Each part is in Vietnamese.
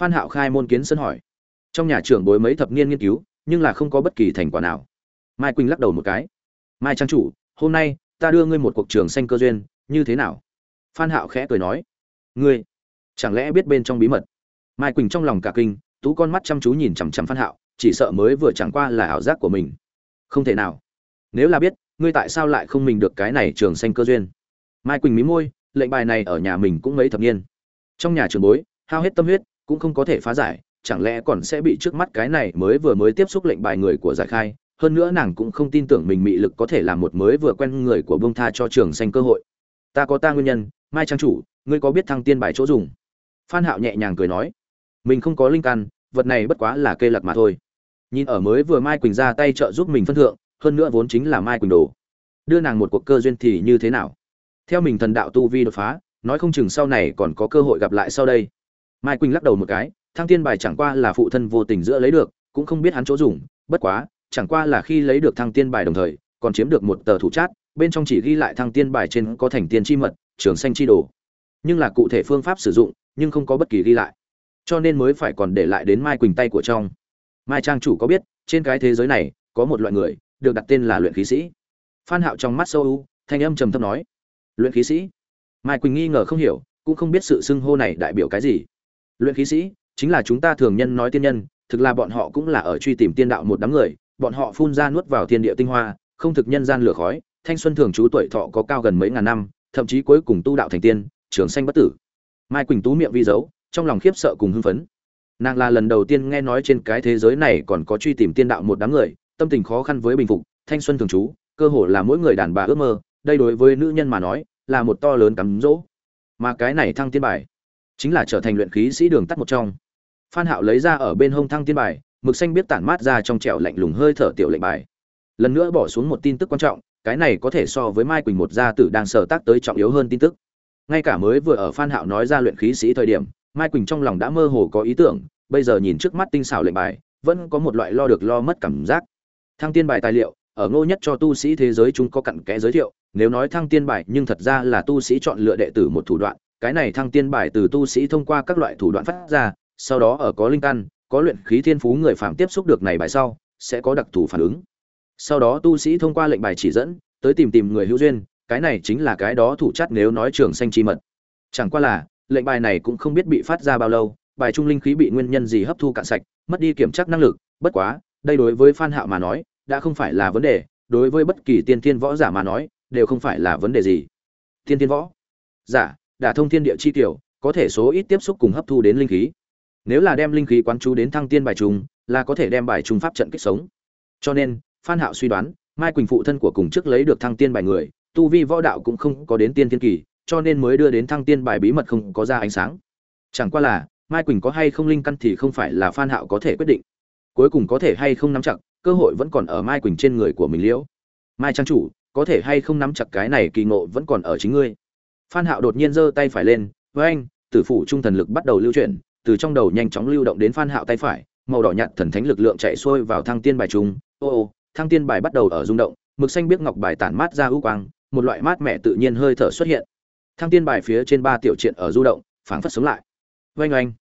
phan hạo khai môn kiến sân hỏi. Trong nhà trưởng bối mấy thập niên nghiên cứu, nhưng là không có bất kỳ thành quả nào. Mai quỳnh lắc đầu một cái. Mai trang chủ, hôm nay, ta đưa ngươi một cuộc trường xanh cơ duyên, như thế nào? Phan hạo khẽ cười nói. Ngươi, chẳng lẽ biết bên trong bí mật? Mai quỳnh trong lòng cả kinh, tú con mắt chăm chú nhìn chằm chằm phan hạo, chỉ sợ mới vừa chẳng qua là ảo giác của mình. Không thể nào. Nếu là biết, ngươi tại sao lại không mình được cái này trường xanh cơ duyên? Mai quỳnh mí môi, lệnh bài này ở nhà mình cũng mấy thập niên. Trong nhà trường bối, hao hết tâm huyết cũng không có thể phá giải, chẳng lẽ còn sẽ bị trước mắt cái này mới vừa mới tiếp xúc lệnh bài người của giải khai, hơn nữa nàng cũng không tin tưởng mình mị lực có thể làm một mới vừa quen người của bông tha cho trường xanh cơ hội. Ta có ta nguyên nhân, mai trang chủ, ngươi có biết thăng tiên bài chỗ dùng? Phan hạo nhẹ nhàng cười nói. Mình không có linh căn, vật này bất quá là kê lật mà thôi. Nhìn ở mới vừa mai quỳnh ra tay trợ giúp mình phân thượng, hơn nữa vốn chính là mai quỳnh đồ. Đưa nàng một cuộc cơ duyên thì như thế nào? Theo mình thần đạo tu vi đột phá, nói không chừng sau này còn có cơ hội gặp lại sau đây mai quỳnh lắc đầu một cái, thăng tiên bài chẳng qua là phụ thân vô tình giữa lấy được, cũng không biết hắn chỗ dùng, bất quá, chẳng qua là khi lấy được thăng tiên bài đồng thời, còn chiếm được một tờ thủ chát, bên trong chỉ ghi lại thăng tiên bài trên có thành tiên chi mật, trường xanh chi đồ. Nhưng là cụ thể phương pháp sử dụng, nhưng không có bất kỳ ghi lại. Cho nên mới phải còn để lại đến mai quỳnh tay của trong. Mai trang chủ có biết, trên cái thế giới này, có một loại người, được đặt tên là luyện khí sĩ. Phan hạo trong mắt sâu u, thanh âm trầm thấp nói, luyện khí sĩ? Mai quỳnh nghi ngờ không hiểu, cũng không biết sự xưng hô này đại biểu cái gì luyện khí sĩ, chính là chúng ta thường nhân nói tiên nhân, thực là bọn họ cũng là ở truy tìm tiên đạo một đám người, bọn họ phun ra nuốt vào thiên địa tinh hoa, không thực nhân gian lửa khói, thanh xuân thường trú tuổi thọ có cao gần mấy ngàn năm, thậm chí cuối cùng tu đạo thành tiên, trường sanh bất tử. Mai quỳnh tú miệng vi dấu, trong lòng khiếp sợ cùng hưng phấn. Nàng là lần đầu tiên nghe nói trên cái thế giới này còn có truy tìm tiên đạo một đám người, tâm tình khó khăn với bình phục, thanh xuân thường trú, cơ hồ là mỗi người đàn bà ước mơ, đây đối với nữ nhân mà nói, là một to lớn cắm dỗ. Mà cái này thăng tiên bài chính là trở thành luyện khí sĩ đường tắt một trong. Phan hạo lấy ra ở bên hông thăng tiên bài, mực xanh biết tản mát ra trong trẻo lạnh lùng hơi thở tiểu lệnh bài. Lần nữa bỏ xuống một tin tức quan trọng, cái này có thể so với mai quỳnh một gia tử đang sở tác tới trọng yếu hơn tin tức. Ngay cả mới vừa ở phan hạo nói ra luyện khí sĩ thời điểm, mai quỳnh trong lòng đã mơ hồ có ý tưởng, bây giờ nhìn trước mắt tinh xảo lệnh bài, vẫn có một loại lo được lo mất cảm giác. Thăng tiên bài tài liệu, ở ngô nhất cho tu sĩ thế giới chúng có cặn kẽ giới thiệu, nếu nói thăng tiên bài nhưng thật ra là tu sĩ chọn lựa đệ tử một thủ đoạn cái này thăng tiên bài từ tu sĩ thông qua các loại thủ đoạn phát ra, sau đó ở có linh căn, có luyện khí thiên phú người phạm tiếp xúc được này bài sau, sẽ có đặc thù phản ứng. Sau đó tu sĩ thông qua lệnh bài chỉ dẫn, tới tìm tìm người hữu duyên, cái này chính là cái đó thủ chất nếu nói trường xanh chi mật. Chẳng qua là, lệnh bài này cũng không biết bị phát ra bao lâu, bài trung linh khí bị nguyên nhân gì hấp thu cạn sạch, mất đi kiểm tra năng lực, bất quá, đây đối với phan hạo mà nói, đã không phải là vấn đề, đối với bất kỳ tiên thiên võ giả mà nói, đều không phải là vấn đề gì. Tiên thiên võ giả đả thông thiên địa chi tiểu, có thể số ít tiếp xúc cùng hấp thu đến linh khí. Nếu là đem linh khí quán chú đến thăng tiên bài trùng, là có thể đem bài trùng pháp trận kích sống. Cho nên, phan hạo suy đoán, mai quỳnh phụ thân của cùng trước lấy được thăng tiên bài người, tu vi võ đạo cũng không có đến tiên thiên kỳ, cho nên mới đưa đến thăng tiên bài bí mật không có ra ánh sáng. Chẳng qua là, mai quỳnh có hay không linh căn thì không phải là phan hạo có thể quyết định. Cuối cùng có thể hay không nắm chặt, cơ hội vẫn còn ở mai quỳnh trên người của mình liễu. Mai trang chủ, có thể hay không nắm chặt cái này kỳ ngộ vẫn còn ở chính ngươi? Phan hạo đột nhiên giơ tay phải lên với anh tử phủ trung thần lực bắt đầu lưu chuyển, từ trong đầu nhanh chóng lưu động đến phan hạo tay phải, màu đỏ nhạt thần thánh lực lượng chạy xuôi vào thăng tiên bài trung ô ô, thăng tiên bài bắt đầu ở rung động, mực xanh biếc ngọc bài tản mát ra ưu quang, một loại mát mẻ tự nhiên hơi thở xuất hiện. Thăng tiên bài phía trên ba tiểu triện ở du động, phảng phất sống lại. Oanh oanh.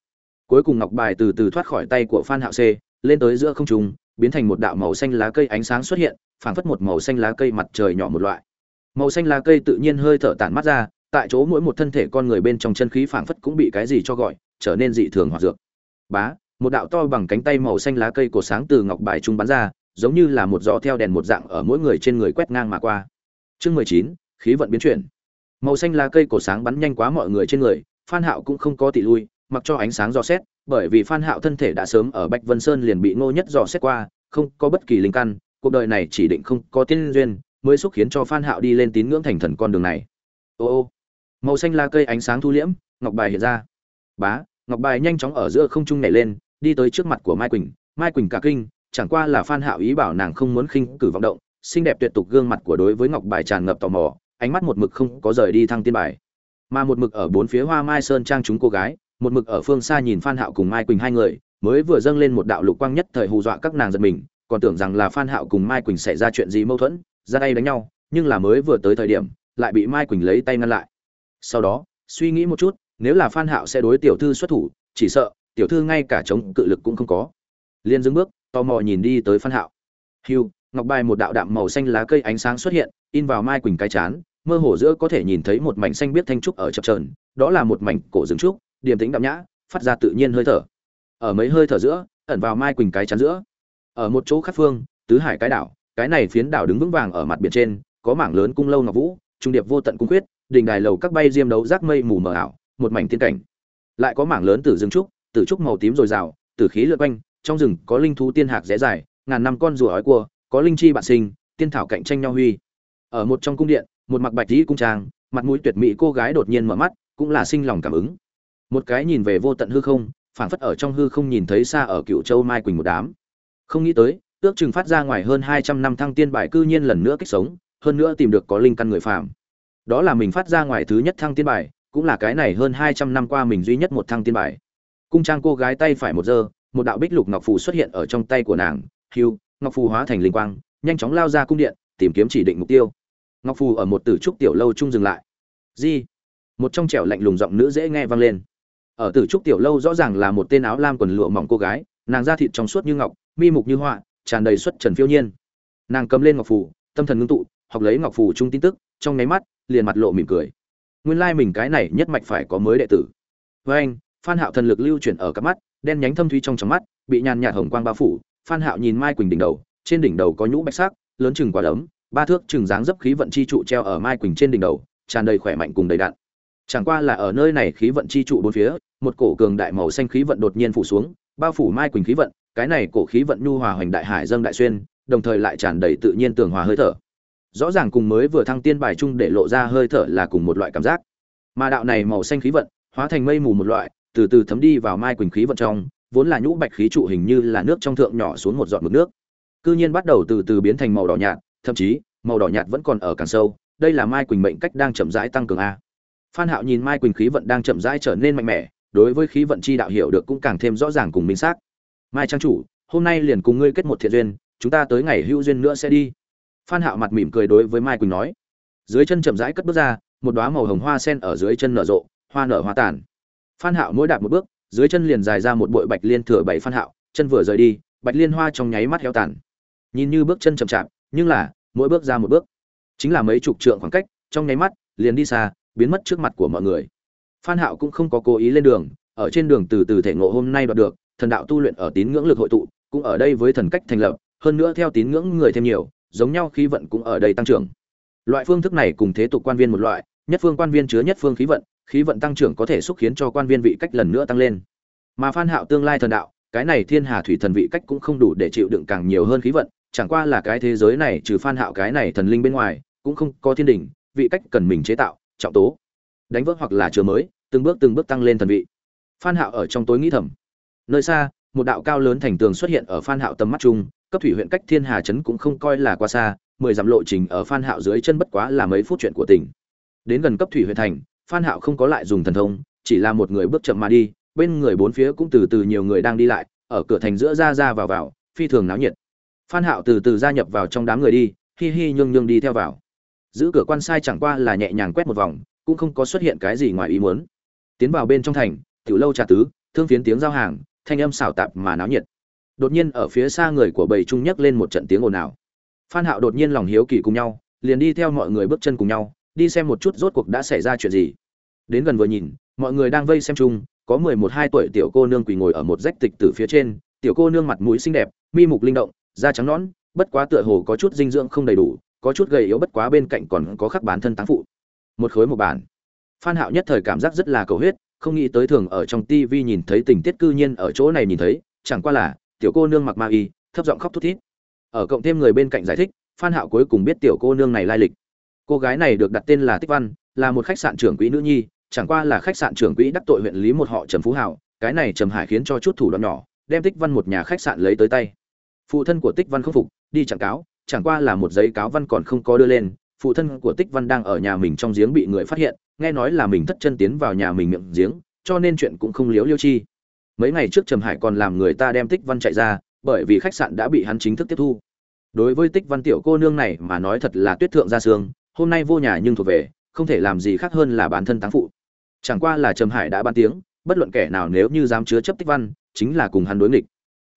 Cuối cùng ngọc bài từ từ thoát khỏi tay của phan hạo c, lên tới giữa không trung, biến thành một đạo màu xanh lá cây ánh sáng xuất hiện, phảng phất một màu xanh lá cây mặt trời nhỏ một loại. Màu xanh lá cây tự nhiên hơi thở tản mát ra tại chỗ mỗi một thân thể con người bên trong chân khí phảng phất cũng bị cái gì cho gọi, trở nên dị thường hoặc dược. Bá, một đạo to bằng cánh tay màu xanh lá cây cổ sáng từ ngọc bài trung bắn ra, giống như là một gió theo đèn một dạng ở mỗi người trên người quét ngang mà qua. Chương mười chín, khí vận biến chuyển. Màu xanh lá cây cổ sáng bắn nhanh quá mọi người trên người, phan hạo cũng không có tỷ lui, mặc cho ánh sáng dò xét, bởi vì phan hạo thân thể đã sớm ở bạch vân sơn liền bị ngô nhất dò xét qua, không có bất kỳ linh căn, cuộc đời này chỉ định không có tiên duyên, mới xúc khiến cho phan hạo đi lên tín ngưỡng thành thần con đường này. Ô ô màu xanh la cây ánh sáng thu liễm, ngọc bài hiện ra. Bá, ngọc bài nhanh chóng ở giữa không trung nhảy lên, đi tới trước mặt của mai quỳnh. Mai quỳnh cả kinh, chẳng qua là phan hạo ý bảo nàng không muốn khinh cử vọng động, xinh đẹp tuyệt tục gương mặt của đối với ngọc bài tràn ngập tò mò, ánh mắt một mực không có rời đi thăng tiên bài. Mà một mực ở bốn phía hoa mai sơn trang chúng cô gái, một mực ở phương xa nhìn phan hạo cùng mai quỳnh hai người, mới vừa dâng lên một đạo lục quang nhất thời hù dọa các nàng giật mình, còn tưởng rằng là phan hạo cùng mai quỳnh xảy ra chuyện gì mâu thuẫn, ra tay đánh nhau, nhưng là mới vừa tới thời điểm, lại bị mai quỳnh lấy tay ngăn lại sau đó, suy nghĩ một chút, nếu là phan hạo sẽ đối tiểu thư xuất thủ, chỉ sợ, tiểu thư ngay cả chống cự lực cũng không có. Liên dừng bước, tò mò nhìn đi tới phan hạo. Hưu, ngọc bài một đạo đạm màu xanh lá cây ánh sáng xuất hiện, in vào mai quỳnh cái chán, mơ hồ giữa có thể nhìn thấy một mảnh xanh biết thanh trúc ở chập chờn, đó là một mảnh cổ rừng trúc, điềm tĩnh đạm nhã, phát ra tự nhiên hơi thở. Ở mấy hơi thở giữa, ẩn vào mai quỳnh cái chán giữa. Ở một chỗ khác phương, tứ hải cái đảo, cái này phiến đảo đứng vững vàng ở mặt biển trên, có mảng lớn cung lâu ngọc vũ, trung điệp vô tận cung quyết đình đài lầu các bay diêm đấu rác mây mù mờ ảo một mảnh tiên cảnh. Lại có mảng lớn tử rừng trúc tử trúc màu tím rồi rào, tử khí lượn quanh trong rừng có linh thú tiên hạc rẽ dài ngàn năm con rùa ói cua có linh chi bạn sinh tiên thảo cạnh tranh nhau huy. Ở một trong cung điện một mặc bạch y cung trang mặt mũi tuyệt mỹ cô gái đột nhiên mở mắt cũng là sinh lòng cảm ứng. Một cái nhìn về vô tận hư không phảng phất ở trong hư không nhìn thấy xa ở cựu châu mai quỳnh một đám. Không nghĩ tới ước chừng phát ra ngoài hơn hai trăm năm thăng tiên bài cư nhiên lần nữa kích sống hơn nữa tìm được có linh căn người phàm đó là mình phát ra ngoài thứ nhất thăng tiên bài, cũng là cái này hơn hai trăm năm qua mình duy nhất một thăng tiên bài. Cung trang cô gái tay phải một giờ một đạo bích lục ngọc phù xuất hiện ở trong tay của nàng. Hiu ngọc phù hóa thành linh quang, nhanh chóng lao ra cung điện, tìm kiếm chỉ định mục tiêu. Ngọc phù ở một tử trúc tiểu lâu trung dừng lại. Di, một trong trẻo lạnh lùng giọng nữ dễ nghe vang lên. Ở tử trúc tiểu lâu rõ ràng là một tên áo lam quần lụa mỏng cô gái, nàng da thịt trong suốt như ngọc, mi mục như họa, tràn đầy xuất trần phiêu nhiên. Nàng cầm lên ngọc phù, tâm thần ngưng tụ, học lấy ngọc phù trung tin tức, trong nháy mắt liền mặt lộ mỉm cười. Nguyên lai mình cái này nhất mạch phải có mới đệ tử. Với anh, phan hạo thần lực lưu chuyển ở cặp mắt, đen nhánh thâm thúy trong trong mắt, bị nhàn nhạt hồng quang bao phủ, phan hạo nhìn mai quỳnh đỉnh đầu, trên đỉnh đầu có nhũ bạch sắc, lớn chừng quả đấm, ba thước chừng dáng dấp khí vận chi trụ treo ở mai quỳnh trên đỉnh đầu, tràn đầy khỏe mạnh cùng đầy đặn. Chẳng qua là ở nơi này khí vận chi trụ bốn phía, một cổ cường đại màu xanh khí vận đột nhiên phủ xuống, bao phủ mai quỳnh khí vận, cái này cổ khí vận nhu hòa hoành đại hải dâng đại xuyên, đồng thời lại tràn đầy tự nhiên tường hòa hơi thở rõ ràng cùng mới vừa thăng tiên bài chung để lộ ra hơi thở là cùng một loại cảm giác. Mà đạo này màu xanh khí vận, hóa thành mây mù một loại, từ từ thấm đi vào mai quỳnh khí vận trong, vốn là nhũ bạch khí trụ hình như là nước trong thượng nhỏ xuống một giọt mực nước. Cư nhiên bắt đầu từ từ biến thành màu đỏ nhạt, thậm chí, màu đỏ nhạt vẫn còn ở càng sâu, đây là mai quỳnh mệnh cách đang chậm rãi tăng cường a. Phan hạo nhìn mai quỳnh khí vận đang chậm rãi trở nên mạnh mẽ, đối với khí vận chi đạo hiểu được cũng càng thêm rõ ràng cùng minh xác. Mai trang chủ, hôm nay liền cùng ngươi kết một thiện duyên, chúng ta tới ngày hữu duyên nữa sẽ đi phan hạo mặt mỉm cười đối với mai quỳnh nói. Dưới chân chậm rãi cất bước ra, một đóa màu hồng hoa sen ở dưới chân nở rộ, hoa nở hoa tàn. Phan hạo mỗi đạp một bước, dưới chân liền dài ra một bụi bạch liên thừa bảy phan hạo, chân vừa rời đi, bạch liên hoa trong nháy mắt héo tàn. Nhìn như bước chân chậm chạp, nhưng là, mỗi bước ra một bước. Chính là mấy chục trượng khoảng cách, trong nháy mắt, liền đi xa, biến mất trước mặt của mọi người. Phan hạo cũng không có cố ý lên đường, ở trên đường từ từ thể ngộ hôm nay đoạt được, thần đạo tu luyện ở tín ngưỡng lực hội tụ, cũng ở đây với thần cách thành lập, hơn nữa theo tín ngưỡng người thêm nhiều giống nhau khí vận cũng ở đây tăng trưởng. Loại phương thức này cùng thế tục quan viên một loại, nhất phương quan viên chứa nhất phương khí vận khí vận tăng trưởng có thể xúc khiến cho quan viên vị cách lần nữa tăng lên. Mà phan hạo tương lai thần đạo, cái này thiên hà thủy thần vị cách cũng không đủ để chịu đựng càng nhiều hơn khí vận, chẳng qua là cái thế giới này trừ phan hạo cái này thần linh bên ngoài, cũng không có thiên đỉnh vị cách cần mình chế tạo, trọng tố. Đánh vỡ hoặc là chứa mới, từng bước từng bước tăng lên thần vị. Phan hạo ở trong tối nghĩ thầm. Nơi xa, một đạo cao lớn thành tường xuất hiện ở phan hạo tầm mắt trung cấp thủy huyện cách thiên hà trấn cũng không coi là quá xa, mười dặm lộ trình ở phan hạo dưới chân bất quá là mấy phút chuyện của tỉnh. Đến gần cấp thủy huyện thành, phan hạo không có lại dùng thần thông, chỉ là một người bước chậm mà đi, bên người bốn phía cũng từ từ nhiều người đang đi lại, ở cửa thành giữa ra ra vào vào, phi thường náo nhiệt. Phan hạo từ từ gia nhập vào trong đám người đi, hi hi nhương nhương đi theo vào. Giữ cửa quan sai chẳng qua là nhẹ nhàng quét một vòng, cũng không có xuất hiện cái gì ngoài ý muốn. Tiến vào bên trong thành, tiểu lâu trà tứ, thương phiến tiếng giao hàng, thanh âm xào tạp mà náo nhiệt đột nhiên ở phía xa người của bầy trung nhấc lên một trận tiếng ồn ào. Phan hạo đột nhiên lòng hiếu kỳ cùng nhau, liền đi theo mọi người bước chân cùng nhau, đi xem một chút rốt cuộc đã xảy ra chuyện gì. Đến gần vừa nhìn, mọi người đang vây xem chung, có mười một hai tuổi tiểu cô nương quỳ ngồi ở một rách tịch từ phía trên, tiểu cô nương mặt mũi xinh đẹp, mi mục linh động, da trắng nõn, bất quá tựa hồ có chút dinh dưỡng không đầy đủ, có chút gầy yếu bất quá bên cạnh còn có khắc bán thân táng phụ. Một khối một bản. Phan hạo nhất thời cảm giác rất là cầu huyết, không nghĩ tới thường ở trong tivi nhìn thấy tình tiết cư nhiên ở chỗ này nhìn thấy, chẳng qua là tiểu cô nương mặc ma y, thấp giọng khóc thút thít. Ở cộng thêm người bên cạnh giải thích, phan hạo cuối cùng biết tiểu cô nương này lai lịch. Cô gái này được đặt tên là tích văn, là một khách sạn trưởng quỹ nữ nhi, chẳng qua là khách sạn trưởng quỹ đắc tội huyện lý một họ trầm phú hảo cái này trầm hải khiến cho chút thủ đoạn nhỏ, đem tích văn một nhà khách sạn lấy tới tay. Phụ thân của tích văn không phục, đi chẳng cáo, chẳng qua là một giấy cáo văn còn không có đưa lên, phụ thân của tích văn đang ở nhà mình trong giếng bị người phát hiện, nghe nói là mình thất chân tiến vào nhà mình miệng giếng, cho nên chuyện cũng không liếu liêu chi mấy ngày trước trầm hải còn làm người ta đem tích văn chạy ra, bởi vì khách sạn đã bị hắn chính thức tiếp thu. Đối với tích văn tiểu cô nương này mà nói thật là tuyết thượng ra sương, hôm nay vô nhà nhưng thuộc về, không thể làm gì khác hơn là bản thân táng phụ. Chẳng qua là trầm hải đã ban tiếng, bất luận kẻ nào nếu như dám chứa chấp tích văn, chính là cùng hắn đối nghịch.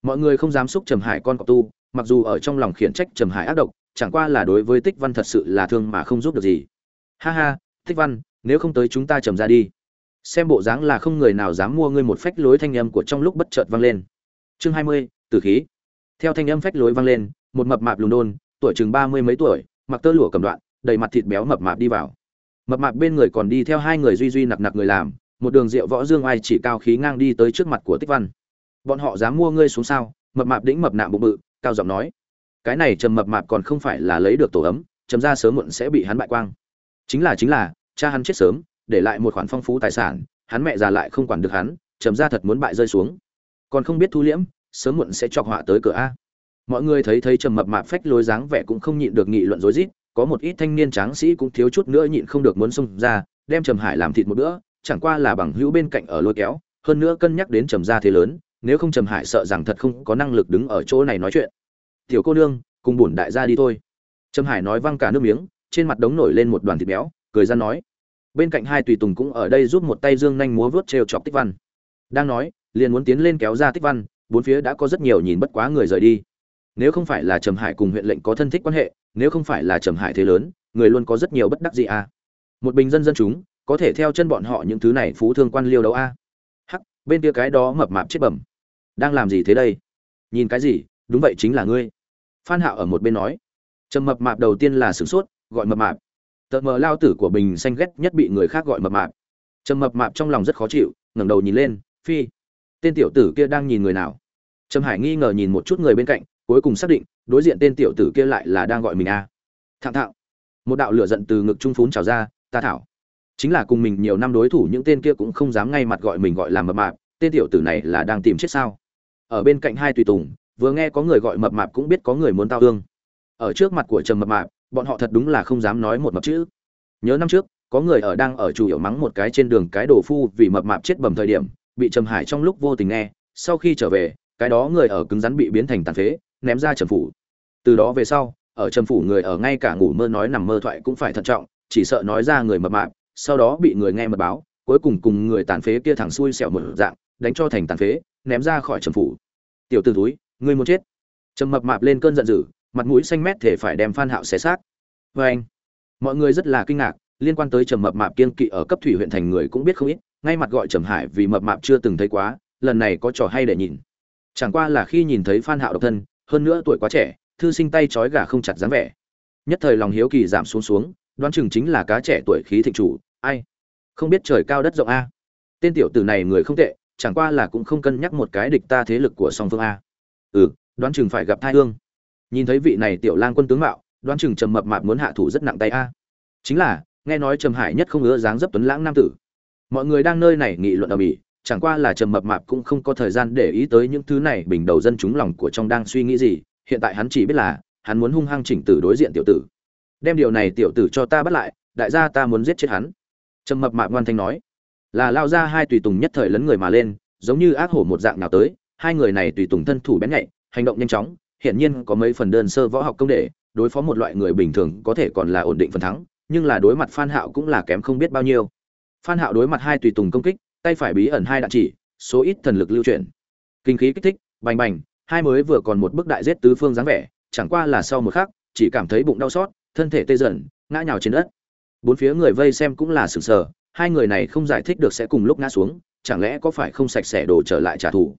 Mọi người không dám xúc trầm hải con cọc tu, mặc dù ở trong lòng khiển trách trầm hải ác độc, chẳng qua là đối với tích văn thật sự là thương mà không giúp được gì. Ha ha, tích văn, nếu không tới chúng ta trầm ra đi xem bộ dáng là không người nào dám mua ngươi một phách lối thanh âm của trong lúc bất chợt vang lên. Chương hai mươi, tử khí. Theo thanh âm phách lối vang lên, một mập mạp lùn đôn, tuổi chừng ba mươi mấy tuổi, mặc tơ lụa cầm đoạn, đầy mặt thịt béo mập mạp đi vào. Mập mạp bên người còn đi theo hai người duy duy nặc nặc người làm, một đường rượu võ dương ai chỉ cao khí ngang đi tới trước mặt của tích văn. Bọn họ dám mua ngươi xuống sao? Mập mạp đĩnh mập nạm bụng bự, cao giọng nói. Cái này trầm mập mạp còn không phải là lấy được tổ ấm trầm ra sớm muộn sẽ bị hắn bại quang. Chính là chính là, cha hắn chết sớm để lại một khoản phong phú tài sản, hắn mẹ già lại không quản được hắn trầm ra thật muốn bại rơi xuống. Còn không biết thu liễm, sớm muộn sẽ chọc họa tới cửa a. Mọi người thấy thấy trầm mập mạp phách lối dáng vẻ cũng không nhịn được nghị luận rối rít, có một ít thanh niên tráng sĩ cũng thiếu chút nữa nhịn không được muốn xông ra, đem trầm hải làm thịt một bữa, chẳng qua là bằng hữu bên cạnh ở lôi kéo, hơn nữa cân nhắc đến trầm gia thế lớn, nếu không trầm hải sợ rằng thật không có năng lực đứng ở chỗ này nói chuyện. Tiểu cô nương, cùng bổn đại gia đi thôi. Trầm hải nói văng cả nước miếng, trên mặt đống nổi lên một đoàn thịt béo, cười ra nói bên cạnh hai tùy tùng cũng ở đây giúp một tay dương nhanh múa vớt trêu chọc tích văn. Đang nói, liền muốn tiến lên kéo ra tích văn, bốn phía đã có rất nhiều nhìn bất quá người rời đi. Nếu không phải là trầm hải cùng huyện lệnh có thân thích quan hệ, nếu không phải là trầm hải thế lớn, người luôn có rất nhiều bất đắc gì à một bình dân dân chúng, có thể theo chân bọn họ những thứ này phú thương quan liêu đấu a. À. hắc, bên kia cái đó mập mạp chết bẩm. Đang làm gì thế đây? Nhìn cái gì? Đúng vậy chính là ngươi. Phan hạo ở một bên nói. Trầm mập mạp đầu tiên là sửng sốt, gọi mập mạp tợt mờ lao tử của bình xanh ghét nhất bị người khác gọi mập mạp. Trầm mập mạp trong lòng rất khó chịu, ngẩng đầu nhìn lên, phi, tên tiểu tử kia đang nhìn người nào? Trầm hải nghi ngờ nhìn một chút người bên cạnh, cuối cùng xác định, đối diện tên tiểu tử kia lại là đang gọi mình a à. thạng thạo một đạo lửa giận từ ngực trung phún trào ra, ta thảo. Chính là cùng mình nhiều năm đối thủ, những tên kia cũng không dám ngay mặt gọi mình gọi là mập mạp, tên tiểu tử này là đang tìm chết sao? Ở bên cạnh hai tùy tùng, vừa nghe có người gọi mập mạp cũng biết có người muốn tao thương. Ở trước mặt của trầm mập mạp bọn họ thật đúng là không dám nói một mập chữ. Nhớ năm trước, có người ở đang ở chủ yếu mắng một cái trên đường cái đồ phu vì mập mạp chết bầm thời điểm, bị trầm hải trong lúc vô tình nghe, sau khi trở về, cái đó người ở cứng rắn bị biến thành tàn phế, ném ra trầm phủ. Từ đó về sau, ở trầm phủ người ở ngay cả ngủ mơ nói nằm mơ thoại cũng phải thận trọng, chỉ sợ nói ra người mập mạp, sau đó bị người nghe mật báo, cuối cùng cùng người tàn phế kia thẳng xuôi xẻo một dạng, đánh cho thành tàn phế, ném ra khỏi trầm phủ. Tiểu t ử túi ngươi muốn chết? Trầm mập mạp lên cơn giận dữ mặt mũi xanh mét thể phải đem phan hạo xé xác. Và anh, mọi người rất là kinh ngạc, liên quan tới trầm mập mạp kiên kỵ ở cấp thủy huyện thành người cũng biết không ít, ngay mặt gọi trầm hải vì mập mạp chưa từng thấy quá, lần này có trò hay để nhìn. Chẳng qua là khi nhìn thấy phan hạo độc thân, hơn nữa tuổi quá trẻ, thư sinh tay trói gà không chặt dáng vẻ. Nhất thời lòng hiếu kỳ giảm xuống xuống, đoán chừng chính là cá trẻ tuổi khí thịnh chủ, ai? Không biết trời cao đất rộng a. Tên tiểu tử này người không tệ, chẳng qua là cũng không cân nhắc một cái địch ta thế lực của song phương a. Ừ đoán chừng phải gặp thai hương nhìn thấy vị này tiểu lang quân tướng mạo, đoán chừng trầm mập mạp muốn hạ thủ rất nặng tay a. Chính là, nghe nói trầm hải nhất không ngứa dáng dấp tuấn lãng nam tử. Mọi người đang nơi này nghị luận ở mỹ, chẳng qua là trầm mập mạp cũng không có thời gian để ý tới những thứ này bình đầu dân chúng lòng của trong đang suy nghĩ gì, hiện tại hắn chỉ biết là, hắn muốn hung hăng chỉnh tử đối diện tiểu tử. Đem điều này tiểu tử cho ta bắt lại, đại gia ta muốn giết chết hắn. Trầm mập mạp ngoan thanh nói. Là lao ra hai tùy tùng nhất thời lấn người mà lên, giống như ác hổ một dạng nào tới, hai người này tùy tùng thân thủ bén nhạy, hành động nhanh chóng hiển nhiên có mấy phần đơn sơ võ học công để đối phó một loại người bình thường có thể còn là ổn định phần thắng, nhưng là đối mặt phan hạo cũng là kém không biết bao nhiêu. Phan hạo đối mặt hai tùy tùng công kích, tay phải bí ẩn hai đạn chỉ, số ít thần lực lưu chuyển. Kinh khí kích thích, bành bành, hai mới vừa còn một bức đại giết tứ phương dáng vẻ, chẳng qua là sau một khắc, chỉ cảm thấy bụng đau xót, thân thể tê dần, ngã nhào trên đất. Bốn phía người vây xem cũng là sửng sờ, hai người này không giải thích được sẽ cùng lúc ngã xuống, chẳng lẽ có phải không sạch sẽ đồ trở lại trả thù.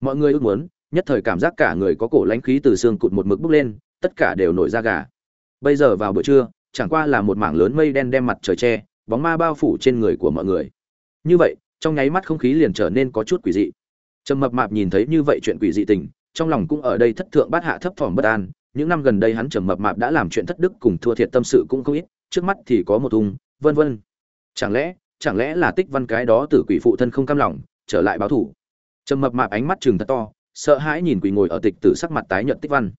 Mọi người ước muốn nhất thời cảm giác cả người có cổ lãnh khí từ xương cụt một mực bốc lên tất cả đều nổi da gà. Bây giờ vào buổi trưa chẳng qua là một mảng lớn mây đen đem mặt trời che bóng ma bao phủ trên người của mọi người. Như vậy trong nháy mắt không khí liền trở nên có chút quỷ dị. Trầm mập mạp nhìn thấy như vậy chuyện quỷ dị tình trong lòng cũng ở đây thất thượng bát hạ thấp thỏm bất an. Những năm gần đây hắn trầm mập mạp đã làm chuyện thất đức cùng thua thiệt tâm sự cũng không ít trước mắt thì có một thùng, vân vân. Chẳng lẽ chẳng lẽ là tích văn cái đó tử quỷ phụ thân không cam lòng trở lại báo thủ? Trầm mập mạp ánh mắt trừng thật to sợ hãi nhìn quỳ ngồi ở tịch tử sắc mặt tái nhợt tích văn.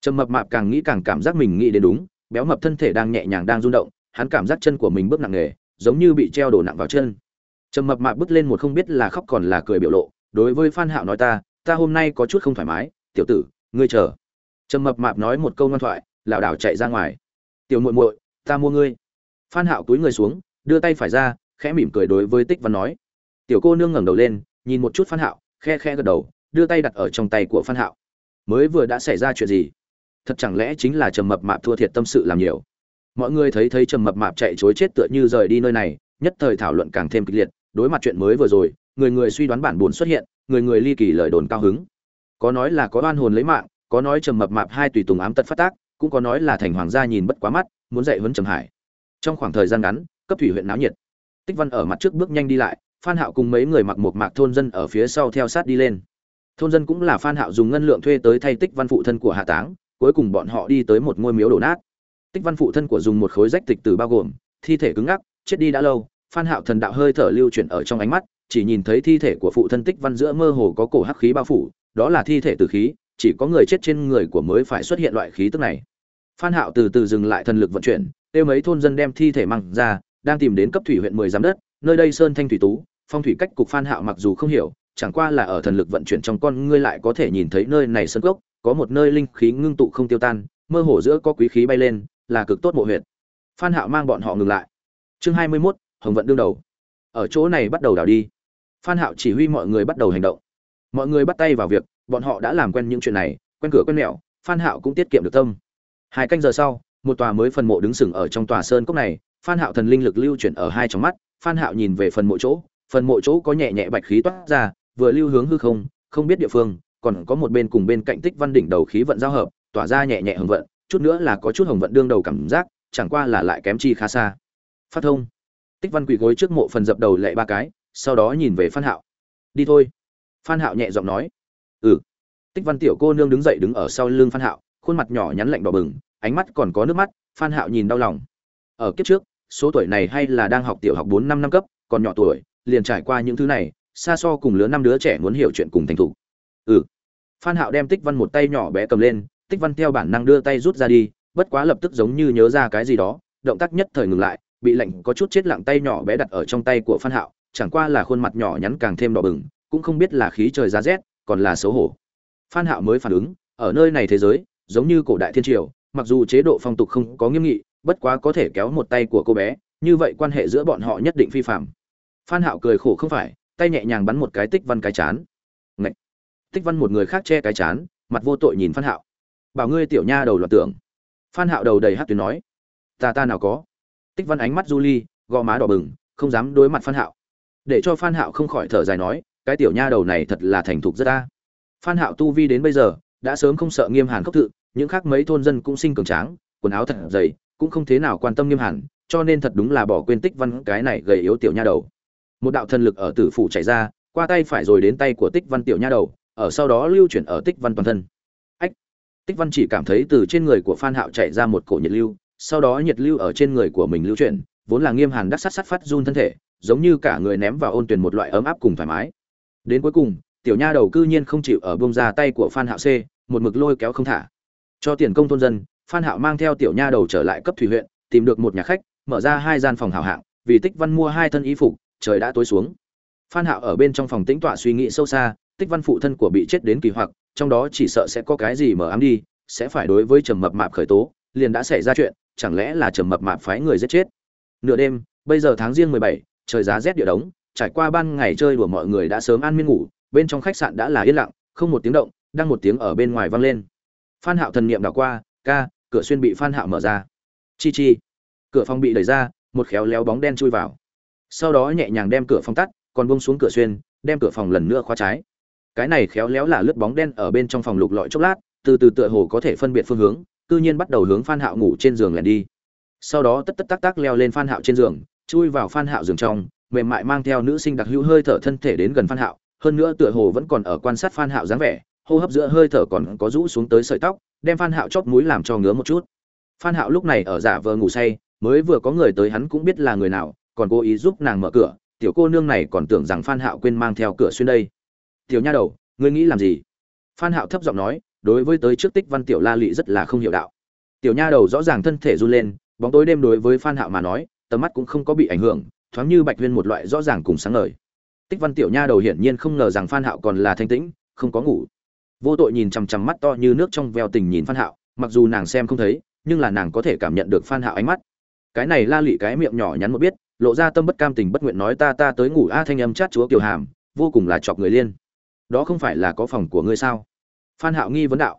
Trầm mập mạp càng nghĩ càng cảm giác mình nghĩ đến đúng, béo mập thân thể đang nhẹ nhàng đang rung động, hắn cảm giác chân của mình bước nặng nề, giống như bị treo đổ nặng vào chân. Trầm mập mạp bước lên một không biết là khóc còn là cười biểu lộ, đối với phan hạo nói ta ta hôm nay có chút không thoải mái, tiểu tử, ngươi chờ. Trầm mập mạp nói một câu ngoan thoại, lảo đảo chạy ra ngoài. Tiểu muội muội, ta mua ngươi. Phan hạo túi người xuống, đưa tay phải ra, khẽ mỉm cười đối với tích văn nói. Tiểu cô nương ngẩng đầu lên, nhìn một chút phan hạo, khe khe gật đầu đưa tay đặt ở trong tay của phan hạo. Mới vừa đã xảy ra chuyện gì? Thật chẳng lẽ chính là trầm mập mạp thua thiệt tâm sự làm nhiều? Mọi người thấy thấy trầm mập mạp chạy chối chết tựa như rời đi nơi này, nhất thời thảo luận càng thêm kịch liệt, đối mặt chuyện mới vừa rồi, người người suy đoán bản buồn xuất hiện, người người ly kỳ lời đồn cao hứng. Có nói là có oan hồn lấy mạng, có nói trầm mập mạp hai tùy tùng ám tật phát tác, cũng có nói là thành hoàng gia nhìn bất quá mắt, muốn dạy huấn trầm hải. Trong khoảng thời gian ngắn, cấp thủy huyện náo nhiệt. Tích văn ở mặt trước bước nhanh đi lại, phan hạo cùng mấy người mặc một mạc thôn dân ở phía sau theo sát đi lên thôn dân cũng là phan hạo dùng ngân lượng thuê tới thay tích văn phụ thân của hạ táng, cuối cùng bọn họ đi tới một ngôi miếu đổ nát. Tích văn phụ thân của dùng một khối rách tịch từ bao gồm, thi thể cứng ngắc, chết đi đã lâu, phan hạo thần đạo hơi thở lưu chuyển ở trong ánh mắt, chỉ nhìn thấy thi thể của phụ thân tích văn giữa mơ hồ có cổ hắc khí bao phủ, đó là thi thể tử khí, chỉ có người chết trên người của mới phải xuất hiện loại khí tức này. Phan hạo từ từ dừng lại thần lực vận chuyển, tiêu mấy thôn dân đem thi thể mang ra, đang tìm đến cấp thủy huyện mười giám đất, nơi đây sơn thanh thủy tú, phong thủy cách cục phan hạo mặc dù không hiểu chẳng qua là ở thần lực vận chuyển trong con ngươi lại có thể nhìn thấy nơi này sơn gốc có một nơi linh khí ngưng tụ không tiêu tan mơ hồ giữa có quý khí bay lên là cực tốt mộ huyệt. Phan hạo mang bọn họ ngừng lại. Chương 21, hồng vận đương đầu. Ở chỗ này bắt đầu đào đi. Phan hạo chỉ huy mọi người bắt đầu hành động. Mọi người bắt tay vào việc bọn họ đã làm quen những chuyện này quen cửa quen mẹo phan hạo cũng tiết kiệm được tâm. Hai canh giờ sau một tòa mới phần mộ đứng sừng ở trong tòa sơn cốc này phan hạo thần linh lực lưu chuyển ở hai trong mắt phan hạo nhìn về phần mộ chỗ phần mộ chỗ có nhẹ nhẹ bạch khí toát ra vừa lưu hướng hư không không biết địa phương, còn có một bên cùng bên cạnh tích văn đỉnh đầu khí vận giao hợp, tỏa ra nhẹ nhẹ hồng vận, chút nữa là có chút hồng vận đương đầu cảm giác, chẳng qua là lại kém chi khá xa. Phát thông. Tích văn quỳ gối trước mộ phần dập đầu lệ ba cái, sau đó nhìn về phan hạo. Đi thôi. Phan hạo nhẹ giọng nói. Ừ. Tích văn tiểu cô nương đứng dậy đứng ở sau lưng phan hạo, khuôn mặt nhỏ nhắn lạnh đỏ bừng, ánh mắt còn có nước mắt, phan hạo nhìn đau lòng. Ở kiếp trước, số tuổi này hay là đang học tiểu học bốn năm năm cấp, còn nhỏ tuổi, liền trải qua những thứ này xa so cùng lứa năm đứa trẻ muốn hiểu chuyện cùng thành thủ ừ. Phan hạo đem tích văn một tay nhỏ bé cầm lên, tích văn theo bản năng đưa tay rút ra đi, bất quá lập tức giống như nhớ ra cái gì đó, động tác nhất thời ngừng lại, bị lạnh có chút chết lặng tay nhỏ bé đặt ở trong tay của phan hạo, chẳng qua là khuôn mặt nhỏ nhắn càng thêm đỏ bừng, cũng không biết là khí trời giá rét, còn là xấu hổ. Phan hạo mới phản ứng, ở nơi này thế giới, giống như cổ đại thiên triều, mặc dù chế độ phong tục không có nghiêm nghị, bất quá có thể kéo một tay của cô bé, như vậy quan hệ giữa bọn họ nhất định phi phạm. Phan hạo cười khổ không phải tay nhẹ nhàng bắn một cái tích văn cái chán. Ngậy! tích văn một người khác che cái chán, mặt vô tội nhìn phan hạo. Bảo ngươi tiểu nha đầu loạn tưởng. Phan hạo đầu đầy hắt tuyến nói. Ta ta nào có. Tích văn ánh mắt du ly, gò má đỏ bừng, không dám đối mặt phan hạo. Để cho phan hạo không khỏi thở dài nói, cái tiểu nha đầu này thật là thành thục rất ta phan hạo tu vi đến bây giờ, đã sớm không sợ nghiêm hàn khốc tự những khác mấy thôn dân cũng sinh cường tráng, quần áo thật dày, cũng không thế nào quan tâm nghiêm hàn, cho nên thật đúng là bỏ quên tích văn cái này gầy yếu tiểu nha đầu một đạo thần lực ở tử phủ chảy ra, qua tay phải rồi đến tay của tích văn tiểu nha đầu, ở sau đó lưu chuyển ở tích văn toàn thân. Ách! Tích văn chỉ cảm thấy từ trên người của phan hạo chạy ra một cổ nhiệt lưu, sau đó nhiệt lưu ở trên người của mình lưu chuyển, vốn là nghiêm hàn đắc sát sát phát run thân thể, giống như cả người ném vào ôn tuyển một loại ấm áp cùng thoải mái. Đến cuối cùng, tiểu nha đầu cư nhiên không chịu ở bông ra tay của phan hạo c, một mực lôi kéo không thả. Cho tiền công thôn dân, phan hạo mang theo tiểu nha đầu trở lại cấp thủy huyện, tìm được một nhà khách, mở ra hai gian phòng hảo hạng, vì tích văn mua hai thân y phục trời đã tối xuống. Phan hạo ở bên trong phòng tĩnh tọa suy nghĩ sâu xa tích văn phụ thân của bị chết đến kỳ hoặc trong đó chỉ sợ sẽ có cái gì mở ám đi sẽ phải đối với trầm mập mạp khởi tố liền đã xảy ra chuyện chẳng lẽ là trầm mập mạp phái người giết chết? Nửa đêm bây giờ tháng riêng 17, trời giá rét địa đống trải qua ban ngày chơi đùa mọi người đã sớm ăn miên ngủ bên trong khách sạn đã là yên lặng không một tiếng động đang một tiếng ở bên ngoài vang lên. Phan hạo thần niệm đảo qua ca cửa xuyên bị phan hạo mở ra. Chi chi. Cửa phòng bị đẩy ra một khéo léo bóng đen chui vào sau đó nhẹ nhàng đem cửa phòng tắt, còn buông xuống cửa xuyên, đem cửa phòng lần nữa khóa trái. Cái này khéo léo là lướt bóng đen ở bên trong phòng lục lọi chốc lát, từ từ tựa hồ có thể phân biệt phương hướng, cư nhiên bắt đầu hướng phan hạo ngủ trên giường lẻn đi. Sau đó tất tất tắc tắc leo lên phan hạo trên giường, chui vào phan hạo giường trong, mềm mại mang theo nữ sinh đặc hữu hơi thở thân thể đến gần phan hạo, hơn nữa tựa hồ vẫn còn ở quan sát phan hạo dáng vẻ, hô hấp giữa hơi thở còn có rũ xuống tới sợi tóc, đem phan hạo chóp mũi làm cho ngứa một chút. Phan hạo lúc này ở giả vờ ngủ say, mới vừa có người tới hắn cũng biết là người nào còn cố ý giúp nàng mở cửa, tiểu cô nương này còn tưởng rằng phan hạo quên mang theo cửa xuyên đây. Tiểu nha đầu, ngươi nghĩ làm gì? Phan hạo thấp giọng nói, đối với tới trước tích văn tiểu la lị rất là không hiểu đạo. Tiểu nha đầu rõ ràng thân thể run lên, bóng tối đêm đối với phan hạo mà nói, tầm mắt cũng không có bị ảnh hưởng, thoáng như bạch huyên một loại rõ ràng cùng sáng ngời. Tích văn tiểu nha đầu hiển nhiên không ngờ rằng phan hạo còn là thanh tĩnh, không có ngủ. Vô tội nhìn chằm chằm mắt to như nước trong veo tình nhìn phan hạo, mặc dù nàng xem không thấy, nhưng là nàng có thể cảm nhận được phan hạo ánh mắt. Cái này la lị cái miệng nhỏ nhắn một biết lộ ra tâm bất cam tình bất nguyện nói ta ta tới ngủ, a, thanh âm chát chúa kiều hàm, vô cùng là chọc người liên. Đó không phải là có phòng của ngươi sao? Phan hạo nghi vấn đạo.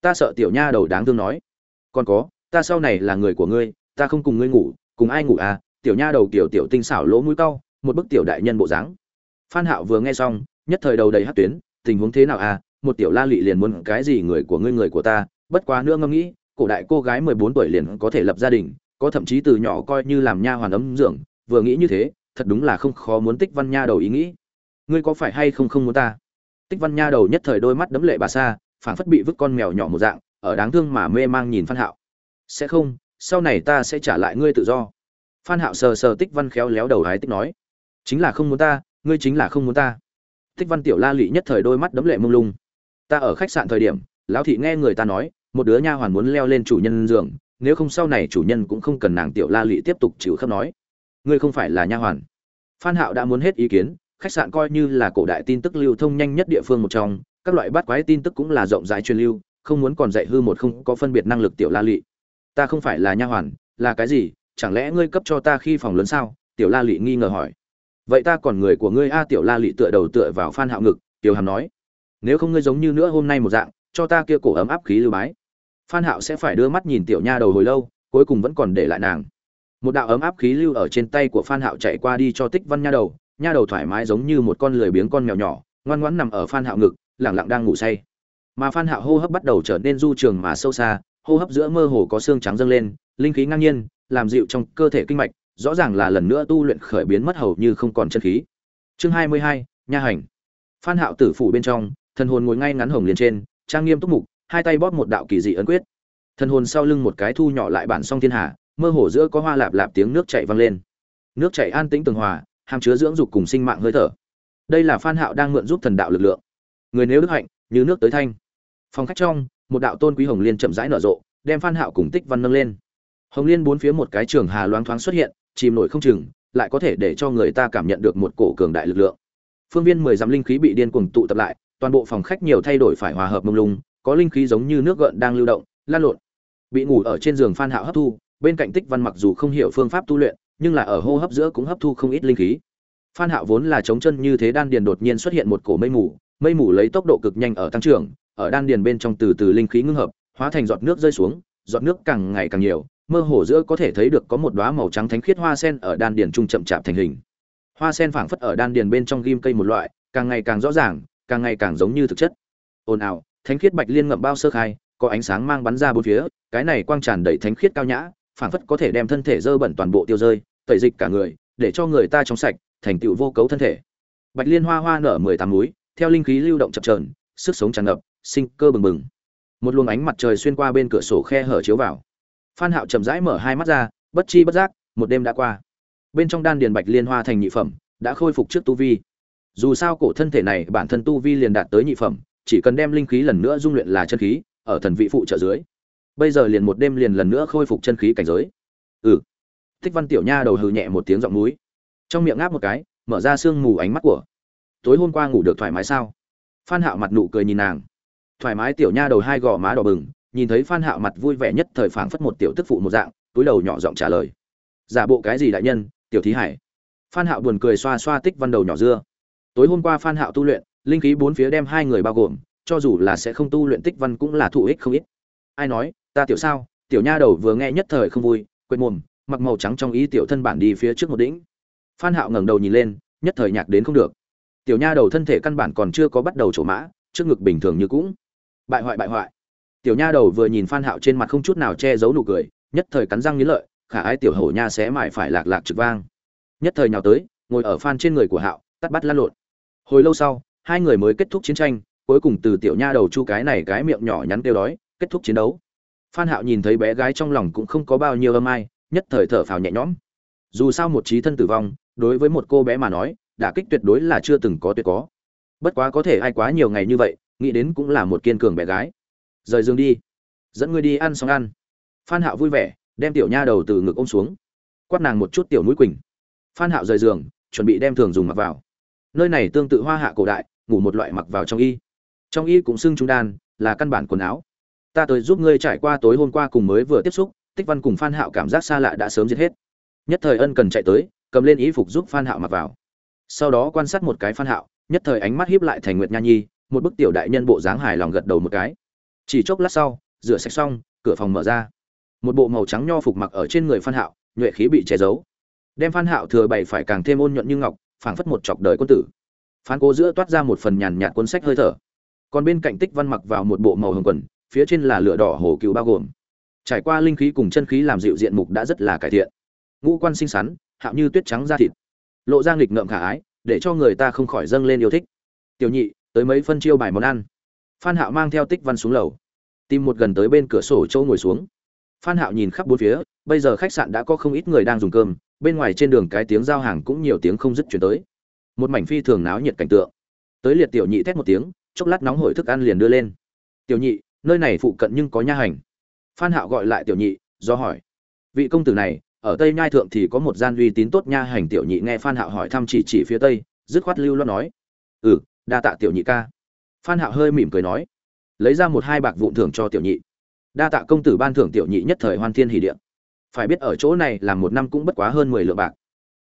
Ta sợ tiểu nha đầu đáng thương nói. Còn có, ta sau này là người của ngươi, ta không cùng ngươi ngủ, cùng ai ngủ à? Tiểu nha đầu tiểu tiểu tinh xảo lỗ mũi cau, một bức tiểu đại nhân bộ dáng. Phan hạo vừa nghe xong, nhất thời đầu đầy hắt tuyến, tình huống thế nào à? Một tiểu la lị liền muốn cái gì người của ngươi người của ta? Bất quá nữa ngẫm nghĩ, cổ đại cô gái 14 tuổi liền có thể lập gia đình, có thậm chí từ nhỏ coi như làm nha hoàn ấm dưỡng vừa nghĩ như thế, thật đúng là không khó muốn tích văn nha đầu ý nghĩ. Ngươi có phải hay không không muốn ta? Tích văn nha đầu nhất thời đôi mắt đấm lệ bà sa, phảng phất bị vứt con mèo nhỏ một dạng, ở đáng thương mà mê mang nhìn phan hạo. Sẽ không, sau này ta sẽ trả lại ngươi tự do. Phan hạo sờ sờ tích văn khéo léo đầu hái tích nói. Chính là không muốn ta, ngươi chính là không muốn ta. Tích văn tiểu la lị nhất thời đôi mắt đấm lệ mông lung. Ta ở khách sạn thời điểm, lão thị nghe người ta nói, một đứa nha hoàn muốn leo lên chủ nhân giường, nếu không sau này chủ nhân cũng không cần nàng tiểu la lị tiếp tục chịu khắp nói ngươi không phải là nha hoàn. Phan hạo đã muốn hết ý kiến, khách sạn coi như là cổ đại tin tức lưu thông nhanh nhất địa phương một trong, các loại bát quái tin tức cũng là rộng rãi truyền lưu, không muốn còn dạy hư một không có phân biệt năng lực tiểu la lị. Ta không phải là nha hoàn, là cái gì, chẳng lẽ ngươi cấp cho ta khi phòng lớn sao? Tiểu la lị nghi ngờ hỏi. Vậy ta còn người của ngươi a? Tiểu la lị tựa đầu tựa vào phan hạo ngực, tiểu hàm nói. Nếu không ngươi giống như nữa hôm nay một dạng, cho ta kia cổ ấm áp khí lưu bái. Phan hạo sẽ phải đưa mắt nhìn tiểu nha đầu hồi lâu, cuối cùng vẫn còn để lại nàng một đạo ấm áp khí lưu ở trên tay của phan hạo chạy qua đi cho tích văn nha đầu. Nha đầu thoải mái giống như một con lười biếng con mèo nhỏ ngoan ngoãn nằm ở phan hạo ngực lặng lặng đang ngủ say. Mà phan hạo hô hấp bắt đầu trở nên du trường mà sâu xa hô hấp giữa mơ hồ có xương trắng dâng lên linh khí ngang nhiên làm dịu trong cơ thể kinh mạch rõ ràng là lần nữa tu luyện khởi biến mất hầu như không còn chân khí. Chương 22, nha hành. Phan hạo tử phủ bên trong thần hồn ngồi ngay ngắn hồng liền trên trang nghiêm túc mục hai tay bóp một đạo kỳ dị ấn quyết. Thần hồn sau lưng một cái thu nhỏ lại bản song thiên hà mơ hồ giữa có hoa lạp lạp tiếng nước chảy vang lên. Nước chảy an tĩnh tường hòa, hàm chứa dưỡng dục cùng sinh mạng hơi thở. Đây là phan hạo đang mượn giúp thần đạo lực lượng. Người nếu đức hạnh, như nước tới thanh. Phòng khách trong, một đạo tôn quý hồng liên chậm rãi nở rộ, đem phan hạo cùng tích văn nâng lên. Hồng liên bốn phía một cái trường hà loáng thoáng xuất hiện, chìm nổi không chừng, lại có thể để cho người ta cảm nhận được một cổ cường đại lực lượng. Phương viên mười dặm linh khí bị điên cuồng tụ tập lại, toàn bộ phòng khách nhiều thay đổi phải hòa hợp mông lung, có linh khí giống như nước gợn đang lưu động, lan lộn. Bị ngủ ở trên giường phan hạo hấp thu bên cạnh tích văn mặc dù không hiểu phương pháp tu luyện, nhưng là ở hô hấp giữa cũng hấp thu không ít linh khí. Phan hạo vốn là chống chân như thế đan điền đột nhiên xuất hiện một cổ mây mù mây mù lấy tốc độ cực nhanh ở tăng trưởng, ở đan điền bên trong từ từ linh khí ngưng hợp, hóa thành giọt nước rơi xuống, giọt nước càng ngày càng nhiều, mơ hồ giữa có thể thấy được có một đóa màu trắng thánh khiết hoa sen ở đan điền trung chậm chạp thành hình. Hoa sen phảng phất ở đan điền bên trong ghim cây một loại, càng ngày càng rõ ràng, càng ngày càng giống như thực chất. Ồn ào, thánh khiết bạch liên ngậm bao sơ khai, có ánh sáng mang bắn ra bốn phía, cái này quang tràn đầy thánh khiết cao nhã phảng phất có thể đem thân thể dơ bẩn toàn bộ tiêu rơi tẩy dịch cả người để cho người ta trong sạch thành tựu vô cấu thân thể. Bạch liên hoa hoa nở mười tám núi, theo linh khí lưu động chập trờn sức sống tràn ngập sinh cơ bừng bừng. Một luồng ánh mặt trời xuyên qua bên cửa sổ khe hở chiếu vào. Phan hạo chậm rãi mở hai mắt ra bất chi bất giác một đêm đã qua. Bên trong đan điền bạch liên hoa thành nhị phẩm đã khôi phục trước tu vi. Dù sao cổ thân thể này bản thân tu vi liền đạt tới nhị phẩm chỉ cần đem linh khí lần nữa dung luyện là chân khí ở thần vị phụ trợ dưới bây giờ liền một đêm liền lần nữa khôi phục chân khí cảnh giới. Ừ. Thích văn tiểu nha đầu hừ nhẹ một tiếng giọng núi trong miệng ngáp một cái, mở ra sương mù ánh mắt của. Tối hôm qua ngủ được thoải mái sao? Phan hạo mặt nụ cười nhìn nàng. Thoải mái tiểu nha đầu hai gò má đỏ bừng, nhìn thấy phan hạo mặt vui vẻ nhất thời phảng phất một tiểu tức phụ một dạng, túi đầu nhỏ giọng trả lời. Giả bộ cái gì đại nhân, tiểu thí hải? Phan hạo buồn cười xoa xoa tích văn đầu nhỏ dưa. Tối hôm qua phan hạo tu luyện, linh khí bốn phía đem hai người bao gồm, cho dù là sẽ không tu luyện tích văn cũng là thụ ích không ít. Ai nói ta tiểu sao, tiểu nha đầu vừa nghe nhất thời không vui quên mồm, mặc màu trắng trong ý tiểu thân bản đi phía trước một đỉnh. Phan hạo ngẩng đầu nhìn lên, nhất thời nhạc đến không được. Tiểu nha đầu thân thể căn bản còn chưa có bắt đầu trổ mã, trước ngực bình thường như cũng. Bại hoại bại hoại. Tiểu nha đầu vừa nhìn phan hạo trên mặt không chút nào che giấu nụ cười, nhất thời cắn răng nghiến lợi, khả ái tiểu hổ nha sẽ mải phải lạc lạc trực vang. Nhất thời nhào tới, ngồi ở phan trên người của hạo, tắt bắt lăn lộn. Hồi lâu sau, hai người mới kết thúc chiến tranh, cuối cùng từ tiểu nha đầu chu cái này cái miệng nhỏ nhắn kêu đói, kết thúc chiến đấu phan hạo nhìn thấy bé gái trong lòng cũng không có bao nhiêu âm ai, nhất thời thở phào nhẹ nhõm. Dù sao một trí thân tử vong, đối với một cô bé mà nói, đả kích tuyệt đối là chưa từng có tuyệt có. Bất quá có thể ai quá nhiều ngày như vậy, nghĩ đến cũng là một kiên cường bé gái. Rời giường đi. Dẫn ngươi đi ăn xong ăn. Phan hạo vui vẻ, đem tiểu nha đầu từ ngực ôm xuống. Quát nàng một chút tiểu mũi quỳnh. Phan hạo rời giường, chuẩn bị đem thường dùng mặc vào. Nơi này tương tự hoa hạ cổ đại, ngủ một loại mặc vào trong y. Trong y cũng xưng trung đan, là căn bản quần áo ta tới giúp ngươi trải qua tối hôm qua cùng mới vừa tiếp xúc, tích văn cùng phan hạo cảm giác xa lạ đã sớm giết hết. Nhất thời ân cần chạy tới, cầm lên ý phục giúp phan hạo mặc vào. Sau đó quan sát một cái phan hạo, nhất thời ánh mắt híp lại thành nguyệt nha nhi, một bức tiểu đại nhân bộ dáng hài lòng gật đầu một cái. Chỉ chốc lát sau, rửa sạch xong, cửa phòng mở ra. Một bộ màu trắng nho phục mặc ở trên người phan hạo, nhuệ khí bị che giấu. Đem phan hạo thừa bày phải càng thêm ôn nhuận như ngọc, phảng phất một chọc đời quân tử. Phan cố giữa toát ra một phần nhàn nhạt cuốn sách hơi thở. Còn bên cạnh tích văn mặc vào một bộ màu hồng quần phía trên là lửa đỏ hồ cựu bao gồm. Trải qua linh khí cùng chân khí làm dịu diện mục đã rất là cải thiện. Ngũ quan xinh xắn, hạo như tuyết trắng da thịt. Lộ ra nghịch ngợm khả ái, để cho người ta không khỏi dâng lên yêu thích. Tiểu nhị, tới mấy phân chiêu bài món ăn. Phan hạo mang theo tích văn xuống lầu. Tìm một gần tới bên cửa sổ châu ngồi xuống. Phan hạo nhìn khắp bốn phía, bây giờ khách sạn đã có không ít người đang dùng cơm, bên ngoài trên đường cái tiếng giao hàng cũng nhiều tiếng không dứt chuyển tới. Một mảnh phi thường náo nhiệt cảnh tượng. Tới liệt tiểu nhị thét một tiếng, chốc lát nóng hổi thức ăn liền đưa lên. Tiểu nhị nơi này phụ cận nhưng có nha hành. Phan hạo gọi lại tiểu nhị, do hỏi. Vị công tử này, ở tây nhai thượng thì có một gian uy tín tốt nha hành tiểu nhị nghe phan hạo hỏi thăm chỉ chỉ phía tây, dứt khoát lưu loát nói. Ừ đa tạ tiểu nhị ca. Phan hạo hơi mỉm cười nói. Lấy ra một hai bạc vụn thưởng cho tiểu nhị. Đa tạ công tử ban thưởng tiểu nhị nhất thời hoan thiên hỉ điện. Phải biết ở chỗ này làm một năm cũng bất quá hơn mười lượng bạc.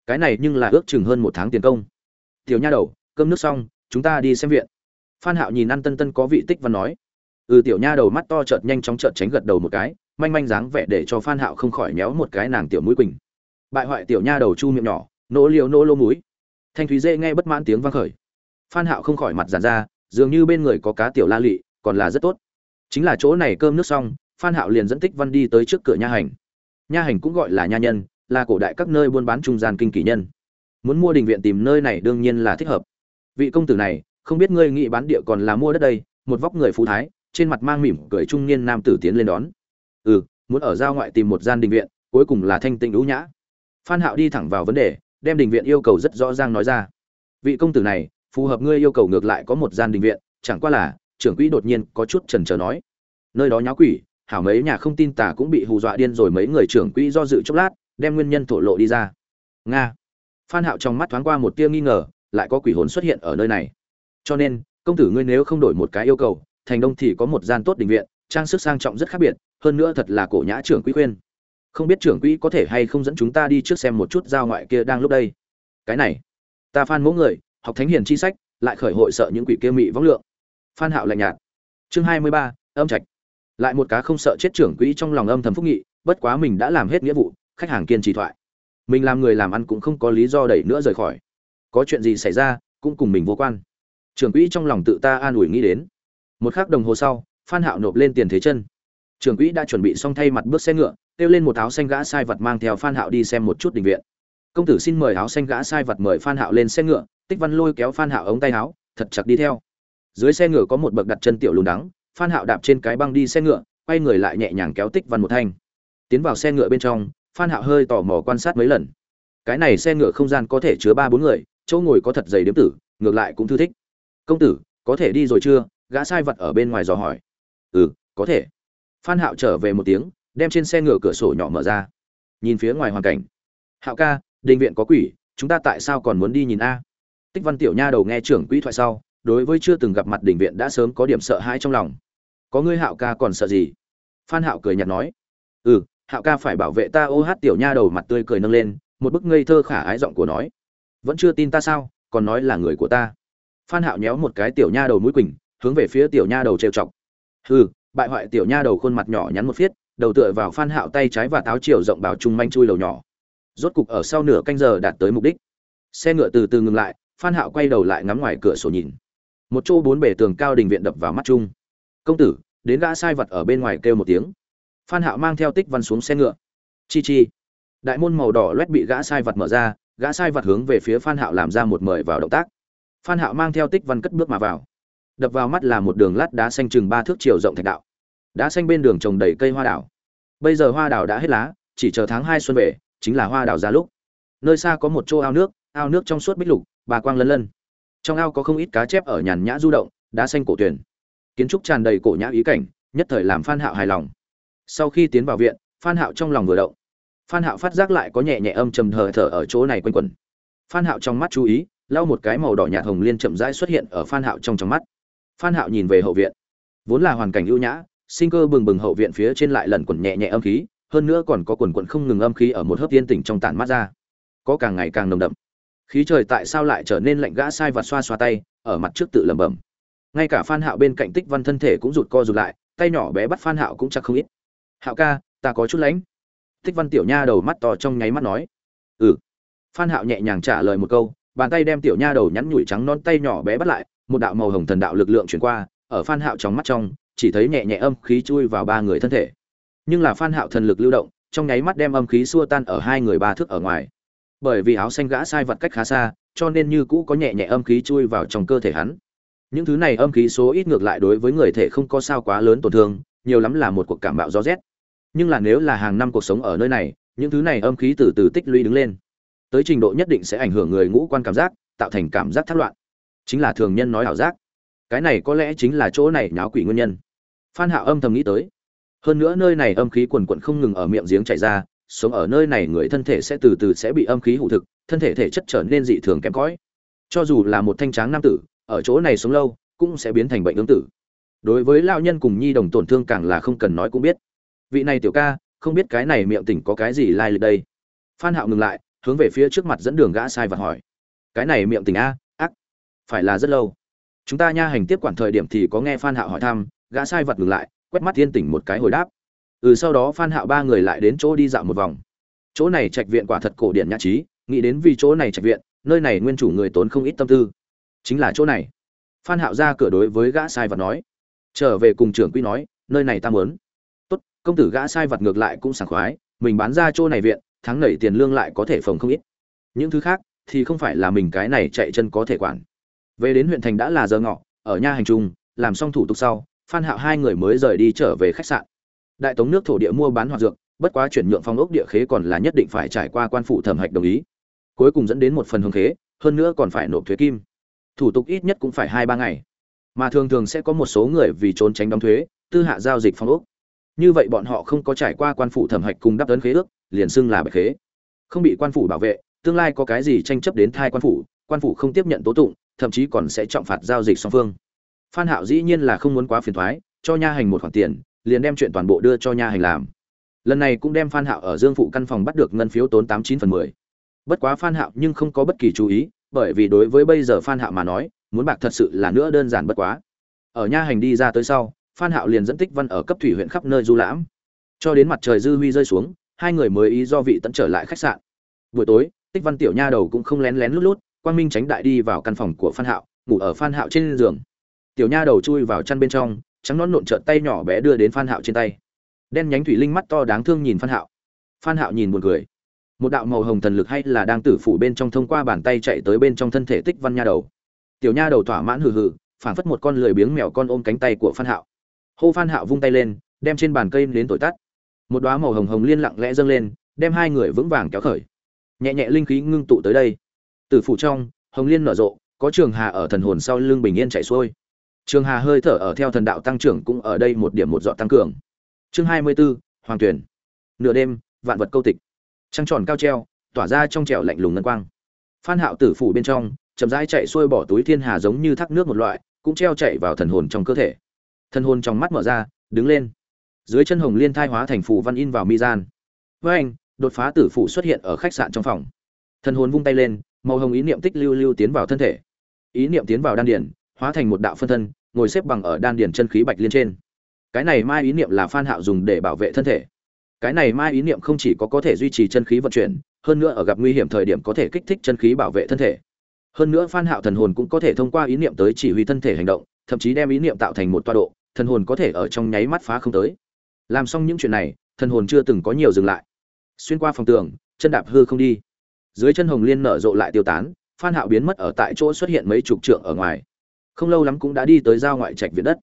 Cái này nhưng là ước chừng hơn một tháng tiền công. Tiểu nha đầu, cơm nước xong, chúng ta đi xem viện. Phan hạo nhìn ăn tân tân có vị tích và nói ừ tiểu nha đầu mắt to chợt nhanh chóng chợt tránh gật đầu một cái, manh manh dáng vẻ để cho phan hạo không khỏi méo một cái nàng tiểu mũi quỳnh. Bại hoại tiểu nha đầu chu miệng nhỏ, nỗ liều nỗ lô mũi. Thanh thúy dê nghe bất mãn tiếng vang khởi. Phan hạo không khỏi mặt giàn ra, dường như bên người có cá tiểu la lị, còn là rất tốt. Chính là chỗ này cơm nước xong, phan hạo liền dẫn tích văn đi tới trước cửa nha hành. Nha hành cũng gọi là nha nhân, là cổ đại các nơi buôn bán trung gian kinh kỳ nhân. Muốn mua đình viện tìm nơi này đương nhiên là thích hợp. Vị công tử này, không biết ngươi nghĩ bán địa còn là mua đất đây, một vóc người phú thái trên mặt mang mỉm cười trung niên nam tử tiến lên đón. Ừ muốn ở giao ngoại tìm một gian đình viện, cuối cùng là thanh tịnh đũ nhã. Phan hạo đi thẳng vào vấn đề, đem đình viện yêu cầu rất rõ ràng nói ra. Vị công tử này, phù hợp ngươi yêu cầu ngược lại có một gian đình viện, chẳng qua là, trưởng quỹ đột nhiên có chút chần chờ nói. Nơi đó nháo quỷ, hảo mấy nhà không tin tà cũng bị hù dọa điên rồi mấy người trưởng quỹ do dự chốc lát, đem nguyên nhân thổ lộ đi ra. Nga. Phan hạo trong mắt thoáng qua một tia nghi ngờ, lại có quỷ hồn xuất hiện ở nơi này. Cho nên, công tử ngươi nếu không đổi một cái yêu cầu thành đông thì có một gian tốt đình viện trang sức sang trọng rất khác biệt hơn nữa thật là cổ nhã trưởng quỹ khuyên. Không biết trưởng quỹ có thể hay không dẫn chúng ta đi trước xem một chút giao ngoại kia đang lúc đây. Cái này ta phan mỗi người học thánh hiền chi sách lại khởi hội sợ những quỷ kia mị võng lượng. Phan hạo lạnh nhạt. Chương hai mươi ba, âm trạch. Lại một cá không sợ chết trưởng quỹ trong lòng âm thầm phúc nghị bất quá mình đã làm hết nghĩa vụ khách hàng kiên trì thoại. Mình làm người làm ăn cũng không có lý do đẩy nữa rời khỏi. Có chuyện gì xảy ra cũng cùng mình vô quan. Trưởng quỹ trong lòng tự ta an ủi nghĩ đến một khắc đồng hồ sau, phan hạo nộp lên tiền thế chân. Trưởng quỹ đã chuẩn bị xong thay mặt bước xe ngựa, kêu lên một áo xanh gã sai vật mang theo phan hạo đi xem một chút đình viện. Công tử xin mời áo xanh gã sai vật mời phan hạo lên xe ngựa, tích văn lôi kéo phan hạo ống tay áo, thật chặt đi theo. Dưới xe ngựa có một bậc đặt chân tiểu lùn đắng, phan hạo đạp trên cái băng đi xe ngựa, quay người lại nhẹ nhàng kéo tích văn một thanh. Tiến vào xe ngựa bên trong, phan hạo hơi tò mò quan sát mấy lần. Cái này xe ngựa không gian có thể chứa ba bốn người, chỗ ngồi có thật dày điếm tử, ngược lại cũng thư thích. Công tử, có thể đi rồi chưa? Gã sai vật ở bên ngoài dò hỏi. Ừ có thể. Phan hạo trở về một tiếng, đem trên xe ngựa cửa sổ nhỏ mở ra. Nhìn phía ngoài hoàn cảnh. Hạo ca, đình viện có quỷ, chúng ta tại sao còn muốn đi nhìn a? Tích văn tiểu nha đầu nghe trưởng quỹ thoại sau, đối với chưa từng gặp mặt đình viện đã sớm có điểm sợ hãi trong lòng. Có ngươi hạo ca còn sợ gì? Phan hạo cười nhạt nói. Ừ hạo ca phải bảo vệ ta, ô hát tiểu nha đầu mặt tươi cười nâng lên, một bức ngây thơ khả ái giọng của nói. Vẫn chưa tin ta sao, còn nói là người của ta. Phan hạo nhéo một cái tiểu nha đầu mũi quỳnh hướng về phía tiểu nha đầu trêu chọc. Hừ, bại hoại tiểu nha đầu khuôn mặt nhỏ nhắn một phiết, đầu tựa vào phan hạo tay trái và táo chiều rộng bảo trung manh chui lầu nhỏ. Rốt cục ở sau nửa canh giờ đạt tới mục đích. Xe ngựa từ từ ngừng lại, phan hạo quay đầu lại ngắm ngoài cửa sổ nhìn. Một chỗ bốn bể tường cao đình viện đập vào mắt chung. Công tử, đến gã sai vật ở bên ngoài kêu một tiếng. Phan hạo mang theo tích văn xuống xe ngựa. Chi chi. Đại môn màu đỏ loét bị gã sai vật mở ra, gã sai vật hướng về phía phan hạo làm ra một mời vào động tác. Phan hạo mang theo tích văn cất bước mà vào đập vào mắt là một đường lát đá xanh chừng ba thước chiều rộng thạch đạo. Đá xanh bên đường trồng đầy cây hoa đào. Bây giờ hoa đào đã hết lá, chỉ chờ tháng hai xuân về, chính là hoa đào ra lúc. Nơi xa có một chỗ ao nước ao nước trong suốt bích lục, bà quang lân lân. Trong ao có không ít cá chép ở nhàn nhã du động, đá xanh cổ tuyển. Kiến trúc tràn đầy cổ nhã ý cảnh, nhất thời làm phan hạo hài lòng. Sau khi tiến vào viện, phan hạo trong lòng vừa động. Phan hạo phát giác lại có nhẹ nhẹ âm trầm thở thở ở chỗ này quanh quẩn. Phan hạo trong mắt chú ý, lau một cái màu đỏ nhạt hồng liên chậm rãi xuất hiện ở phan hạo trong trong mắt phan hạo nhìn về hậu viện. Vốn là hoàn cảnh ưu nhã, sinh cơ bừng bừng hậu viện phía trên lại lần quẩn nhẹ nhẹ âm khí, hơn nữa còn có quần quần không ngừng âm khí ở một hớp tiên tỉnh trong tản mắt ra. Có càng ngày càng nồng đậm. Khí trời tại sao lại trở nên lạnh gã sai và xoa xoa tay, ở mặt trước tự lẩm bẩm. Ngay cả phan hạo bên cạnh tích văn thân thể cũng rụt co rụt lại, tay nhỏ bé bắt phan hạo cũng chắc không ít. Hạo ca, ta có chút lạnh. tích văn tiểu nha đầu mắt to trong nháy mắt nói. Ừ. Phan hạo nhẹ nhàng trả lời một câu, bàn tay đem tiểu nha đầu nhắn nhủi trắng non tay nhỏ bé bắt lại một đạo màu hồng thần đạo lực lượng chuyển qua, ở phan hạo trong mắt trong, chỉ thấy nhẹ nhẹ âm khí chui vào ba người thân thể. Nhưng là phan hạo thần lực lưu động, trong nháy mắt đem âm khí xua tan ở hai người ba thước ở ngoài. Bởi vì áo xanh gã sai vật cách khá xa, cho nên như cũ có nhẹ nhẹ âm khí chui vào trong cơ thể hắn. Những thứ này âm khí số ít ngược lại đối với người thể không có sao quá lớn tổn thương, nhiều lắm là một cuộc cảm bạo gió rét. Nhưng là nếu là hàng năm cuộc sống ở nơi này, những thứ này âm khí từ từ tích lũy đứng lên. Tới trình độ nhất định sẽ ảnh hưởng người ngũ quan cảm giác, tạo thành cảm giác thất loạn chính là thường nhân nói ảo giác. Cái này có lẽ chính là chỗ này nháo quỷ nguyên nhân. Phan hạo âm thầm nghĩ tới. Hơn nữa nơi này âm khí quần quận không ngừng ở miệng giếng chảy ra, sống ở nơi này người thân thể sẽ từ từ sẽ bị âm khí hủ thực, thân thể thể chất trở nên dị thường kém cỏi. Cho dù là một thanh tráng nam tử, ở chỗ này sống lâu, cũng sẽ biến thành bệnh ứng tử. Đối với lão nhân cùng nhi đồng tổn thương càng là không cần nói cũng biết. Vị này tiểu ca, không biết cái này miệng tỉnh có cái gì lai lịch đây. Phan hạo ngừng lại, hướng về phía trước mặt dẫn đường gã sai và hỏi. Cái này miệng tỉnh a? Phải là rất lâu. Chúng ta nha hành tiếp quản thời điểm thì có nghe phan hạo hỏi thăm, gã sai vật ngừng lại, quét mắt thiên tỉnh một cái hồi đáp. Ừ sau đó phan hạo ba người lại đến chỗ đi dạo một vòng. Chỗ này trạch viện quả thật cổ điển nhã trí, nghĩ đến vì chỗ này trạch viện, nơi này nguyên chủ người tốn không ít tâm tư. Chính là chỗ này. Phan hạo ra cửa đối với gã sai vật nói. Trở về cùng trưởng quy nói, nơi này ta muốn. Tốt, công tử gã sai vật ngược lại cũng sảng khoái, mình bán ra chỗ này viện, tháng nảy tiền lương lại có thể phòng không ít. Những thứ khác thì không phải là mình cái này chạy chân có thể quản về đến huyện thành đã là giờ ngọ, ở nha hành trung, làm xong thủ tục sau, phan hạo hai người mới rời đi trở về khách sạn. Đại tống nước thổ địa mua bán hoạt dược, bất quá chuyển nhượng phong ốc địa khế còn là nhất định phải trải qua quan phủ thẩm hạch đồng ý. Cuối cùng dẫn đến một phần hương khế, hơn nữa còn phải nộp thuế kim. Thủ tục ít nhất cũng phải hai ba ngày. Mà thường thường sẽ có một số người vì trốn tránh đóng thuế, tư hạ giao dịch phong ốc. Như vậy bọn họ không có trải qua quan phủ thẩm hạch cùng đáp ấn khế ước, liền xưng là bạch khế. Không bị quan phủ bảo vệ, tương lai có cái gì tranh chấp đến thai quan phủ quan phủ không tiếp nhận tố tụng thậm chí còn sẽ trọng phạt giao dịch song phương. Phan hạo dĩ nhiên là không muốn quá phiền toái cho nha hành một khoản tiền, liền đem chuyện toàn bộ đưa cho nha hành làm. Lần này cũng đem phan hạo ở dương phụ căn phòng bắt được ngân phiếu tốn tám chín phần mười. Bất quá phan hạo nhưng không có bất kỳ chú ý, bởi vì đối với bây giờ phan hạo mà nói, muốn bạc thật sự là nữa đơn giản bất quá. Ở nha hành đi ra tới sau, phan hạo liền dẫn tích văn ở cấp thủy huyện khắp nơi du lãm. Cho đến mặt trời dư huy rơi xuống, hai người mới ý do vị tận trở lại khách sạn. Buổi tối, tích văn tiểu nha đầu cũng không lén lén lút lút quang minh tránh đại đi vào căn phòng của phan hạo, ngủ ở phan hạo trên giường. Tiểu nha đầu chui vào chăn bên trong, trắng nón nộn trợn tay nhỏ bé đưa đến phan hạo trên tay. Đen nhánh thủy linh mắt to đáng thương nhìn phan hạo. Phan hạo nhìn buồn cười. Một đạo màu hồng thần lực hay là đang tử phủ bên trong thông qua bàn tay chạy tới bên trong thân thể tích văn nha đầu. Tiểu nha đầu thỏa mãn hừ hừ, phảng phất một con lười biếng mèo con ôm cánh tay của phan hạo. Hô phan hạo vung tay lên, đem trên bàn cây đến tối tắt. Một đóa màu hồng hồng liên lặng lẽ dâng lên, đem hai người vững vàng kéo khởi. Nhẹ nhẹ linh khí ngưng tụ tới đây tử phủ trong hồng liên nở rộ có trường hà ở thần hồn sau lưng bình yên chảy xuôi. Trường hà hơi thở ở theo thần đạo tăng trưởng cũng ở đây một điểm một dọn tăng cường. Chương hai mươi 24, hoàng tuyển nửa đêm vạn vật câu tịch. Trăng tròn cao treo tỏa ra trong trẻo lạnh lùng ngân quang. Phan hạo tử phủ bên trong chậm rãi chạy xuôi bỏ túi thiên hà giống như thác nước một loại cũng treo chạy vào thần hồn trong cơ thể. Thần hồn trong mắt mở ra đứng lên. Dưới chân hồng liên thai hóa thành phù văn in vào mi gian. Với anh đột phá tử phủ xuất hiện ở khách sạn trong phòng. Thần hồn vung tay lên màu hồng ý niệm tích lưu lưu tiến vào thân thể. Ý niệm tiến vào đan điển hóa thành một đạo phân thân, ngồi xếp bằng ở đan điển chân khí bạch liên trên. Cái này mai ý niệm là phan hạo dùng để bảo vệ thân thể. Cái này mai ý niệm không chỉ có có thể duy trì chân khí vận chuyển, hơn nữa ở gặp nguy hiểm thời điểm có thể kích thích chân khí bảo vệ thân thể. Hơn nữa phan hạo thần hồn cũng có thể thông qua ý niệm tới chỉ huy thân thể hành động, thậm chí đem ý niệm tạo thành một toa độ, thần hồn có thể ở trong nháy mắt phá không tới. Làm xong những chuyện này, thần hồn chưa từng có nhiều dừng lại. Xuyên qua phòng tường, chân đạp hư không đi dưới chân hồng liên nở rộ lại tiêu tán phan hạo biến mất ở tại chỗ xuất hiện mấy chục trượng ở ngoài. Không lâu lắm cũng đã đi tới giao ngoại trạch viện đất.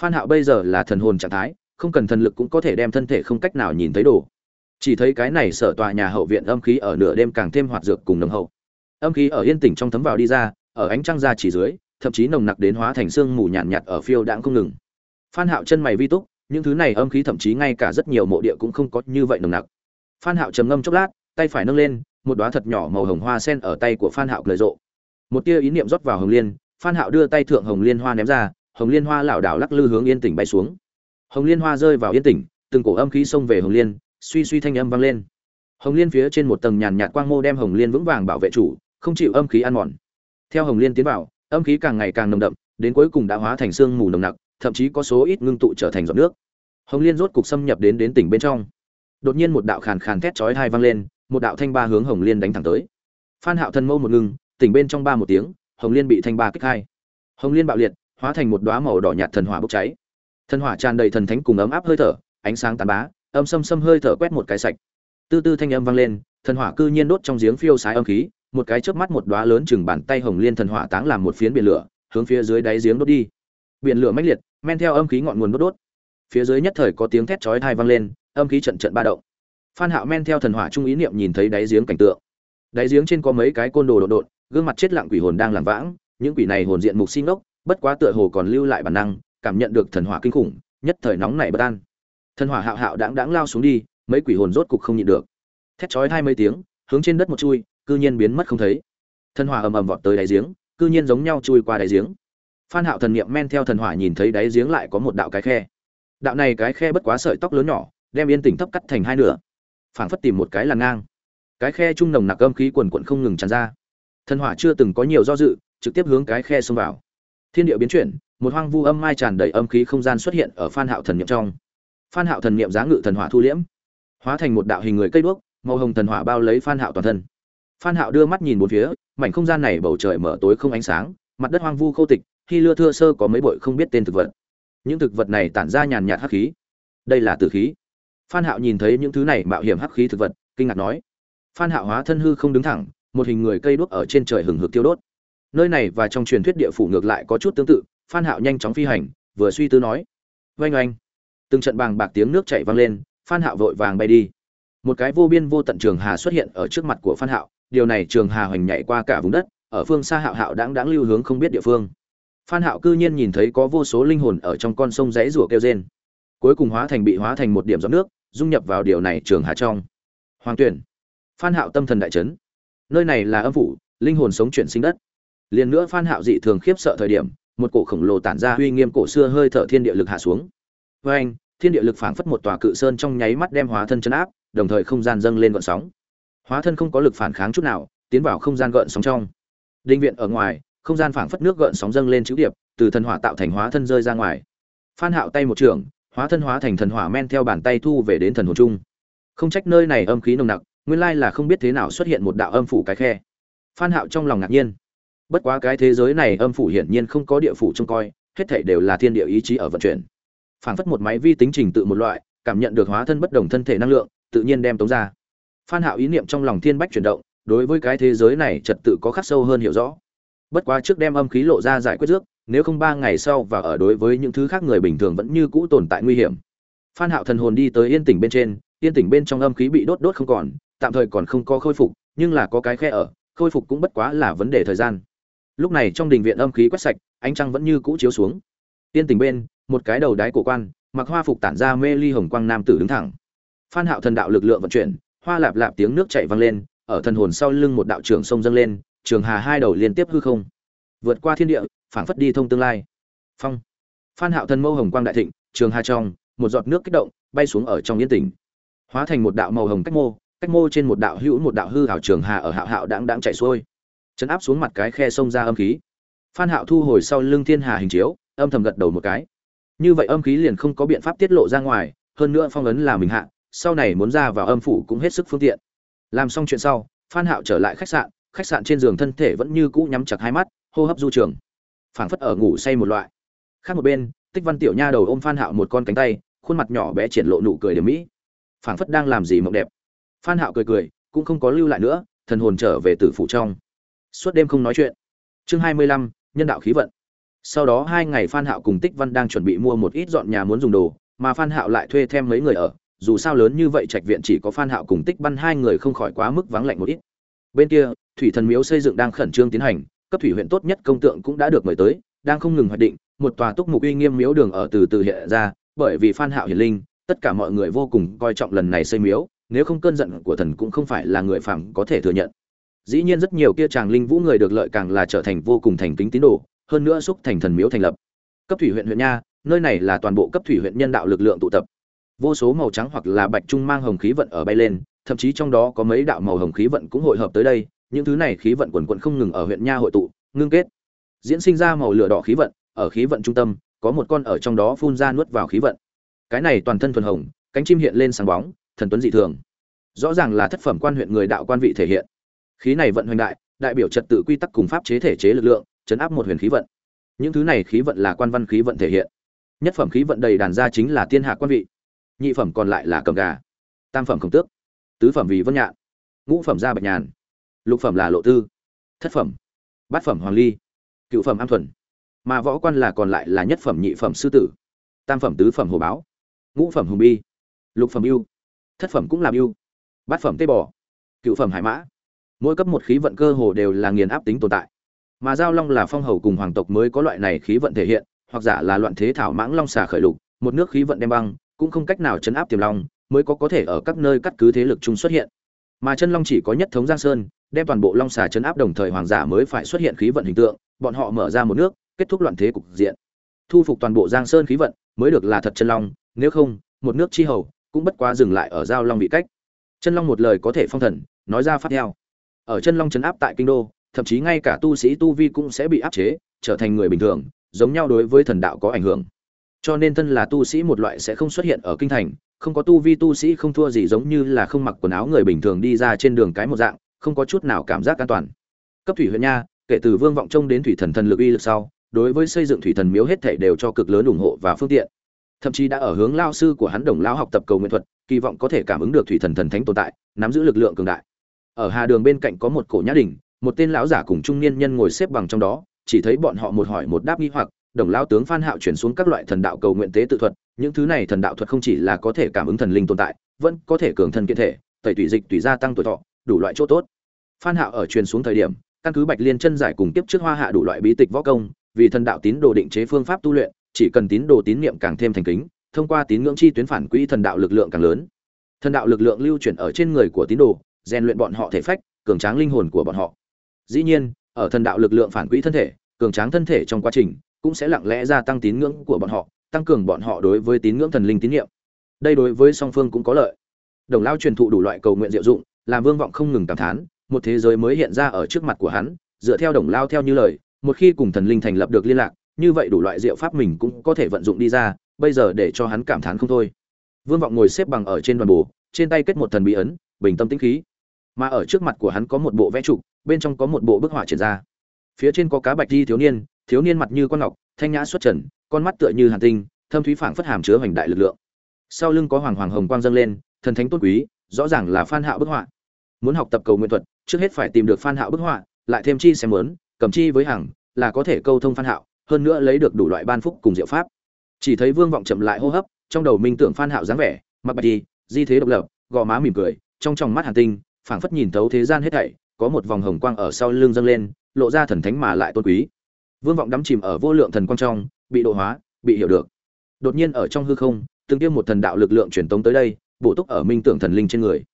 Phan hạo bây giờ là thần hồn trạng thái không cần thần lực cũng có thể đem thân thể không cách nào nhìn thấy đồ. Chỉ thấy cái này sở tòa nhà hậu viện âm khí ở nửa đêm càng thêm hoạt dược cùng nồng hậu. Âm khí ở yên tĩnh trong thấm vào đi ra ở ánh trăng ra chỉ dưới thậm chí nồng nặc đến hóa thành xương mù nhàn nhạt, nhạt ở phiêu đãng không ngừng. Phan hạo chân mày vi túc những thứ này âm khí thậm chí ngay cả rất nhiều mộ địa cũng không có như vậy nồng nặc. Phan hạo trầm ngâm chốc lát tay phải nâng lên một đóa thật nhỏ màu hồng hoa sen ở tay của phan hạo cười rộ. Một tia ý niệm rót vào hồng liên, phan hạo đưa tay thượng hồng liên hoa ném ra, hồng liên hoa lảo đảo lắc lư hướng yên tỉnh bay xuống. Hồng liên hoa rơi vào yên tỉnh từng cổ âm khí xông về hồng liên, suy suy thanh âm vang lên. Hồng liên phía trên một tầng nhàn nhạt quang mô đem hồng liên vững vàng bảo vệ chủ, không chịu âm khí ăn mòn. Theo hồng liên tiến vào, âm khí càng ngày càng nồng đậm, đến cuối cùng đã hóa thành sương mù nồng nặc, thậm chí có số ít ngưng tụ trở thành giọt nước. Hồng liên rốt cục xâm nhập đến đến tỉnh bên trong. Đột nhiên một đạo khàn khàn thét chói tai vang lên một đạo thanh ba hướng hồng liên đánh thẳng tới. Phan hạo thân mâu một ngưng tỉnh bên trong ba một tiếng, hồng liên bị thanh ba kích hai. Hồng liên bạo liệt, hóa thành một đóa màu đỏ nhạt thần hỏa bốc cháy. Thần hỏa tràn đầy thần thánh cùng ấm áp hơi thở, ánh sáng tàn bá, âm xâm xâm hơi thở quét một cái sạch. Tư tư thanh âm vang lên, thần hỏa cư nhiên đốt trong giếng phiêu sái âm khí, một cái chớp mắt một đóa lớn chừng bàn tay hồng liên thần hỏa táng làm một phiến biển lửa, hướng phía dưới đáy giếng đốt đi. Biển lửa mãnh liệt, men theo âm khí ngọn nguồn đốt đốt. Phía dưới nhất thời có tiếng thét chói tai vang lên, âm khí trận trận ba động phan hạo men theo thần hỏa trung ý niệm nhìn thấy đáy giếng cảnh tượng. Đáy giếng trên có mấy cái côn đồ đột đột, gương mặt chết lặng quỷ hồn đang làm vãng, những quỷ này hồn diện mục sinh ngốc, bất quá tựa hồ còn lưu lại bản năng, cảm nhận được thần hỏa kinh khủng, nhất thời nóng nảy bất an. Thần hỏa hạo hạo đãng đãng lao xuống đi, mấy quỷ hồn rốt cục không nhịn được. Thét chói hai mấy tiếng, hướng trên đất một chui, cư nhiên biến mất không thấy. Thần hỏa ầm ầm vọt tới đáy giếng, cư nhiên giống nhau chui qua đáy giếng. Phan hạo thần niệm men theo thần hỏa nhìn thấy đáy giếng lại có một đạo cái khe. Đạo này cái khe bất quá sợi tóc lớn nhỏ, đem yên tỉnh thấp cắt thành hai nửa phảng phất tìm một cái là ngang. Cái khe trung nồng nặc âm khí quần quận không ngừng tràn ra. Thần hỏa chưa từng có nhiều do dự, trực tiếp hướng cái khe xông vào. Thiên địa biến chuyển, một hoang vu âm mai tràn đầy âm khí không gian xuất hiện ở phan hạo thần niệm trong. Phan hạo thần niệm giá ngự thần hỏa thu liễm, hóa thành một đạo hình người cây đuốc, màu hồng thần hỏa bao lấy phan hạo toàn thân. Phan hạo đưa mắt nhìn bốn phía, mảnh không gian này bầu trời mở tối không ánh sáng, mặt đất hoang vu khô tịch, khi lưa thưa sơ có mấy bụi không biết tên thực vật. Những thực vật này tản ra nhàn nhạt hắc khí. Đây là tử khí phan hạo nhìn thấy những thứ này mạo hiểm hắc khí thực vật, kinh ngạc nói, phan hạo hóa thân hư không đứng thẳng, một hình người cây đuốc ở trên trời hừng hực tiêu đốt. Nơi này và trong truyền thuyết địa phủ ngược lại có chút tương tự. Phan hạo nhanh chóng phi hành, vừa suy tư nói, oanh oanh. Từng trận bàng bạc tiếng nước chảy vang lên, phan hạo vội vàng bay đi. Một cái vô biên vô tận trường hà xuất hiện ở trước mặt của phan hạo, điều này trường hà hoành nhảy qua cả vùng đất, ở phương xa hạo hạo đãng đãng lưu hướng không biết địa phương. Phan hạo cư nhiên nhìn thấy có vô số linh hồn ở trong con sông rãy rủa kêu rên cuối cùng hóa thành bị hóa thành một điểm giọt nước, dung nhập vào điều này trường hà trong. Hoàng tuyển, phan hạo tâm thần đại chấn. Nơi này là âm phủ, linh hồn sống chuyển sinh đất. Liền nữa phan hạo dị thường khiếp sợ thời điểm, một cổ khổng lồ tản ra uy nghiêm cổ xưa hơi thở thiên địa lực hạ xuống. Với anh, thiên địa lực phảng phất một tòa cự sơn trong nháy mắt đem hóa thân chấn áp, đồng thời không gian dâng lên gợn sóng. Hóa thân không có lực phản kháng chút nào, tiến vào không gian gợn sóng trong. Đinh viện ở ngoài, không gian phảng phất nước gợn sóng dâng lên chữ điệp, từ thần hỏa tạo thành hóa thân rơi ra ngoài. Phan hạo tay một trường hóa thân hóa thành thần hỏa men theo bàn tay thu về đến thần hồn trung không trách nơi này âm khí nồng nặc, nguyên lai là không biết thế nào xuất hiện một đạo âm phủ cái khe. Phan hạo trong lòng ngạc nhiên. Bất quá cái thế giới này âm phủ hiển nhiên không có địa phủ trông coi, hết thảy đều là thiên địa ý chí ở vận chuyển. Phảng phất một máy vi tính trình tự một loại, cảm nhận được hóa thân bất đồng thân thể năng lượng, tự nhiên đem tống ra. Phan hạo ý niệm trong lòng thiên bách chuyển động, đối với cái thế giới này trật tự có khắc sâu hơn hiểu rõ. Bất quá trước đem âm khí lộ ra giải quyết trước nếu không ba ngày sau và ở đối với những thứ khác người bình thường vẫn như cũ tồn tại nguy hiểm. Phan hạo thần hồn đi tới yên tỉnh bên trên, yên tỉnh bên trong âm khí bị đốt đốt không còn, tạm thời còn không có khôi phục, nhưng là có cái khe ở, khôi phục cũng bất quá là vấn đề thời gian. Lúc này trong đình viện âm khí quét sạch, ánh trăng vẫn như cũ chiếu xuống. Yên tỉnh bên, một cái đầu đái cổ quan, mặc hoa phục tản ra mê ly hồng quang nam tử đứng thẳng. Phan hạo thần đạo lực lượng vận chuyển, hoa lạp lạp tiếng nước chảy vang lên, ở thần hồn sau lưng một đạo trường sông dâng lên, trường hà hai đầu liên tiếp hư không. Vượt qua thiên địa phảng phất đi thông tương lai. Phong. Phan hạo thần mâu hồng quang đại thịnh, trường hà trong, một giọt nước kích động, bay xuống ở trong yên tĩnh. Hóa thành một đạo màu hồng cách mô cách mô trên một đạo hữu một đạo hư hảo trường hà ở hạo hạo đãng đãng chạy xuôi. Chấn áp xuống mặt cái khe sông ra âm khí. Phan hạo thu hồi sau lưng thiên hà hình chiếu, âm thầm gật đầu một cái. Như vậy âm khí liền không có biện pháp tiết lộ ra ngoài, hơn nữa phong ấn là mình hạ, sau này muốn ra vào âm phủ cũng hết sức phương tiện. Làm xong chuyện sau, phan hạo trở lại khách sạn khách sạn trên giường thân thể vẫn như cũ nhắm chặt hai mắt, hô hấp du trường phảng phất ở ngủ say một loại. Khác một bên, tích văn tiểu nha đầu ôm phan hạo một con cánh tay, khuôn mặt nhỏ bé triển lộ nụ cười điểm mỹ. Phảng phất đang làm gì mộng đẹp. Phan hạo cười cười, cũng không có lưu lại nữa, thần hồn trở về tử phủ trong. Suốt đêm không nói chuyện. Chương hai mươi lăm, nhân đạo khí vận. Sau đó hai ngày phan hạo cùng tích văn đang chuẩn bị mua một ít dọn nhà muốn dùng đồ, mà phan hạo lại thuê thêm mấy người ở. Dù sao lớn như vậy trạch viện chỉ có phan hạo cùng tích văn hai người không khỏi quá mức vắng lạnh một ít. Bên kia, thủy thần miếu xây dựng đang khẩn trương tiến hành cấp thủy huyện tốt nhất công tượng cũng đã được mời tới, đang không ngừng hoạch định, một tòa túc mục uy nghiêm miếu đường ở từ từ hiện ra, bởi vì phan hạo hiển linh, tất cả mọi người vô cùng coi trọng lần này xây miếu, nếu không cơn giận của thần cũng không phải là người phàm có thể thừa nhận. Dĩ nhiên rất nhiều kia chàng linh vũ người được lợi càng là trở thành vô cùng thành kính tín đồ, hơn nữa xúc thành thần miếu thành lập. Cấp thủy huyện huyện nha, nơi này là toàn bộ cấp thủy huyện nhân đạo lực lượng tụ tập. Vô số màu trắng hoặc là bạch trung mang hồng khí vận ở bay lên, thậm chí trong đó có mấy đạo màu hồng khí vận cũng hội hợp tới đây những thứ này khí vận quần quận không ngừng ở huyện nha hội tụ, ngưng kết. Diễn sinh ra màu lửa đỏ khí vận, ở khí vận trung tâm, có một con ở trong đó phun ra nuốt vào khí vận. Cái này toàn thân thuần hồng, cánh chim hiện lên sáng bóng, thần tuấn dị thường. Rõ ràng là thất phẩm quan huyện người đạo quan vị thể hiện. Khí này vận hoành đại đại biểu trật tự quy tắc cùng pháp chế thể chế lực lượng, chấn áp một huyền khí vận. Những thứ này khí vận là quan văn khí vận thể hiện. Nhất phẩm khí vận đầy đàn ra chính là tiên hạ quan vị. Nhị phẩm còn lại là cầm gà. Tam phẩm khổng tước. Tứ phẩm vì vân nhạn. Ngũ phẩm gia bạch nhàn lục phẩm là lộ tư, thất phẩm, bát phẩm hoàng ly, cựu phẩm am thuần. Mà võ quan là còn lại là nhất phẩm nhị phẩm sư tử, tam phẩm tứ phẩm hồ báo, ngũ phẩm hùng bi, lục phẩm yêu thất phẩm cũng làm yêu bát phẩm tê bò, cựu phẩm hải mã. Mỗi cấp một khí vận cơ hồ đều là nghiền áp tính tồn tại. Mà giao long là phong hầu cùng hoàng tộc mới có loại này khí vận thể hiện, hoặc giả là loạn thế thảo mãng long xà khởi lục, một nước khí vận đem băng, cũng không cách nào chấn áp tiềm long, mới có có thể ở các nơi cắt cứ thế lực chung xuất hiện mà chân long chỉ có nhất thống giang sơn, đem toàn bộ long xà chấn áp đồng thời hoàng giả mới phải xuất hiện khí vận hình tượng, bọn họ mở ra một nước, kết thúc loạn thế cục diện. Thu phục toàn bộ giang sơn khí vận, mới được là thật chân long, nếu không, một nước chi hầu, cũng bất quá dừng lại ở giao long bị cách. Chân long một lời có thể phong thần, nói ra phát theo. Ở chân long chấn áp tại kinh đô, thậm chí ngay cả tu sĩ tu vi cũng sẽ bị áp chế, trở thành người bình thường, giống nhau đối với thần đạo có ảnh hưởng cho nên thân là tu sĩ một loại sẽ không xuất hiện ở kinh thành không có tu vi tu sĩ không thua gì giống như là không mặc quần áo người bình thường đi ra trên đường cái một dạng không có chút nào cảm giác an toàn. Cấp thủy huyện nha kể từ vương vọng trông đến thủy thần thần lực uy lực sau đối với xây dựng thủy thần miếu hết thảy đều cho cực lớn ủng hộ và phương tiện. Thậm chí đã ở hướng lao sư của hắn đồng lao học tập cầu nguyện thuật kỳ vọng có thể cảm ứng được thủy thần thần thánh tồn tại nắm giữ lực lượng cường đại. Ở hà đường bên cạnh có một cổ nhã đình, một tên lão giả cùng trung niên nhân ngồi xếp bằng trong đó chỉ thấy bọn họ một hỏi một đáp nghi hoặc đồng lao tướng phan hạo chuyển xuống các loại thần đạo cầu nguyện tế tự thuật, những thứ này thần đạo thuật không chỉ là có thể cảm ứng thần linh tồn tại, vẫn có thể cường thân kiện thể, tẩy tủy dịch tùy gia tăng tuổi thọ, đủ loại chỗ tốt. Phan hạo ở truyền xuống thời điểm, căn cứ bạch liên chân giải cùng tiếp trước hoa hạ đủ loại bí tịch võ công, vì thần đạo tín đồ định chế phương pháp tu luyện, chỉ cần tín đồ tín niệm càng thêm thành kính, thông qua tín ngưỡng chi tuyến phản quỹ thần đạo lực lượng càng lớn. Thần đạo lực lượng lưu chuyển ở trên người của tín đồ, rèn luyện bọn họ thể phách, cường tráng linh hồn của bọn họ. Dĩ nhiên, ở thần đạo lực lượng phản quỹ thân thể, cường tráng thân thể trong quá trình cũng sẽ lặng lẽ gia tăng tín ngưỡng của bọn họ tăng cường bọn họ đối với tín ngưỡng thần linh tín nhiệm đây đối với song phương cũng có lợi. Đồng lao truyền thụ đủ loại cầu nguyện diệu dụng làm vương vọng không ngừng cảm thán một thế giới mới hiện ra ở trước mặt của hắn dựa theo đồng lao theo như lời một khi cùng thần linh thành lập được liên lạc như vậy đủ loại diệu pháp mình cũng có thể vận dụng đi ra bây giờ để cho hắn cảm thán không thôi. Vương vọng ngồi xếp bằng ở trên đoàn bồ trên tay kết một thần bí ấn bình tâm tĩnh khí. Mà ở trước mặt của hắn có một bộ vẽ trụ, bên trong có một bộ bức họa triển ra phía trên có cá bạch di thiếu niên thiếu niên mặt như con ngọc, thanh nhã xuất trần, con mắt tựa như hàn tinh, thâm thúy phảng phất hàm chứa hoành đại lực lượng. Sau lưng có hoàng hoàng hồng quang dâng lên, thần thánh tôn quý, rõ ràng là phan hạo bức họa. Muốn học tập cầu nguyện thuật, trước hết phải tìm được phan hạo bức họa, lại thêm chi xem muốn, cầm chi với hàng là có thể câu thông phan hạo, hơn nữa lấy được đủ loại ban phúc cùng diệu pháp. Chỉ thấy vương vọng chậm lại hô hấp, trong đầu minh tưởng phan hạo dáng vẻ, mặc bạch đi di thế độc lập, gò má mỉm cười, trong tròng mắt hàn tinh, phảng phất nhìn thấu thế gian hết thảy, có một vòng hồng quang ở sau lưng dâng lên lộ ra thần thánh mà lại tôn quý. Vương vọng đắm chìm ở vô lượng thần quang trong, bị độ hóa, bị hiểu được. Đột nhiên ở trong hư không, từng tiêm một thần đạo lực lượng truyền tống tới đây, bổ túc ở minh tưởng thần linh trên người.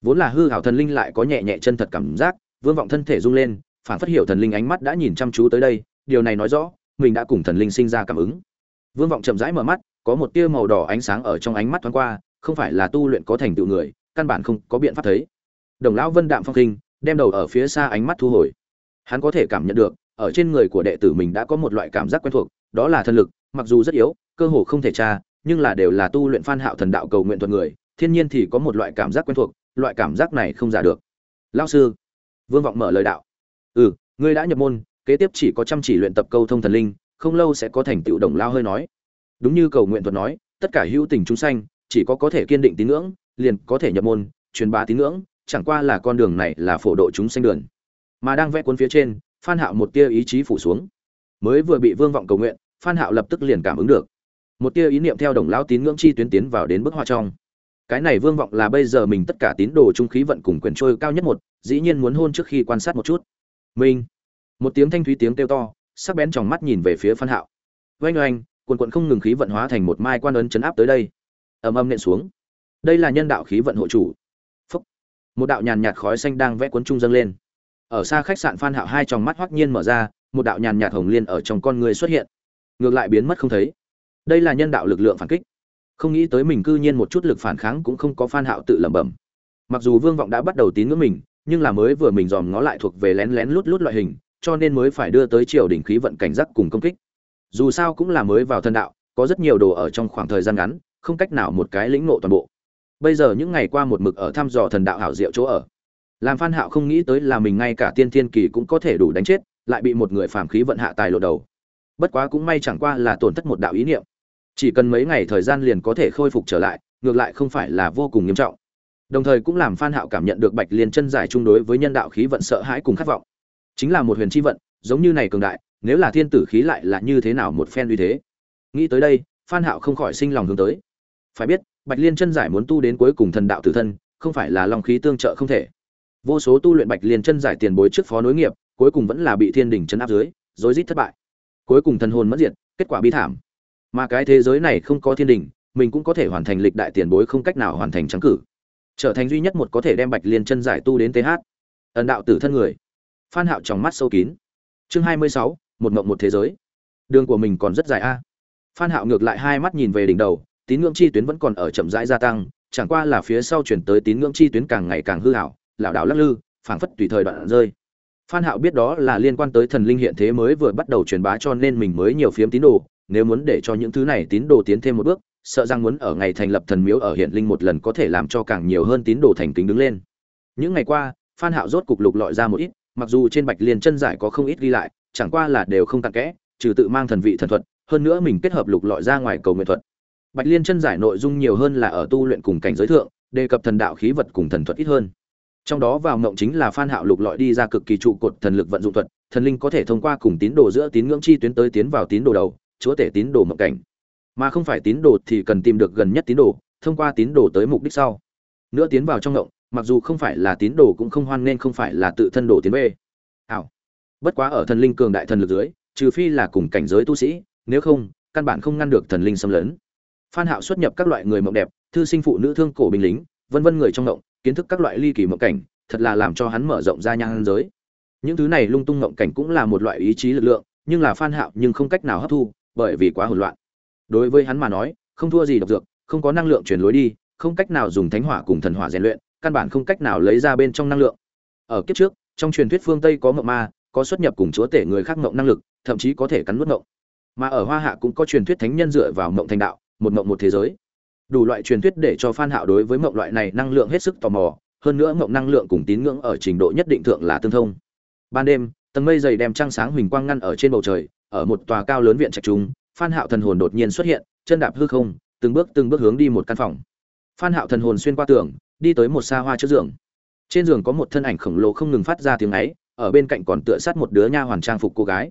Vốn là hư hảo thần linh lại có nhẹ nhẹ chân thật cảm giác, vương vọng thân thể rung lên, phản phất hiểu thần linh ánh mắt đã nhìn chăm chú tới đây, điều này nói rõ, mình đã cùng thần linh sinh ra cảm ứng. Vương vọng chậm rãi mở mắt, có một tia màu đỏ ánh sáng ở trong ánh mắt thoáng qua, không phải là tu luyện có thành tựu người, căn bản không có biện pháp thấy. Đồng lão vân đạm phong kinh, đem đầu ở phía xa ánh mắt thu hồi hắn có thể cảm nhận được, ở trên người của đệ tử mình đã có một loại cảm giác quen thuộc, đó là thần lực, mặc dù rất yếu, cơ hồ không thể tra, nhưng là đều là tu luyện phan hạo thần đạo cầu nguyện thuật người, thiên nhiên thì có một loại cảm giác quen thuộc, loại cảm giác này không giả được. Lão sư, vương vọng mở lời đạo. Ừ ngươi đã nhập môn, kế tiếp chỉ có chăm chỉ luyện tập câu thông thần linh, không lâu sẽ có thành tựu đồng lao hơi nói. Đúng như cầu nguyện thuật nói, tất cả hữu tình chúng sanh, chỉ có có thể kiên định tín ngưỡng, liền có thể nhập môn, truyền bá tín ngưỡng, chẳng qua là con đường này là phổ độ chúng sanh đường mà đang vẽ cuốn phía trên, phan hạo một tia ý chí phủ xuống. Mới vừa bị vương vọng cầu nguyện, phan hạo lập tức liền cảm ứng được. Một tia ý niệm theo đồng lão tín ngưỡng chi tuyến tiến vào đến bức họa trong. Cái này vương vọng là bây giờ mình tất cả tín đồ trung khí vận cùng quyền trôi cao nhất một, dĩ nhiên muốn hôn trước khi quan sát một chút. Mình. Một tiếng thanh thúy tiếng kêu to, sắc bén trong mắt nhìn về phía phan hạo. Oanh oanh quần quận không ngừng khí vận hóa thành một mai quan ấn chấn áp tới đây. Ầm ầm nện xuống. Đây là nhân đạo khí vận hộ chủ. Phúc. một đạo nhàn nhạt khói xanh đang vẽ cuốn trung dâng lên ở xa khách sạn phan hạo hai tròng mắt hoắc nhiên mở ra, một đạo nhàn nhạt hồng liên ở trong con người xuất hiện. Ngược lại biến mất không thấy. Đây là nhân đạo lực lượng phản kích. Không nghĩ tới mình cư nhiên một chút lực phản kháng cũng không có phan hạo tự lẩm bẩm. Mặc dù vương vọng đã bắt đầu tín ngưỡng mình, nhưng là mới vừa mình dòm ngó lại thuộc về lén lén lút lút loại hình, cho nên mới phải đưa tới triều đỉnh khí vận cảnh giác cùng công kích. Dù sao cũng là mới vào thần đạo, có rất nhiều đồ ở trong khoảng thời gian ngắn, không cách nào một cái lĩnh ngộ toàn bộ. Bây giờ những ngày qua một mực ở thăm dò thần đạo hảo diệu chỗ ở làm phan hạo không nghĩ tới là mình ngay cả tiên thiên kỳ cũng có thể đủ đánh chết, lại bị một người phàm khí vận hạ tài lộ đầu. Bất quá cũng may chẳng qua là tổn thất một đạo ý niệm. Chỉ cần mấy ngày thời gian liền có thể khôi phục trở lại, ngược lại không phải là vô cùng nghiêm trọng. Đồng thời cũng làm phan hạo cảm nhận được bạch liên chân giải chung đối với nhân đạo khí vận sợ hãi cùng khát vọng. Chính là một huyền chi vận, giống như này cường đại, nếu là thiên tử khí lại là như thế nào một phen uy thế? Nghĩ tới đây, phan hạo không khỏi sinh lòng hướng tới. Phải biết, bạch liên chân giải muốn tu đến cuối cùng thần đạo tử thân, không phải là long khí tương trợ không thể vô số tu luyện bạch liên chân giải tiền bối trước phó nối nghiệp, cuối cùng vẫn là bị thiên đình chấn áp dưới, rối rít thất bại. Cuối cùng thần hồn mất diệt, kết quả bi thảm. Mà cái thế giới này không có thiên đình mình cũng có thể hoàn thành lịch đại tiền bối không cách nào hoàn thành trắng cử. Trở thành duy nhất một có thể đem bạch liên chân giải tu đến th ẩn đạo tử thân người. Phan hạo trong mắt sâu kín. Chương hai mươi sáu, một mộng một thế giới. Đường của mình còn rất dài a. Phan hạo ngược lại hai mắt nhìn về đỉnh đầu, tín ngưỡng chi tuyến vẫn còn ở chậm rãi gia tăng, chẳng qua là phía sau chuyển tới tín ngưỡng chi tuyến càng ngày càng hư hảo lảo đảo lắc lư, phảng phất tùy thời đoạn rơi. Phan hạo biết đó là liên quan tới thần linh hiện thế mới vừa bắt đầu truyền bá cho nên mình mới nhiều phiếm tín đồ, nếu muốn để cho những thứ này tín đồ tiến thêm một bước, sợ rằng muốn ở ngày thành lập thần miếu ở hiện linh một lần có thể làm cho càng nhiều hơn tín đồ thành kính đứng lên. Những ngày qua, phan hạo rốt cục lục lọi ra một ít, mặc dù trên bạch liên chân giải có không ít ghi lại, chẳng qua là đều không tặng kẽ, trừ tự mang thần vị thần thuật, hơn nữa mình kết hợp lục lọi ra ngoài cầu nguyện thuật. Bạch liên chân giải nội dung nhiều hơn là ở tu luyện cùng cảnh giới thượng, đề cập thần đạo khí vật cùng thần thuật ít hơn trong đó vào mộng chính là phan hạo lục lọi đi ra cực kỳ trụ cột thần lực vận dụng thuật, thần linh có thể thông qua cùng tín đồ giữa tín ngưỡng chi tuyến tới tiến vào tín đồ đầu, chúa tể tín đồ mộng cảnh. Mà không phải tín đồ thì cần tìm được gần nhất tín đồ, thông qua tín đồ tới mục đích sau. Nữa tiến vào trong ngộng mặc dù không phải là tín đồ cũng không hoan nên không phải là tự thân đồ tiến về. Ảo bất quá ở thần linh cường đại thần lực dưới, trừ phi là cùng cảnh giới tu sĩ, nếu không, căn bản không ngăn được thần linh xâm lấn. Phan hạo xuất nhập các loại người mộng đẹp, thư sinh phụ nữ thương cổ binh lính, vân vân người trong ngộng kiến thức các loại ly kỳ mộng cảnh, thật là làm cho hắn mở rộng ra nhang giới. Những thứ này lung tung mộng cảnh cũng là một loại ý chí lực lượng, nhưng là phan hạo nhưng không cách nào hấp thu, bởi vì quá hỗn loạn. Đối với hắn mà nói, không thua gì độc dược, không có năng lượng truyền lối đi, không cách nào dùng thánh hỏa cùng thần hỏa rèn luyện, căn bản không cách nào lấy ra bên trong năng lượng. Ở kiếp trước, trong truyền thuyết phương tây có mộng ma, có xuất nhập cùng chúa tể người khác mộng năng lực, thậm chí có thể cắn nuốt mộng. Mà ở hoa hạ cũng có truyền thuyết thánh nhân dựa vào mộng thành đạo, một mộng một thế giới đủ loại truyền thuyết để cho phan hạo đối với mộng loại này năng lượng hết sức tò mò, hơn nữa mộng năng lượng cùng tín ngưỡng ở trình độ nhất định thượng là tương thông. Ban đêm, tầng mây dày đem trăng sáng huỳnh quang ngăn ở trên bầu trời, ở một tòa cao lớn viện trạch trung, phan hạo thần hồn đột nhiên xuất hiện, chân đạp hư không, từng bước từng bước hướng đi một căn phòng. Phan hạo thần hồn xuyên qua tường, đi tới một xa hoa trước giường. Trên giường có một thân ảnh khổng lồ không ngừng phát ra tiếng ấy, ở bên cạnh còn tựa sát một đứa nha hoàn trang phục cô gái.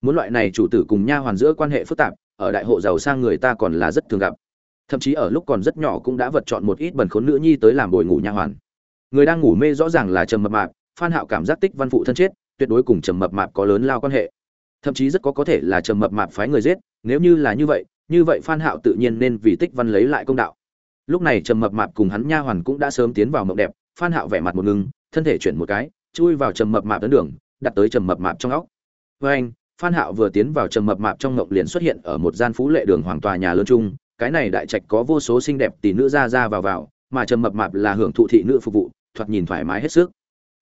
Muốn loại này chủ tử cùng nha hoàn giữa quan hệ phức tạp, ở đại hộ giàu sang người ta còn là rất thường gặp thậm chí ở lúc còn rất nhỏ cũng đã vật chọn một ít bẩn khốn nữ nhi tới làm bồi ngủ nha hoàn. Người đang ngủ mê rõ ràng là trầm mập mạp, phan hạo cảm giác tích văn phụ thân chết, tuyệt đối cùng trầm mập mạp có lớn lao quan hệ. Thậm chí rất có có thể là trầm mập mạp phái người giết, nếu như là như vậy như vậy phan hạo tự nhiên nên vì tích văn lấy lại công đạo. Lúc này trầm mập mạp cùng hắn nha hoàn cũng đã sớm tiến vào mộng đẹp, phan hạo vẻ mặt một ngưng, thân thể chuyển một cái, chui vào trầm mập mạp tấn đường, đặt tới trầm mập mạp trong óc. Với anh phan hạo vừa tiến vào trầm mập mạp trong mộng liền xuất hiện ở một gian phú lệ đường hoàng tòa nhà lớn trung cái này đại trạch có vô số xinh đẹp tỷ nữ ra ra vào vào, mà trầm mập mạp là hưởng thụ thị nữ phục vụ, thoạt nhìn thoải mái hết sức.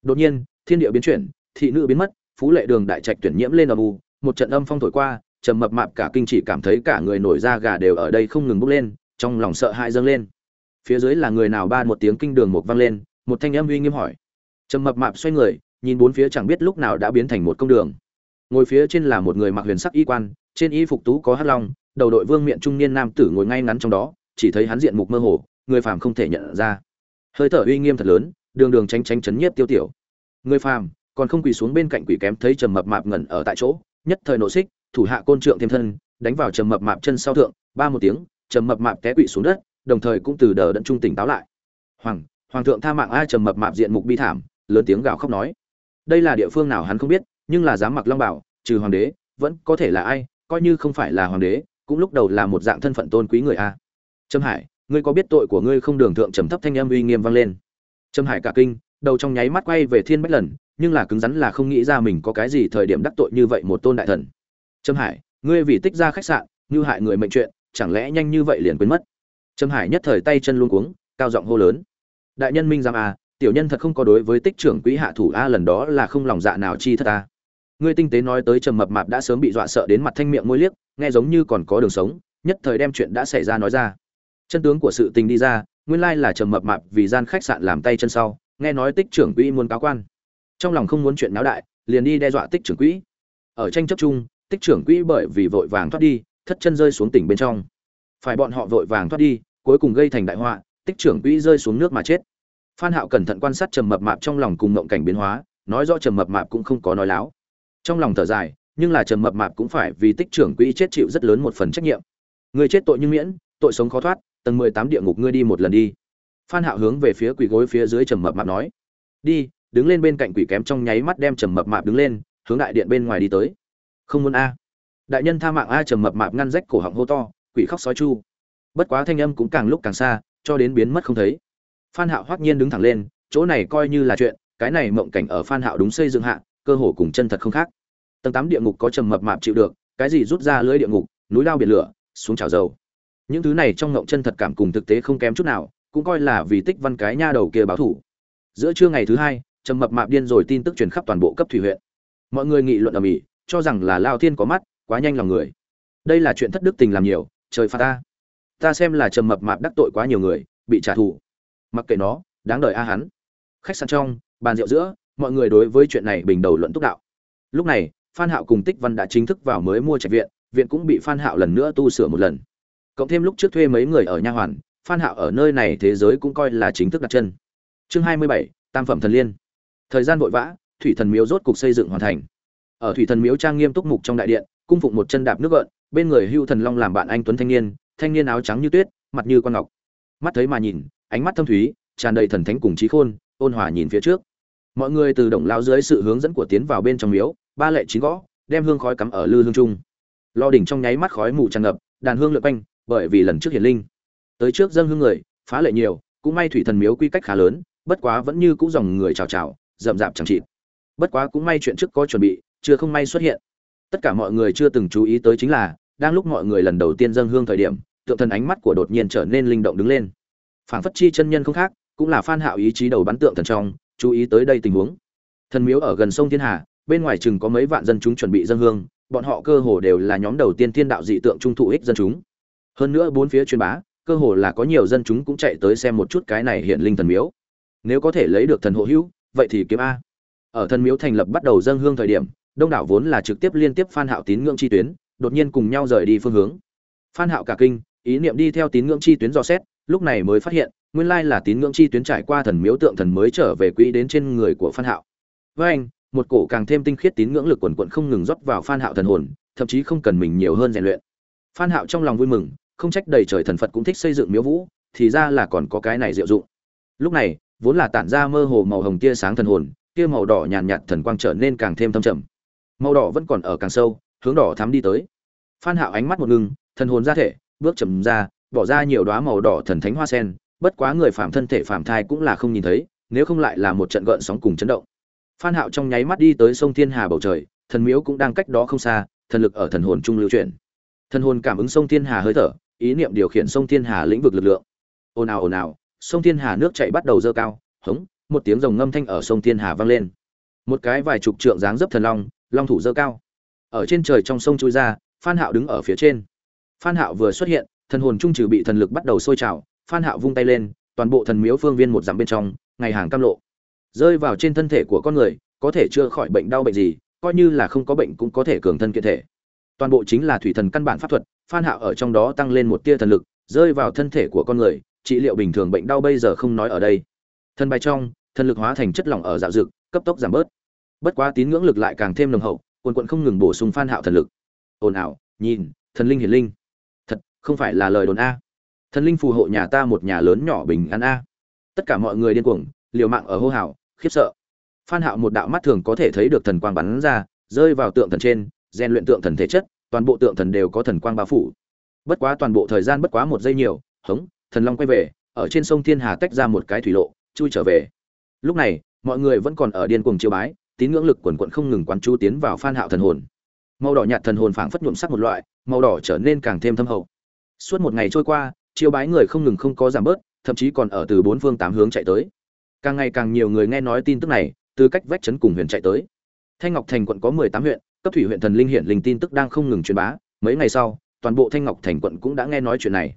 Đột nhiên, thiên địa biến chuyển, thị nữ biến mất, phú lệ đường đại trạch tuyển nhiễm lên âm u, một trận âm phong thổi qua, trầm mập mạp cả kinh chỉ cảm thấy cả người nổi da gà đều ở đây không ngừng bốc lên, trong lòng sợ hãi dâng lên. Phía dưới là người nào ba một tiếng kinh đường một vang lên, một thanh âm uy nghiêm hỏi. Trầm mập mạp xoay người, nhìn bốn phía chẳng biết lúc nào đã biến thành một công đường. Ngồi phía trên là một người mặc huyền sắc y quan, trên y phục tú có hắc long đầu đội vương miện trung niên nam tử ngồi ngay ngắn trong đó, chỉ thấy hắn diện mục mơ hồ, người phàm không thể nhận ra. Hơi thở uy nghiêm thật lớn, đường đường tránh tránh chấn nhiếp tiêu tiểu. Người phàm, còn không quỳ xuống bên cạnh quỷ kém thấy trầm mập mạp ngẩn ở tại chỗ, nhất thời nộ xích, thủ hạ côn trượng thêm thân, đánh vào trầm mập mạp chân sau thượng, ba một tiếng, trầm mập mạp té quỵ xuống đất, đồng thời cũng từ đờ đẫn trung tỉnh táo lại. Hoàng hoàng thượng tha mạng ai trầm mập mạp diện mục bi thảm, lớn tiếng gào khóc nói. Đây là địa phương nào hắn không biết, nhưng là dám mặc long bảo, trừ hoàng đế, vẫn có thể là ai, coi như không phải là hoàng đế cũng lúc đầu là một dạng thân phận tôn quý người a. Trâm hải, ngươi có biết tội của ngươi không? Đường thượng trầm thấp thanh âm uy nghiêm vang lên. Trâm hải cả kinh, đầu trong nháy mắt quay về thiên bách lần, nhưng là cứng rắn là không nghĩ ra mình có cái gì thời điểm đắc tội như vậy một tôn đại thần. Trâm hải, ngươi vì tích ra khách sạn, như hại người mệnh chuyện, chẳng lẽ nhanh như vậy liền quên mất? Trâm hải nhất thời tay chân luôn cuống, cao giọng hô lớn. Đại nhân minh giam a à, tiểu nhân thật không có đối với tích trưởng quỹ hạ thủ a, lần đó là không lòng dạ nào chi thật a ngươi tinh tế nói tới trầm mập mạp đã sớm bị dọa sợ đến mặt thanh miệng môi liếc, nghe giống như còn có đường sống, nhất thời đem chuyện đã xảy ra nói ra. Chân tướng của sự tình đi ra, nguyên lai là trầm mập mạp vì gian khách sạn làm tay chân sau, nghe nói tích trưởng quỹ muốn cáo quan. Trong lòng không muốn chuyện náo đại, liền đi đe dọa tích trưởng quỹ. Ở tranh chấp chung, tích trưởng quỹ bởi vì vội vàng thoát đi, thất chân rơi xuống tỉnh bên trong. Phải bọn họ vội vàng thoát đi, cuối cùng gây thành đại họa, tích trưởng quỹ rơi xuống nước mà chết. Phan hạo cẩn thận quan sát trầm mập mạp trong lòng cùng ngộng cảnh biến hóa, nói rõ trầm mập mạp cũng không có nói láo trong lòng thở dài, nhưng là trầm mập mạp cũng phải vì tích trưởng quỹ chết chịu rất lớn một phần trách nhiệm. Người chết tội nhưng miễn, tội sống khó thoát, tầng mười tám địa ngục ngươi đi một lần đi. Phan hạo hướng về phía quỷ gối phía dưới trầm mập mạp nói. Đi, đứng lên bên cạnh quỷ kém trong nháy mắt đem trầm mập mạp đứng lên, hướng đại điện bên ngoài đi tới. Không muốn a. Đại nhân tha mạng a, trầm mập mạp ngăn rách cổ họng hô to, quỷ khóc sói chu. Bất quá thanh âm cũng càng lúc càng xa, cho đến biến mất không thấy. Phan hạo hoắc nhiên đứng thẳng lên, chỗ này coi như là chuyện, cái này mộng cảnh ở phan hạo đúng xây dựng hạ, cơ hồ cùng chân thật không khác tầng tám địa ngục có trầm mập mạp chịu được, cái gì rút ra lưới địa ngục, núi lao biển lửa, xuống chảo dầu. Những thứ này trong ngộng chân thật cảm cùng thực tế không kém chút nào, cũng coi là vì tích văn cái nha đầu kia báo thủ. Giữa trưa ngày thứ hai, trầm mập mạp điên rồi tin tức truyền khắp toàn bộ cấp thủy huyện. Mọi người nghị luận ở mỹ cho rằng là lao thiên có mắt, quá nhanh lòng người. Đây là chuyện thất đức tình làm nhiều, trời phạt ta. Ta xem là trầm mập mạp đắc tội quá nhiều người, bị trả thù. Mặc kệ nó, đáng đời a hắn. Khách sạn trong, bàn rượu giữa, mọi người đối với chuyện này bình đầu luận túc đạo. Lúc này phan hạo cùng tích văn đã chính thức vào mới mua trạch viện viện cũng bị phan hạo lần nữa tu sửa một lần. Cộng thêm lúc trước thuê mấy người ở nha hoàn phan hạo ở nơi này thế giới cũng coi là chính thức đặt chân. Chương 27, tam phẩm thần liên. Thời gian vội vã thủy thần miếu rốt cục xây dựng hoàn thành. Ở thủy thần miếu trang nghiêm túc mục trong đại điện cung phụng một chân đạp nước gợn bên người hưu thần long làm bạn anh tuấn thanh niên thanh niên áo trắng như tuyết mặt như con ngọc. Mắt thấy mà nhìn ánh mắt thâm thúy tràn đầy thần thánh cùng trí khôn ôn hòa nhìn phía trước. Mọi người từ động lao dưới sự hướng dẫn của tiến vào bên trong miếu ba lệ chín gõ, đem hương khói cắm ở lư hương trung. Lo đỉnh trong nháy mắt khói mù tràn ngập, đàn hương lượn quanh, bởi vì lần trước hiển linh. Tới trước dân hương người, phá lệ nhiều, cũng may thủy thần miếu quy cách khá lớn, bất quá vẫn như cũ dòng người chào chào, rậm rạp chẳng chịt. Bất quá cũng may chuyện trước có chuẩn bị, chưa không may xuất hiện. Tất cả mọi người chưa từng chú ý tới chính là, đang lúc mọi người lần đầu tiên dâng hương thời điểm, tượng thần ánh mắt của đột nhiên trở nên linh động đứng lên. Phảng phất chi chân nhân không khác, cũng là phan hạo ý chí đầu bắn tượng thần trong, chú ý tới đây tình huống. Thần miếu ở gần sông thiên hà bên ngoài chừng có mấy vạn dân chúng chuẩn bị dân hương, bọn họ cơ hồ đều là nhóm đầu tiên thiên đạo dị tượng trung thụ ích dân chúng. Hơn nữa bốn phía truyền bá, cơ hồ là có nhiều dân chúng cũng chạy tới xem một chút cái này hiện linh thần miếu. Nếu có thể lấy được thần hộ hữu, vậy thì kiếm a. Ở thần miếu thành lập bắt đầu dân hương thời điểm, đông đảo vốn là trực tiếp liên tiếp phan hạo tín ngưỡng chi tuyến, đột nhiên cùng nhau rời đi phương hướng. Phan hạo cả kinh, ý niệm đi theo tín ngưỡng chi tuyến do xét, lúc này mới phát hiện, nguyên lai là tín ngưỡng chi tuyến trải qua thần miếu tượng thần mới trở về quỹ đến trên người của phan hạo. Với anh một cổ càng thêm tinh khiết tín ngưỡng lực quần quận không ngừng rót vào phan hạo thần hồn thậm chí không cần mình nhiều hơn rèn luyện. Phan hạo trong lòng vui mừng không trách đầy trời thần phật cũng thích xây dựng miếu vũ thì ra là còn có cái này diệu dụng. Lúc này vốn là tản ra mơ hồ màu hồng tia sáng thần hồn kia màu đỏ nhàn nhạt, nhạt thần quang trở nên càng thêm thâm trầm. Màu đỏ vẫn còn ở càng sâu hướng đỏ thắm đi tới. Phan hạo ánh mắt một ngừng, thần hồn ra thể bước chậm ra bỏ ra nhiều đóa màu đỏ thần thánh hoa sen bất quá người phàm thân thể phàm thai cũng là không nhìn thấy nếu không lại là một trận gợn sóng cùng chấn động phan hạo trong nháy mắt đi tới sông thiên hà bầu trời, thần miếu cũng đang cách đó không xa, thần lực ở thần hồn trung lưu chuyển. Thần hồn cảm ứng sông thiên hà hơi thở, ý niệm điều khiển sông thiên hà lĩnh vực lực lượng. Ồn ào ồn ào, sông thiên hà nước chảy bắt đầu dơ cao, hống, một tiếng rồng ngâm thanh ở sông thiên hà vang lên. Một cái vài chục trượng dáng dấp thần long long thủ dơ cao. Ở trên trời trong sông chui ra, phan hạo đứng ở phía trên. Phan hạo vừa xuất hiện, thần hồn trung trừ bị thần lực bắt đầu sôi trào, phan hạo vung tay lên, toàn bộ thần miếu phương viên một dặm bên trong, ngày hàng cam lộ rơi vào trên thân thể của con người, có thể chữa khỏi bệnh đau bệnh gì, coi như là không có bệnh cũng có thể cường thân kiện thể. Toàn bộ chính là thủy thần căn bản pháp thuật, phan hạo ở trong đó tăng lên một tia thần lực, rơi vào thân thể của con người, trị liệu bình thường bệnh đau bây giờ không nói ở đây. Thân bài trong, thần lực hóa thành chất lỏng ở dạo dực, cấp tốc giảm bớt. Bất quá tín ngưỡng lực lại càng thêm nồng hậu, quần quận không ngừng bổ sung phan hạo thần lực. Ồn ào, nhìn, thần linh hiển linh. Thật, không phải là lời đồn a. Thần linh phù hộ nhà ta một nhà lớn nhỏ bình an a. Tất cả mọi người điên cuồng, liều mạng ở hô hào khiếp sợ. Phan hạo một đạo mắt thường có thể thấy được thần quang bắn ra, rơi vào tượng thần trên, rèn luyện tượng thần thể chất, toàn bộ tượng thần đều có thần quang bao phủ. Bất quá toàn bộ thời gian bất quá một giây nhiều, hống, thần long quay về, ở trên sông thiên hà tách ra một cái thủy lộ, chui trở về. Lúc này, mọi người vẫn còn ở điên cuồng chiêu bái, tín ngưỡng lực quần quận không ngừng quán chú tiến vào phan hạo thần hồn. Màu đỏ nhạt thần hồn phảng phất nhuộm sắc một loại, màu đỏ trở nên càng thêm thâm hậu. Suốt một ngày trôi qua, chiêu bái người không ngừng không có giảm bớt, thậm chí còn ở từ bốn phương tám hướng chạy tới càng ngày càng nhiều người nghe nói tin tức này, từ cách vách trấn cùng huyện chạy tới. Thanh ngọc thành quận có mười tám huyện, cấp thủy huyện thần linh hiện linh tin tức đang không ngừng truyền bá. Mấy ngày sau, toàn bộ thanh ngọc thành quận cũng đã nghe nói chuyện này.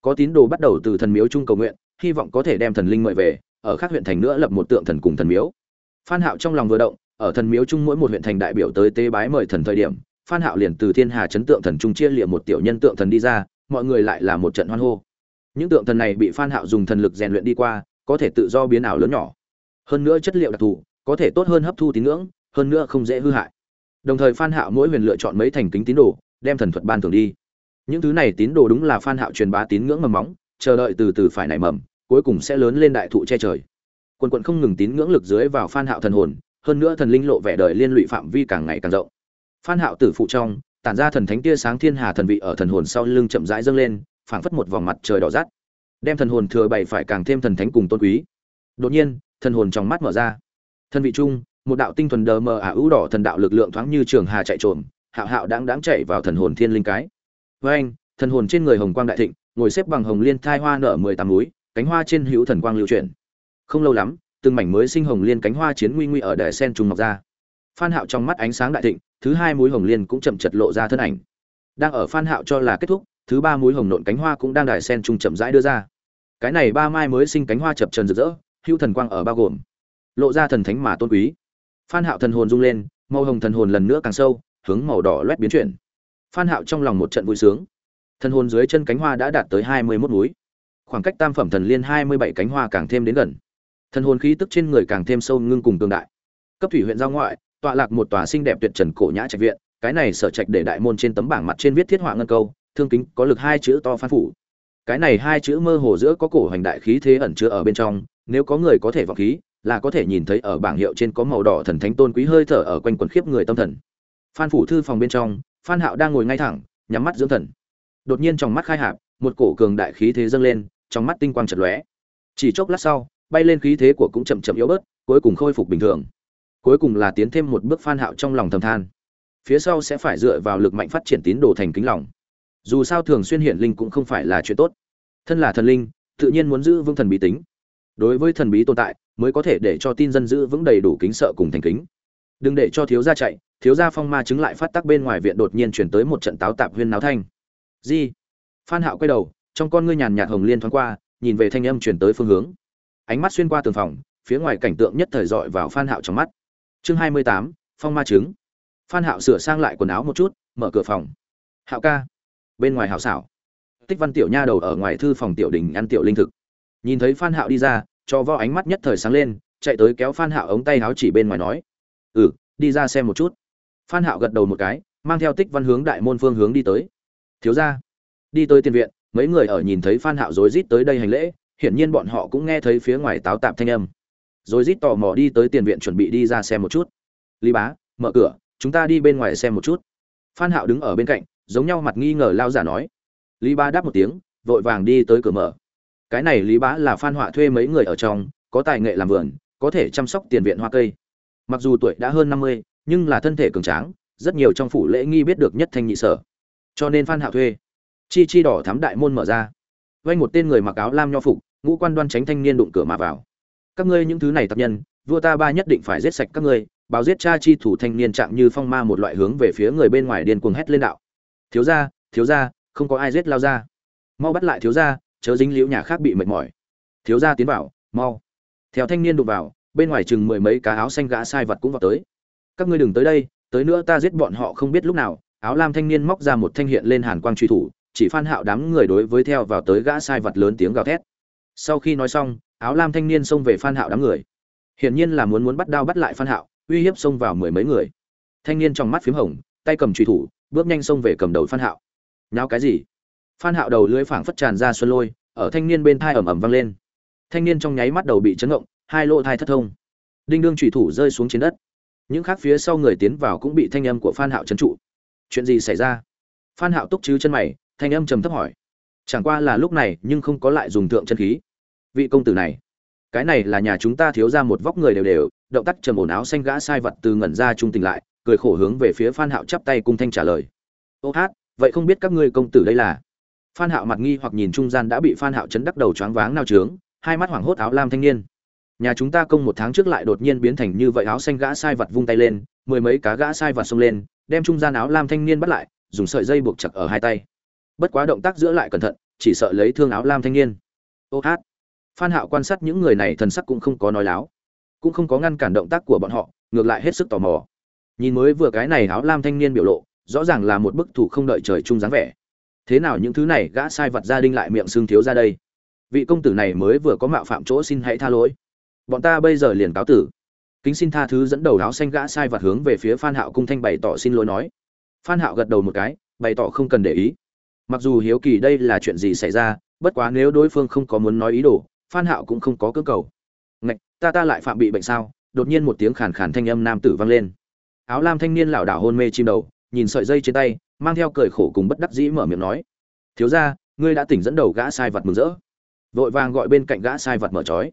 Có tín đồ bắt đầu từ thần miếu trung cầu nguyện, hy vọng có thể đem thần linh mời về, ở các huyện thành nữa lập một tượng thần cùng thần miếu. Phan hạo trong lòng vừa động, ở thần miếu trung mỗi một huyện thành đại biểu tới tế bái mời thần thời điểm, phan hạo liền từ thiên hà chấn tượng thần trung chia liệm một tiểu nhân tượng thần đi ra, mọi người lại là một trận hoan hô. Những tượng thần này bị phan hạo dùng thần lực rèn luyện đi qua có thể tự do biến ảo lớn nhỏ. Hơn nữa chất liệu đặc thù, có thể tốt hơn hấp thu tín ngưỡng, hơn nữa không dễ hư hại. Đồng thời phan hạo mỗi huyền lựa chọn mấy thành kính tín đồ, đem thần thuật ban thưởng đi. Những thứ này tín đồ đúng là phan hạo truyền bá tín ngưỡng mầm móng, chờ đợi từ từ phải nảy mầm, cuối cùng sẽ lớn lên đại thụ che trời. Quần quận không ngừng tín ngưỡng lực dưới vào phan hạo thần hồn, hơn nữa thần linh lộ vẻ đời liên lụy phạm vi càng ngày càng rộng. Phan hạo tử phụ trong, tản ra thần thánh tia sáng thiên hà thần vị ở thần hồn sau lưng chậm rãi dâng lên, phảng phất một vòng mặt trời đỏ rát đem thần hồn thừa bày phải càng thêm thần thánh cùng tôn quý. Đột nhiên, thần hồn trong mắt mở ra. Thân vị trung, một đạo tinh thuần đờ mờ ả ưu đỏ thần đạo lực lượng thoáng như trường hà chạy trộm hạo hạo đáng đáng chạy vào thần hồn thiên linh cái. Với anh, thần hồn trên người hồng quang đại thịnh, ngồi xếp bằng hồng liên thai hoa nở mười tám núi, cánh hoa trên hữu thần quang lưu chuyển. Không lâu lắm, từng mảnh mới sinh hồng liên cánh hoa chiến nguy nguy ở đài sen trùng ngọc ra. Phan hạo trong mắt ánh sáng đại thịnh, thứ hai múi hồng liên cũng chậm chật lộ ra thân ảnh. Đang ở phan hạo cho là kết thúc thứ ba mũi hồng nộn cánh hoa cũng đang đài sen trung chậm rãi đưa ra. Cái này ba mai mới sinh cánh hoa chập trần rực rỡ, hữu thần quang ở bao gồm. Lộ ra thần thánh mà tôn quý. Phan hạo thần hồn rung lên, màu hồng thần hồn lần nữa càng sâu, hướng màu đỏ loét biến chuyển. Phan hạo trong lòng một trận vui sướng. Thần hồn dưới chân cánh hoa đã đạt tới hai mươi 21 núi. Khoảng cách tam phẩm thần liên hai mươi bảy cánh hoa càng thêm đến gần. Thần hồn khí tức trên người càng thêm sâu ngưng cùng tương đại. Cấp thủy huyện giao ngoại, tọa lạc một tòa xinh đẹp tuyệt trần cổ nhã trạch viện, cái này sở trạch để đại môn trên tấm bảng mặt trên viết thiết họa ngân câu thương kính có lực hai chữ to phan phủ. Cái này hai chữ mơ hồ giữa có cổ hoành đại khí thế ẩn chứa ở bên trong, nếu có người có thể vọng khí, là có thể nhìn thấy ở bảng hiệu trên có màu đỏ thần thánh tôn quý hơi thở ở quanh quần khiếp người tâm thần. Phan phủ thư phòng bên trong, phan hạo đang ngồi ngay thẳng, nhắm mắt dưỡng thần. Đột nhiên trong mắt khai hạp, một cổ cường đại khí thế dâng lên, trong mắt tinh quang chật lóe. Chỉ chốc lát sau, bay lên khí thế của cũng chậm chậm yếu bớt, cuối cùng khôi phục bình thường. Cuối cùng là tiến thêm một bước phan hạo trong lòng thầm than. Phía sau sẽ phải dựa vào lực mạnh phát triển tín đồ thành kính lòng dù sao thường xuyên hiện linh cũng không phải là chuyện tốt. Thân là thần linh tự nhiên muốn giữ vững thần bí tính. Đối với thần bí tồn tại mới có thể để cho tin dân giữ vững đầy đủ kính sợ cùng thành kính. Đừng để cho thiếu gia chạy thiếu gia phong ma chứng lại phát tác bên ngoài viện đột nhiên chuyển tới một trận táo tạp huyên náo thanh. Di phan hạo quay đầu trong con ngươi nhàn nhạt hồng liên thoáng qua nhìn về thanh âm chuyển tới phương hướng. Ánh mắt xuyên qua tường phòng phía ngoài cảnh tượng nhất thời dọi vào phan hạo trong mắt. Chương hai mươi tám, phong ma chứng. Phan hạo sửa sang lại quần áo một chút mở cửa phòng. Hạo ca bên ngoài hảo xảo. Tích văn tiểu nha đầu ở ngoài thư phòng tiểu đình ăn tiểu linh thực. Nhìn thấy phan hạo đi ra, cho vo ánh mắt nhất thời sáng lên, chạy tới kéo phan hạo ống tay áo chỉ bên ngoài nói ừ đi ra xem một chút. Phan hạo gật đầu một cái, mang theo tích văn hướng đại môn phương hướng đi tới. Thiếu gia, đi tới tiền viện, mấy người ở nhìn thấy phan hạo rối rít tới đây hành lễ, hiển nhiên bọn họ cũng nghe thấy phía ngoài táo tạp thanh âm. Rối rít tò mò đi tới tiền viện chuẩn bị đi ra xem một chút. Lý bá, mở cửa, chúng ta đi bên ngoài xem một chút. Phan hạo đứng ở bên cạnh giống nhau mặt nghi ngờ lao giả nói. Lý bá đáp một tiếng, vội vàng đi tới cửa mở. Cái này lý bá là phan họa thuê mấy người ở trong, có tài nghệ làm vườn, có thể chăm sóc tiền viện hoa cây. Mặc dù tuổi đã hơn năm mươi, nhưng là thân thể cường tráng, rất nhiều trong phủ lễ nghi biết được nhất thanh nhị sở. Cho nên phan hạo thuê. Chi chi đỏ thắm đại môn mở ra. Vay một tên người mặc áo lam nho phục, ngũ quan đoan tránh thanh niên đụng cửa mà vào. Các ngươi những thứ này tập nhân, vua ta ba nhất định phải giết sạch các ngươi, báo giết cha chi thủ thanh niên trạng như phong ma một loại hướng về phía người bên ngoài điên cuồng hét lên đạo thiếu gia thiếu gia, không có ai giết lao ra mau bắt lại thiếu gia, chớ dính liễu nhà khác bị mệt mỏi. Thiếu gia tiến vào, mau. Theo thanh niên đụng vào, bên ngoài chừng mười mấy cá áo xanh gã sai vật cũng vào tới. Các ngươi đừng tới đây, tới nữa ta giết bọn họ không biết lúc nào. Áo lam thanh niên móc ra một thanh hiện lên hàn quang truy thủ, chỉ phan hạo đám người đối với theo vào tới gã sai vật lớn tiếng gào thét. Sau khi nói xong, áo lam thanh niên xông về phan hạo đám người. Hiển nhiên là muốn muốn bắt đao bắt lại phan hạo, uy hiếp xông vào mười mấy người. Thanh niên trong mắt phím hồng, tay cầm truy thủ bước nhanh xông về cầm đầu phan hạo. Nháo cái gì? Phan hạo đầu lưỡi phảng phất tràn ra xuân lôi, ở thanh niên bên thai ầm ầm vang lên. Thanh niên trong nháy mắt đầu bị chấn động, hai lỗ thai thất thông. Đinh đương chủy thủ rơi xuống trên đất. Những khác phía sau người tiến vào cũng bị thanh âm của phan hạo chấn trụ. Chuyện gì xảy ra? Phan hạo túc chứ chân mày, thanh âm trầm thấp hỏi. Chẳng qua là lúc này, nhưng không có lại dùng thượng chân khí. Vị công tử này, cái này là nhà chúng ta thiếu ra một vóc người đều đều, động tác trầm ổn áo xanh gã sai vật từ ngẩn ra trung tình lại cười khổ hướng về phía phan hạo chắp tay cung thanh trả lời. Ô hát, vậy không biết các ngươi công tử đây là? Phan hạo mặt nghi hoặc nhìn trung gian đã bị phan hạo chấn đắc đầu choáng váng nao trướng, hai mắt hoảng hốt áo lam thanh niên. Nhà chúng ta công một tháng trước lại đột nhiên biến thành như vậy, áo xanh gã sai vật vung tay lên, mười mấy cá gã sai vật xông lên, đem trung gian áo lam thanh niên bắt lại, dùng sợi dây buộc chặt ở hai tay. Bất quá động tác giữa lại cẩn thận, chỉ sợ lấy thương áo lam thanh niên. Ô hát. Phan hạo quan sát những người này thần sắc cũng không có nói láo, cũng không có ngăn cản động tác của bọn họ, ngược lại hết sức tò mò nhìn mới vừa cái này áo lam thanh niên biểu lộ, rõ ràng là một bức thủ không đợi trời chung dáng vẻ. Thế nào những thứ này gã sai vật gia đình lại miệng xương thiếu ra đây? Vị công tử này mới vừa có mạo phạm chỗ xin hãy tha lỗi. Bọn ta bây giờ liền cáo tử. Kính xin tha thứ dẫn đầu áo xanh gã sai vật hướng về phía phan hạo cung thanh bày tỏ xin lỗi nói. Phan hạo gật đầu một cái, bày tỏ không cần để ý. Mặc dù hiếu kỳ đây là chuyện gì xảy ra, bất quá nếu đối phương không có muốn nói ý đồ, phan hạo cũng không có cơ cầu. Ngạch, ta ta lại phạm bị bệnh sao? Đột nhiên một tiếng khàn khàn thanh âm nam tử vang lên áo lam thanh niên lảo đảo hôn mê chim đầu, nhìn sợi dây trên tay, mang theo cười khổ cùng bất đắc dĩ mở miệng nói, thiếu gia, ngươi đã tỉnh dẫn đầu gã sai vật mừng rỡ. Vội vàng gọi bên cạnh gã sai vật mở trói.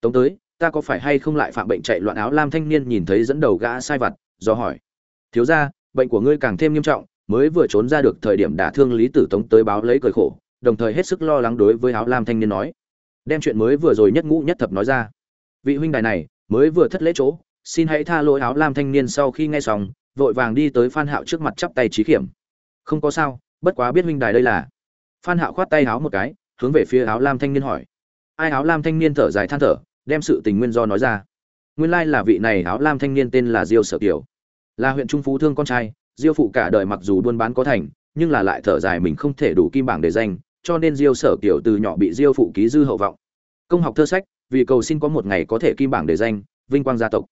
Tống tới, ta có phải hay không lại phạm bệnh chạy loạn áo lam thanh niên nhìn thấy dẫn đầu gã sai vật, do hỏi, thiếu gia, bệnh của ngươi càng thêm nghiêm trọng, mới vừa trốn ra được thời điểm đả thương lý tử tống tới báo lấy cười khổ, đồng thời hết sức lo lắng đối với áo lam thanh niên nói, đem chuyện mới vừa rồi nhất ngũ nhất thập nói ra. Vị huynh đài này, mới vừa thất lễ chỗ xin hãy tha lỗi áo lam thanh niên sau khi nghe xong, vội vàng đi tới phan hạo trước mặt chắp tay trí kiểm không có sao, bất quá biết huynh đài đây là. Phan hạo khoát tay áo một cái, hướng về phía áo lam thanh niên hỏi. Ai áo lam thanh niên thở dài than thở, đem sự tình nguyên do nói ra. Nguyên lai là vị này áo lam thanh niên tên là diêu sở kiều. Là huyện trung phú thương con trai, diêu phụ cả đời mặc dù buôn bán có thành, nhưng là lại thở dài mình không thể đủ kim bảng để danh, cho nên diêu sở kiều từ nhỏ bị diêu phụ ký dư hậu vọng. Công học thơ sách, vì cầu xin có một ngày có thể kim bảng để danh, vinh quang gia tộc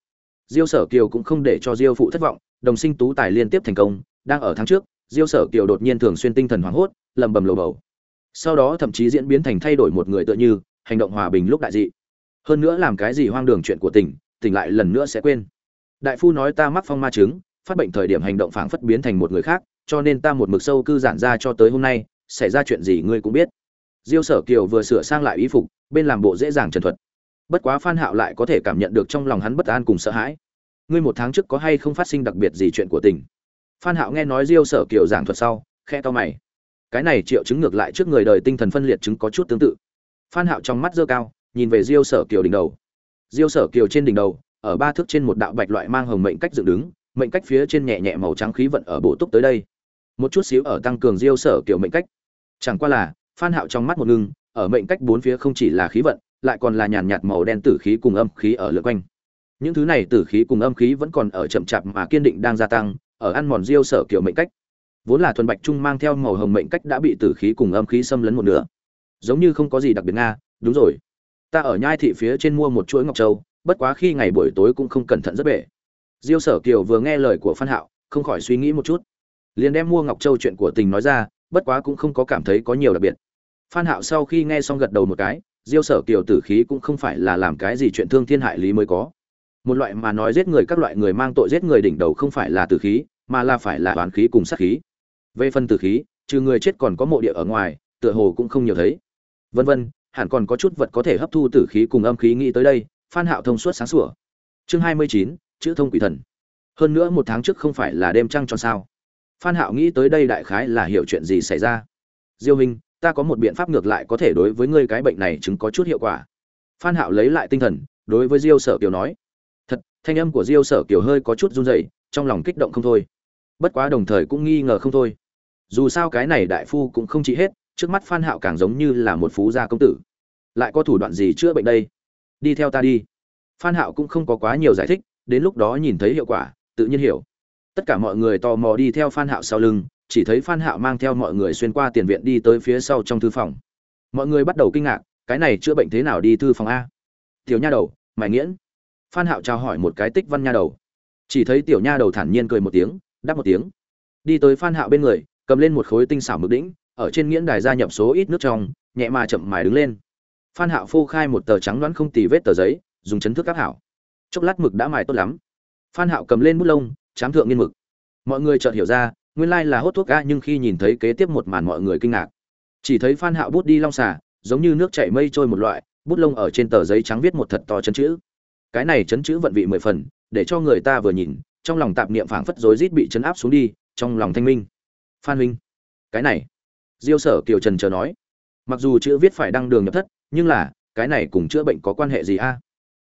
diêu sở kiều cũng không để cho diêu phụ thất vọng, đồng sinh tú tài liên tiếp thành công, đang ở tháng trước, diêu sở kiều đột nhiên thường xuyên tinh thần hoảng hốt lầm bầm lầu bầu. Sau đó thậm chí diễn biến thành thay đổi một người tựa như, hành động hòa bình lúc đại dị. Hơn nữa làm cái gì hoang đường chuyện của tỉnh tỉnh lại lần nữa sẽ quên. Đại phu nói ta mắc phong ma chứng, phát bệnh thời điểm hành động phảng phất biến thành một người khác, cho nên ta một mực sâu cư giản ra cho tới hôm nay, xảy ra chuyện gì ngươi cũng biết. Diêu sở kiều vừa sửa sang lại y phục, bên làm bộ dễ dàng trần thuật bất quá phan hạo lại có thể cảm nhận được trong lòng hắn bất an cùng sợ hãi. Ngươi một tháng trước có hay không phát sinh đặc biệt gì chuyện của tình? phan hạo nghe nói diêu sở kiều giảng thuật sau khe to mày. Cái này triệu chứng ngược lại trước người đời tinh thần phân liệt chứng có chút tương tự. Phan hạo trong mắt dơ cao, nhìn về diêu sở kiều đỉnh đầu. Diêu sở kiều trên đỉnh đầu, ở ba thước trên một đạo bạch loại mang hồng mệnh cách dựng đứng, mệnh cách phía trên nhẹ nhẹ màu trắng khí vận ở bộ túc tới đây. Một chút xíu ở tăng cường diêu sở kiều mệnh cách. Chẳng qua là, phan hạo trong mắt một ngưng, ở mệnh cách bốn phía không chỉ là khí vận lại còn là nhàn nhạt màu đen tử khí cùng âm khí ở lượn quanh. Những thứ này tử khí cùng âm khí vẫn còn ở chậm chạp mà kiên định đang gia tăng, ở ăn mòn diêu sở kiểu mệnh cách. Vốn là thuần bạch trung mang theo màu hồng mệnh cách đã bị tử khí cùng âm khí xâm lấn một nửa. Giống như không có gì đặc biệt nga, đúng rồi. Ta ở nhai thị phía trên mua một chuỗi ngọc châu, bất quá khi ngày buổi tối cũng không cẩn thận rất bể. Diêu sở kiều vừa nghe lời của phan hạo, không khỏi suy nghĩ một chút. Liền đem mua ngọc châu chuyện của tình nói ra, bất quá cũng không có cảm thấy có nhiều đặc biệt. Phan hạo sau khi nghe xong gật đầu một cái diêu sở kiều tử khí cũng không phải là làm cái gì chuyện thương thiên hại lý mới có. Một loại mà nói giết người các loại người mang tội giết người đỉnh đầu không phải là tử khí, mà là phải là toán khí cùng sát khí. Về phần tử khí, trừ người chết còn có mộ địa ở ngoài, tựa hồ cũng không nhiều thấy. Vân vân, hẳn còn có chút vật có thể hấp thu tử khí cùng âm khí nghĩ tới đây, phan hạo thông suốt sáng sủa. Chương hai mươi chín, chữ thông quỷ thần. Hơn nữa một tháng trước không phải là đêm trăng tròn sao? Phan hạo nghĩ tới đây đại khái là hiểu chuyện gì xảy ra. Diêu hình ta có một biện pháp ngược lại có thể đối với ngươi cái bệnh này chứng có chút hiệu quả. Phan hạo lấy lại tinh thần, đối với diêu sở kiều nói, thật, thanh âm của diêu sở kiều hơi có chút run rẩy, trong lòng kích động không thôi. Bất quá đồng thời cũng nghi ngờ không thôi. Dù sao cái này đại phu cũng không trị hết, trước mắt phan hạo càng giống như là một phú gia công tử. Lại có thủ đoạn gì chữa bệnh đây? Đi theo ta đi. Phan hạo cũng không có quá nhiều giải thích, đến lúc đó nhìn thấy hiệu quả, tự nhiên hiểu. Tất cả mọi người tò mò đi theo phan hạo sau lưng chỉ thấy phan hạo mang theo mọi người xuyên qua tiền viện đi tới phía sau trong thư phòng. Mọi người bắt đầu kinh ngạc, cái này chữa bệnh thế nào đi thư phòng a? Tiểu nha đầu, mày nghiễn. Phan hạo chào hỏi một cái tích văn nha đầu. Chỉ thấy tiểu nha đầu thản nhiên cười một tiếng, đáp một tiếng. Đi tới phan hạo bên người, cầm lên một khối tinh xảo mực đỉnh ở trên nghiễn đài gia nhập số ít nước trong, nhẹ mà chậm mài đứng lên. Phan hạo phô khai một tờ trắng đoán không tì vết tờ giấy, dùng chấn thước áp hảo. Chốc lát mực đã mài tốt lắm. Phan hạo cầm lên bút lông, chám thượng nghiên mực. Mọi người chợt hiểu ra nguyên lai là hốt thuốc ga, nhưng khi nhìn thấy kế tiếp một màn mọi người kinh ngạc. Chỉ thấy phan hạo bút đi long xà, giống như nước chảy mây trôi một loại, bút lông ở trên tờ giấy trắng viết một thật to chấn chữ. Cái này chấn chữ vận vị mười phần, để cho người ta vừa nhìn, trong lòng tạp niệm phảng phất rối rít bị chấn áp xuống đi, trong lòng thanh minh. Phan minh cái này. Diêu sở kiều trần chờ nói. Mặc dù chữ viết phải đăng đường nhập thất, nhưng là, cái này cùng chữa bệnh có quan hệ gì a? À?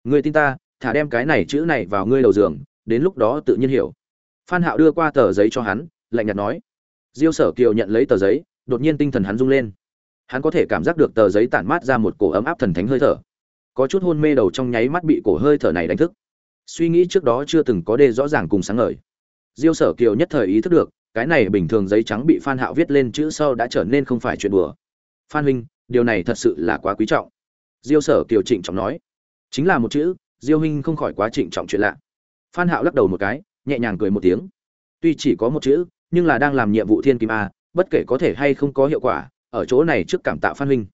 ngươi tin ta, thả đem cái này chữ này vào ngươi đầu giường, đến lúc đó tự nhiên hiểu. Phan hạo đưa qua tờ giấy cho hắn lạnh nhạt nói. Diêu sở kiều nhận lấy tờ giấy, đột nhiên tinh thần hắn rung lên. Hắn có thể cảm giác được tờ giấy tản mát ra một cổ ấm áp thần thánh hơi thở. Có chút hôn mê đầu trong nháy mắt bị cổ hơi thở này đánh thức. Suy nghĩ trước đó chưa từng có đê rõ ràng cùng sáng ngời. Diêu sở kiều nhất thời ý thức được, cái này bình thường giấy trắng bị phan hạo viết lên chữ sau đã trở nên không phải chuyện đùa. Phan huynh, điều này thật sự là quá quý trọng. Diêu sở kiều trịnh trọng nói. Chính là một chữ, diêu huynh không khỏi quá trịnh trọng chuyện lạ. Phan hạo lắc đầu một cái, nhẹ nhàng cười một tiếng. Tuy chỉ có một chữ nhưng là đang làm nhiệm vụ thiên kim a, bất kể có thể hay không có hiệu quả, ở chỗ này trước cảm tạ phan huynh.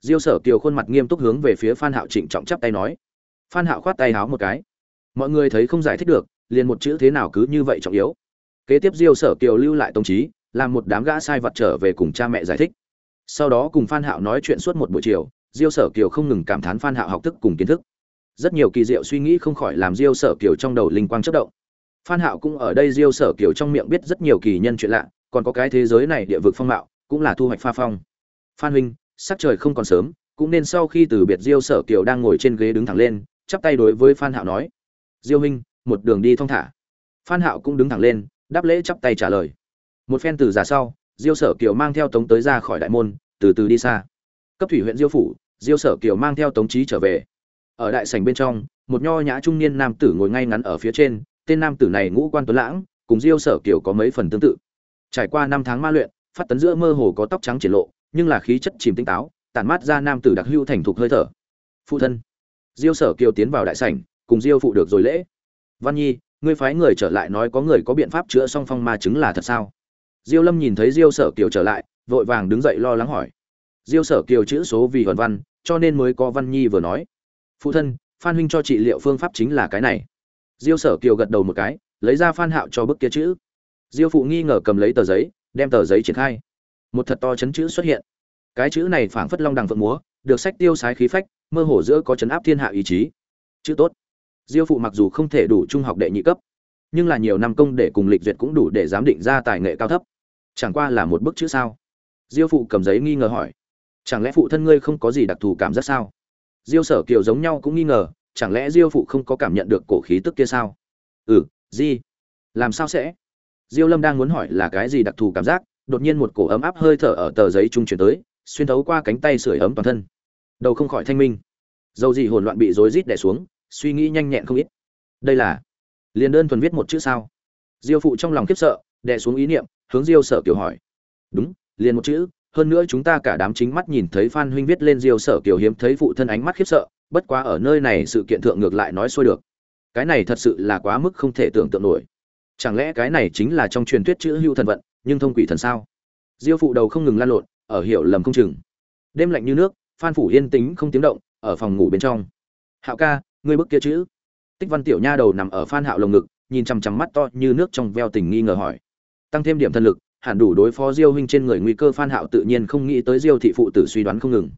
Diêu sở kiều khuôn mặt nghiêm túc hướng về phía phan hạo trịnh trọng chắp tay nói. Phan hạo khoát tay háo một cái. Mọi người thấy không giải thích được, liền một chữ thế nào cứ như vậy trọng yếu. Kế tiếp diêu sở kiều lưu lại tông trí, làm một đám gã sai vật trở về cùng cha mẹ giải thích. Sau đó cùng phan hạo nói chuyện suốt một buổi chiều, diêu sở kiều không ngừng cảm thán phan hạo học thức cùng kiến thức. Rất nhiều kỳ diệu suy nghĩ không khỏi làm diêu sở kiều trong đầu linh quang chớp động phan hạo cũng ở đây diêu sở kiều trong miệng biết rất nhiều kỳ nhân chuyện lạ, còn có cái thế giới này địa vực phong mạo, cũng là thu hoạch pha phong. Phan huynh, sắc trời không còn sớm, cũng nên sau khi từ biệt diêu sở kiều đang ngồi trên ghế đứng thẳng lên, chắp tay đối với phan hạo nói, diêu huynh, một đường đi thong thả. Phan hạo cũng đứng thẳng lên, đáp lễ chắp tay trả lời. Một phen từ giả sau, diêu sở kiều mang theo tống tới ra khỏi đại môn, từ từ đi xa. Cấp thủy huyện diêu phủ, diêu sở kiều mang theo tống trí trở về. Ở đại sảnh bên trong, một nho nhã trung niên nam tử ngồi ngay ngắn ở phía trên tên nam tử này ngũ quan tuấn lãng, cùng diêu sở kiều có mấy phần tương tự. Trải qua năm tháng ma luyện, phát tấn giữa mơ hồ có tóc trắng triển lộ, nhưng là khí chất chìm tinh táo, tản mát ra nam tử đặc hữu thành thục hơi thở. Phụ thân. Diêu sở kiều tiến vào đại sảnh, cùng diêu phụ được rồi lễ. Văn nhi, ngươi phái người trở lại nói có người có biện pháp chữa song phong ma chứng là thật sao? Diêu lâm nhìn thấy diêu sở kiều trở lại, vội vàng đứng dậy lo lắng hỏi. Diêu sở kiều chữ số vì hoàn văn, cho nên mới có văn nhi vừa nói. Phụ thân, phan huynh cho trị liệu phương pháp chính là cái này diêu sở kiều gật đầu một cái, lấy ra phan hạo cho bức kia chữ. Diêu phụ nghi ngờ cầm lấy tờ giấy, đem tờ giấy triển khai. Một thật to chấn chữ xuất hiện. Cái chữ này phảng phất long đằng vượng múa, được sách tiêu sái khí phách, mơ hồ giữa có chấn áp thiên hạ ý chí. Chữ tốt. Diêu phụ mặc dù không thể đủ trung học đệ nhị cấp, nhưng là nhiều năm công để cùng lịch duyệt cũng đủ để giám định ra tài nghệ cao thấp. Chẳng qua là một bức chữ sao? Diêu phụ cầm giấy nghi ngờ hỏi. Chẳng lẽ phụ thân ngươi không có gì đặc thù cảm giác sao? Diêu sở kiều giống nhau cũng nghi ngờ chẳng lẽ diêu phụ không có cảm nhận được cổ khí tức kia sao? Ừ di. Làm sao sẽ? Diêu lâm đang muốn hỏi là cái gì đặc thù cảm giác, đột nhiên một cổ ấm áp hơi thở ở tờ giấy trung chuyển tới, xuyên thấu qua cánh tay sưởi ấm toàn thân. Đầu không khỏi thanh minh. Dầu gì hỗn loạn bị rối rít đè xuống, suy nghĩ nhanh nhẹn không ít. Đây là liền đơn thuần viết một chữ sao? Diêu phụ trong lòng khiếp sợ, đè xuống ý niệm, hướng diêu sở kiều hỏi. Đúng, liền một chữ, hơn nữa chúng ta cả đám chính mắt nhìn thấy phan huynh viết lên diêu sở kiều hiếm thấy phụ thân ánh mắt khiếp sợ bất quá ở nơi này sự kiện thượng ngược lại nói xuôi được. Cái này thật sự là quá mức không thể tưởng tượng nổi. Chẳng lẽ cái này chính là trong truyền thuyết chữ hưu thần vận, nhưng thông quỷ thần sao? Diêu phụ đầu không ngừng lan lộn, ở hiểu lầm không chừng. Đêm lạnh như nước, phan phủ yên tĩnh không tiếng động, ở phòng ngủ bên trong. Hạo ca, ngươi bức kia chữ. Tích văn tiểu nha đầu nằm ở phan hạo lồng ngực, nhìn chằm chằm mắt to như nước trong veo tình nghi ngờ hỏi. Tăng thêm điểm thần lực, hẳn đủ đối phó diêu huynh trên người nguy cơ phan hạo tự nhiên không nghĩ tới diêu thị phụ tử suy đoán không ngừng.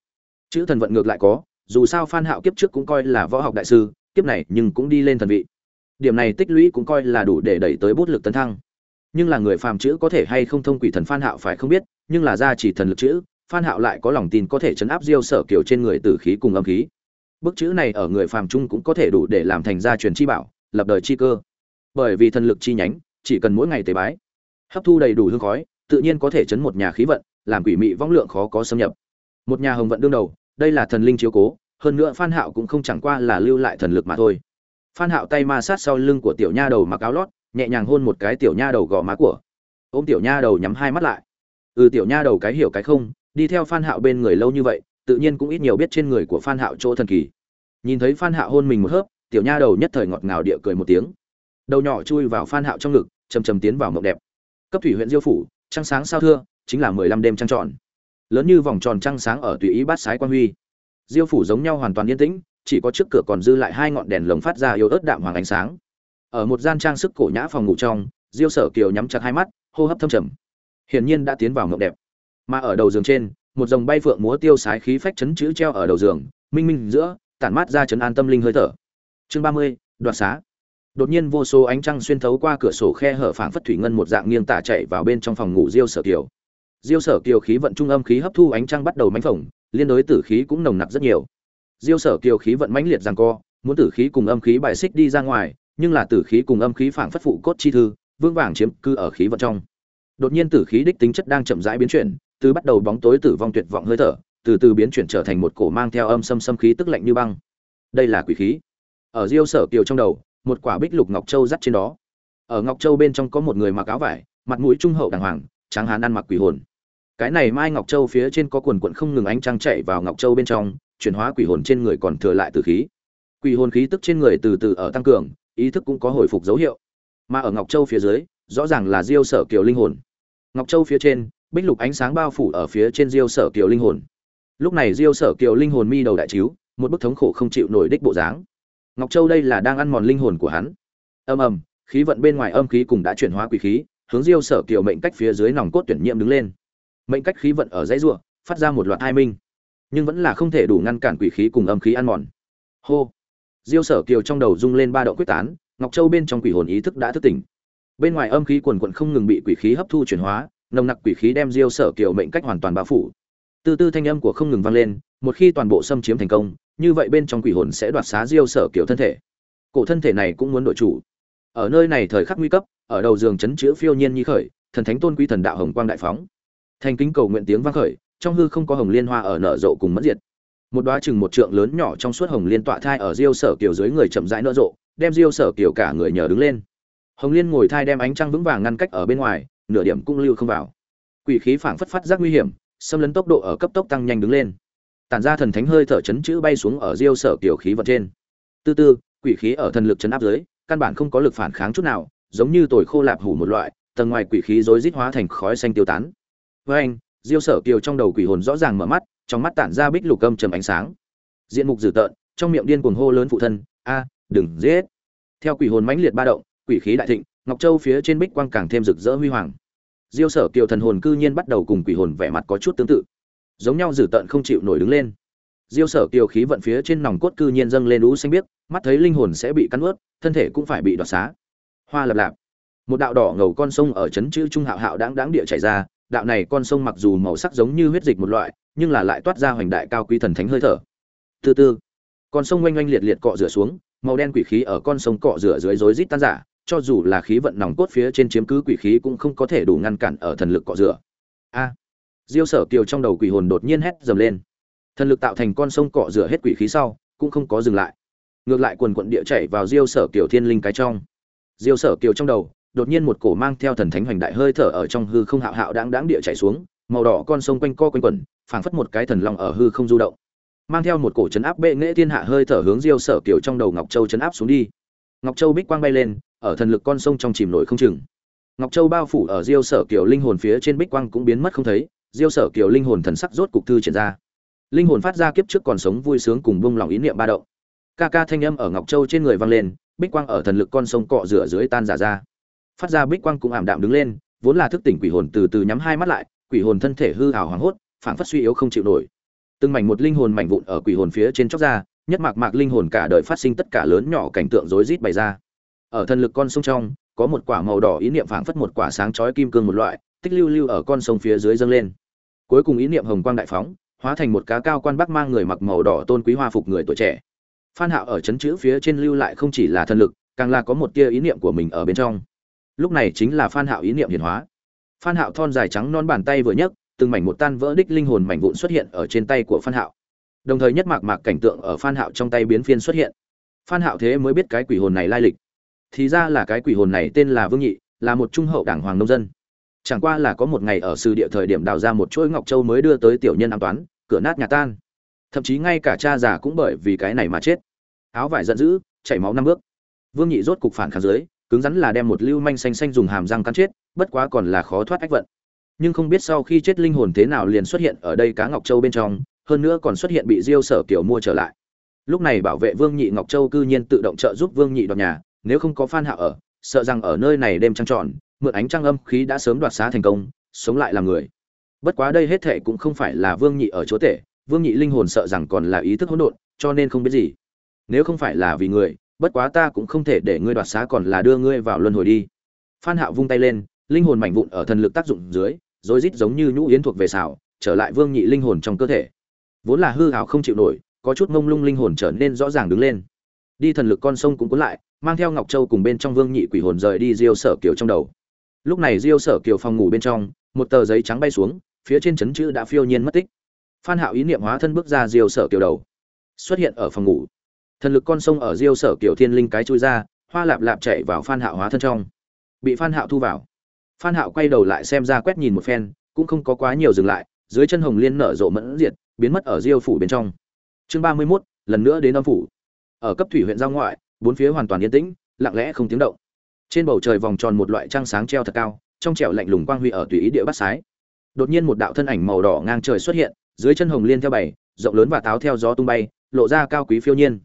Chữ thần vận ngược lại có dù sao phan hạo kiếp trước cũng coi là võ học đại sư, kiếp này nhưng cũng đi lên thần vị. Điểm này tích lũy cũng coi là đủ để đẩy tới bút lực tấn thăng. Nhưng là người phàm chữ có thể hay không thông quỷ thần phan hạo phải không biết, nhưng là gia chỉ thần lực chữ, phan hạo lại có lòng tin có thể chấn áp diêu sở kiều trên người tử khí cùng âm khí. Bức chữ này ở người phàm trung cũng có thể đủ để làm thành gia truyền chi bảo, lập đời chi cơ. Bởi vì thần lực chi nhánh, chỉ cần mỗi ngày tế bái, hấp thu đầy đủ hương khói, tự nhiên có thể chấn một nhà khí vận, làm quỷ mị vong lượng khó có xâm nhập. Một nhà hồng vận đương đầu đây là thần linh chiếu cố, hơn nữa phan hạo cũng không chẳng qua là lưu lại thần lực mà thôi. Phan hạo tay ma sát sau lưng của tiểu nha đầu mặc áo lót, nhẹ nhàng hôn một cái tiểu nha đầu gò má của. Ôm tiểu nha đầu nhắm hai mắt lại. Ừ tiểu nha đầu cái hiểu cái không, đi theo phan hạo bên người lâu như vậy, tự nhiên cũng ít nhiều biết trên người của phan hạo chỗ thần kỳ. Nhìn thấy phan hạo hôn mình một hớp, tiểu nha đầu nhất thời ngọt ngào địa cười một tiếng. Đầu nhỏ chui vào phan hạo trong ngực chầm chầm tiến vào mộng đẹp. Cấp thủy huyện diêu phủ, trăng sáng sao thưa, chính là mười lăm đêm trăng tròn lớn như vòng tròn trăng sáng ở tùy ý bát sái quan huy. Diêu phủ giống nhau hoàn toàn yên tĩnh, chỉ có trước cửa còn dư lại hai ngọn đèn lồng phát ra yếu ớt đạm hoàng ánh sáng. Ở một gian trang sức cổ nhã phòng ngủ trong, diêu sở kiều nhắm chặt hai mắt, hô hấp thâm trầm. Hiển nhiên đã tiến vào mộng đẹp. Mà ở đầu giường trên, một dòng bay phượng múa tiêu sái khí phách chấn chữ treo ở đầu giường, minh minh giữa, tản mát ra chấn an tâm linh hơi thở. Chương ba mươi, đoạt xá. Đột nhiên vô số ánh trăng xuyên thấu qua cửa sổ khe hở phảng phất thủy ngân một dạng nghiêng tả chạy vào bên trong phòng ngủ diêu sở kiều diêu sở kiều khí vận trung âm khí hấp thu ánh trăng bắt đầu mánh phồng, liên đối tử khí cũng nồng nặc rất nhiều. Diêu sở kiều khí vận mãnh liệt rằng co, muốn tử khí cùng âm khí bài xích đi ra ngoài, nhưng là tử khí cùng âm khí phảng phất phụ cốt chi thư, vương vàng chiếm cư ở khí vận trong. Đột nhiên tử khí đích tính chất đang chậm rãi biến chuyển, từ bắt đầu bóng tối tử vong tuyệt vọng hơi thở, từ từ biến chuyển trở thành một cổ mang theo âm xâm xâm khí tức lạnh như băng. Đây là quỷ khí. Ở diêu sở kiều trong đầu, một quả bích lục ngọc châu dắt trên đó. Ở ngọc châu bên trong có một người mặc áo vải, mặt mũi trung hậu đàng hoàng tráng hán ăn mặc quỷ hồn. Cái này mai ngọc châu phía trên có quần quận không ngừng ánh trăng chạy vào ngọc châu bên trong, chuyển hóa quỷ hồn trên người còn thừa lại từ khí. Quỷ hồn khí tức trên người từ từ ở tăng cường, ý thức cũng có hồi phục dấu hiệu. Mà ở ngọc châu phía dưới, rõ ràng là diêu sở kiều linh hồn. Ngọc châu phía trên, bích lục ánh sáng bao phủ ở phía trên diêu sở kiều linh hồn. Lúc này diêu sở kiều linh hồn mi đầu đại chiếu, một bức thống khổ không chịu nổi đích bộ dáng. Ngọc châu đây là đang ăn mòn linh hồn của hắn. Ầm ầm, khí vận bên ngoài âm khí cùng đã chuyển hóa quỷ khí hướng diêu sở kiều mệnh cách phía dưới nòng cốt tuyển nhiệm đứng lên. Mệnh cách khí vận ở dãy rùa, phát ra một loạt hai minh. Nhưng vẫn là không thể đủ ngăn cản quỷ khí cùng âm khí ăn mòn. Hô! Diêu sở kiều trong đầu rung lên ba động quyết tán, ngọc châu bên trong quỷ hồn ý thức đã thức tỉnh. Bên ngoài âm khí quần quần không ngừng bị quỷ khí hấp thu chuyển hóa, nồng nặc quỷ khí đem diêu sở kiều mệnh cách hoàn toàn bao phủ. Từ từ thanh âm của không ngừng vang lên, một khi toàn bộ xâm chiếm thành công, như vậy bên trong quỷ hồn sẽ đoạt xá diêu sở kiều thân thể. Cổ thân thể này cũng muốn đổi chủ. Ở nơi này thời khắc nguy cấp ở đầu giường chấn chữa phiêu nhiên như khởi thần thánh tôn quý thần đạo hồng quang đại phóng. Thành kính cầu nguyện tiếng vang khởi trong hư không có hồng liên hoa ở nở rộ cùng mất diệt. Một đóa chừng một trượng lớn nhỏ trong suốt hồng liên tọa thai ở diêu sở kiều dưới người chậm rãi nở rộ đem diêu sở kiều cả người nhờ đứng lên. Hồng liên ngồi thai đem ánh trăng vững vàng ngăn cách ở bên ngoài nửa điểm cũng lưu không vào. Quỷ khí phảng phất phát giác nguy hiểm xâm lấn tốc độ ở cấp tốc tăng nhanh đứng lên. Tản ra thần thánh hơi thở chấn chữ bay xuống ở diêu sở kiều khí vật trên. Từ từ, quỷ khí ở thần lực chấn áp dưới căn bản không có lực phản kháng chút nào giống như tồi khô lạp hủ một loại, tầng ngoài quỷ khí rối rít hóa thành khói xanh tiêu tán. Với anh, diêu sở kiều trong đầu quỷ hồn rõ ràng mở mắt, trong mắt tản ra bích lục âm trầm ánh sáng. Diện mục dữ tợn, trong miệng điên cuồng hô lớn phụ thân, a, đừng giết. Theo quỷ hồn mãnh liệt ba động, quỷ khí đại thịnh, ngọc châu phía trên bích quang càng thêm rực rỡ huy hoàng. Diêu sở kiều thần hồn cư nhiên bắt đầu cùng quỷ hồn vẻ mặt có chút tương tự, giống nhau dữ tợn không chịu nổi đứng lên. Diêu sở kiều khí vận phía trên nòng cốt cư nhiên dâng lên lũ xanh biếc, mắt thấy linh hồn sẽ bị cắn ướt, thân thể cũng phải bị đoạt xá hoa lập lạp. Một đạo đỏ ngầu con sông ở chấn chữ trung hạo hạo đáng đáng địa chảy ra, đạo này con sông mặc dù màu sắc giống như huyết dịch một loại, nhưng là lại toát ra hoành đại cao quý thần thánh hơi thở. Từ từ. Con sông oanh oanh liệt liệt cọ rửa xuống, màu đen quỷ khí ở con sông cọ rửa dưới rối rít tan giả cho dù là khí vận nòng cốt phía trên chiếm cứ quỷ khí cũng không có thể đủ ngăn cản ở thần lực cọ rửa. A. Diêu sở kiều trong đầu quỷ hồn đột nhiên hét dầm lên. Thần lực tạo thành con sông cọ rửa hết quỷ khí sau, cũng không có dừng lại. Ngược lại quần quận địa chảy vào diêu sở kiều thiên linh cái trong diêu sở kiều trong đầu, đột nhiên một cổ mang theo thần thánh hoành đại hơi thở ở trong hư không hạo hạo đáng đáng địa chảy xuống, màu đỏ con sông quanh co quanh quẩn, phảng phất một cái thần long ở hư không du động. Mang theo một cổ chấn áp bệ nghệ thiên hạ hơi thở hướng diêu sở kiều trong đầu ngọc châu chấn áp xuống đi. Ngọc châu bích quang bay lên, ở thần lực con sông trong chìm nổi không chừng. Ngọc châu bao phủ ở diêu sở kiều linh hồn phía trên bích quang cũng biến mất không thấy, diêu sở kiều linh hồn thần sắc rốt cục thư triển ra. Linh hồn phát ra kiếp trước còn sống vui sướng cùng bông lòng ý niệm ba động. Ca ca thanh âm ở ngọc châu trên người vang lên bích quang ở thần lực con sông cọ rửa dưới tan giả ra. Phát ra bích quang cũng ảm đạm đứng lên, vốn là thức tỉnh quỷ hồn từ từ nhắm hai mắt lại, quỷ hồn thân thể hư hào hoảng hốt, phảng phất suy yếu không chịu nổi. Từng mảnh một linh hồn mảnh vụn ở quỷ hồn phía trên chóc ra, nhất mạc mạc linh hồn cả đời phát sinh tất cả lớn nhỏ cảnh tượng rối rít bày ra. Ở thần lực con sông trong, có một quả màu đỏ ý niệm phảng phất một quả sáng chói kim cương một loại, tích lưu lưu ở con sông phía dưới dâng lên. Cuối cùng ý niệm hồng quang đại phóng, hóa thành một cá cao quan bắc mang người mặc màu đỏ tôn quý hoa phục người tuổi trẻ phan hạo ở chấn chữ phía trên lưu lại không chỉ là thần lực, càng là có một tia ý niệm của mình ở bên trong. Lúc này chính là phan hạo ý niệm hiển hóa. Phan hạo thon dài trắng non bàn tay vừa nhấc, từng mảnh một tan vỡ đích linh hồn mảnh vụn xuất hiện ở trên tay của phan hạo. Đồng thời nhất mạc mạc cảnh tượng ở phan hạo trong tay biến phiên xuất hiện. Phan hạo thế mới biết cái quỷ hồn này lai lịch. Thì ra là cái quỷ hồn này tên là vương nhị, là một trung hậu đảng hoàng nông dân. Chẳng qua là có một ngày ở sư địa thời điểm đào ra một chuỗi ngọc châu mới đưa tới tiểu nhân an toán, cửa nát nhà tan. Thậm chí ngay cả cha già cũng bởi vì cái này mà chết áo vải giận dữ, chảy máu năm bước. Vương nhị rốt cục phản kháng dưới, cứng rắn là đem một lưu manh xanh xanh dùng hàm răng cắn chết, bất quá còn là khó thoát ách vận. Nhưng không biết sau khi chết linh hồn thế nào liền xuất hiện ở đây cá ngọc châu bên trong, hơn nữa còn xuất hiện bị diêu sở kiểu mua trở lại. Lúc này bảo vệ vương nhị ngọc châu cư nhiên tự động trợ giúp vương nhị đoạt nhà, nếu không có phan hạ ở, sợ rằng ở nơi này đêm trăng tròn, mượn ánh trăng âm khí đã sớm đoạt xá thành công, sống lại làm người. Bất quá đây hết thệ cũng không phải là vương nhị ở chỗ tể vương nhị linh hồn sợ rằng còn là ý thức hỗn độn, cho nên không biết gì nếu không phải là vì người, bất quá ta cũng không thể để ngươi đoạt xá còn là đưa ngươi vào luân hồi đi. Phan hạo vung tay lên, linh hồn mảnh vụn ở thần lực tác dụng dưới rồi rít giống như nhũ yến thuộc về xảo, trở lại vương nhị linh hồn trong cơ thể. Vốn là hư hào không chịu nổi, có chút mông lung linh hồn trở nên rõ ràng đứng lên. Đi thần lực con sông cũng cuốn lại, mang theo ngọc châu cùng bên trong vương nhị quỷ hồn rời đi diêu sở kiều trong đầu. Lúc này diêu sở kiều phòng ngủ bên trong, một tờ giấy trắng bay xuống, phía trên chấn chữ đã phiêu nhiên mất tích. Phan hạo ý niệm hóa thân bước ra diêu sở kiều đầu. Xuất hiện ở phòng ngủ thần lực con sông ở diêu sở kiểu thiên linh cái chui ra hoa lạp lạp chạy vào phan hạo hóa thân trong. Bị phan hạo thu vào. Phan hạo quay đầu lại xem ra quét nhìn một phen cũng không có quá nhiều dừng lại dưới chân hồng liên nở rộ mẫn diệt biến mất ở diêu phủ bên trong. Chương ba mươi 31, lần nữa đến âm phủ. Ở cấp thủy huyện giao ngoại bốn phía hoàn toàn yên tĩnh lặng lẽ không tiếng động. Trên bầu trời vòng tròn một loại trăng sáng treo thật cao trong trẻo lạnh lùng quang huy ở tùy ý địa bắt sái. Đột nhiên một đạo thân ảnh màu đỏ ngang trời xuất hiện dưới chân hồng liên theo bảy rộng lớn và táo theo gió tung bay lộ ra cao quý phiêu nhiên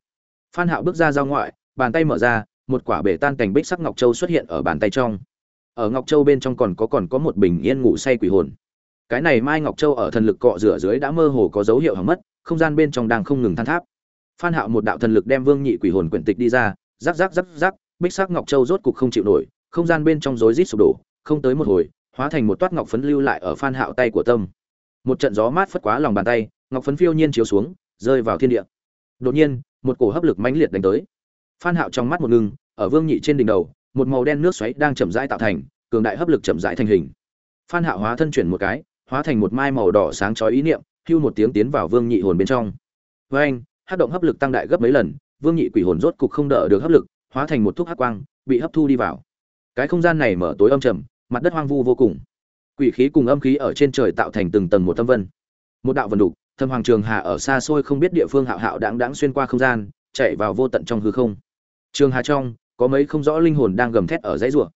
phan hạo bước ra giao ngoại, bàn tay mở ra, một quả bể tan cảnh bích sắc ngọc châu xuất hiện ở bàn tay trong. Ở ngọc châu bên trong còn có còn có một bình yên ngủ say quỷ hồn. Cái này mai ngọc châu ở thần lực cọ rửa dưới đã mơ hồ có dấu hiệu hỏng mất, không gian bên trong đang không ngừng than tháp. Phan hạo một đạo thần lực đem vương nhị quỷ hồn quyển tịch đi ra, rắc rắc rắc rắc, bích sắc ngọc châu rốt cục không chịu nổi, không gian bên trong rối rít sụp đổ, không tới một hồi, hóa thành một toát ngọc phấn lưu lại ở phan hạo tay của tâm. Một trận gió mát phất quá lòng bàn tay, ngọc phấn phiêu nhiên chiếu xuống, rơi vào thiên địa. Đột nhiên một cổ hấp lực mãnh liệt đánh tới. Phan hạo trong mắt một ngưng, ở vương nhị trên đỉnh đầu, một màu đen nước xoáy đang chậm rãi tạo thành, cường đại hấp lực chậm rãi thành hình. Phan hạo hóa thân chuyển một cái, hóa thành một mai màu đỏ sáng chói ý niệm, hưu một tiếng tiến vào vương nhị hồn bên trong. Với anh hấp động hấp lực tăng đại gấp mấy lần, vương nhị quỷ hồn rốt cục không đỡ được hấp lực, hóa thành một thuốc hắc quang, bị hấp thu đi vào. Cái không gian này mở tối âm trầm, mặt đất hoang vu vô cùng. Quỷ khí cùng âm khí ở trên trời tạo thành từng tầng một tâm vân. Một đạo vần đục thâm hoàng trường hà ở xa xôi không biết địa phương hạo hạo đáng đáng xuyên qua không gian, chạy vào vô tận trong hư không. Trường hà trong, có mấy không rõ linh hồn đang gầm thét ở dãy rùa.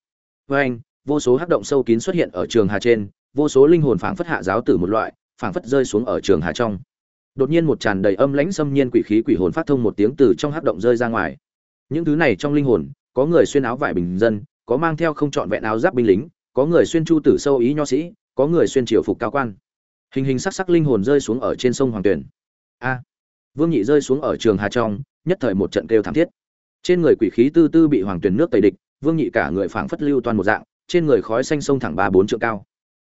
Với anh, vô số hắc động sâu kín xuất hiện ở trường hà trên, vô số linh hồn phảng phất hạ giáo tử một loại, phảng phất rơi xuống ở trường hà trong. Đột nhiên một tràn đầy âm lãnh xâm nhiên quỷ khí quỷ hồn phát thông một tiếng từ trong hắc động rơi ra ngoài. Những thứ này trong linh hồn, có người xuyên áo vải bình dân, có mang theo không trọn vẹn áo giáp binh lính, có người xuyên chu tử sâu ý nho sĩ, có người xuyên triều phục cao quan hình hình sắc sắc linh hồn rơi xuống ở trên sông hoàng tuyển a. Vương nhị rơi xuống ở trường hà trong, nhất thời một trận kêu thảm thiết. Trên người quỷ khí tư tư bị hoàng tuyển nước tẩy địch, vương nhị cả người phảng phất lưu toàn một dạng, trên người khói xanh sông thẳng ba bốn trượng cao.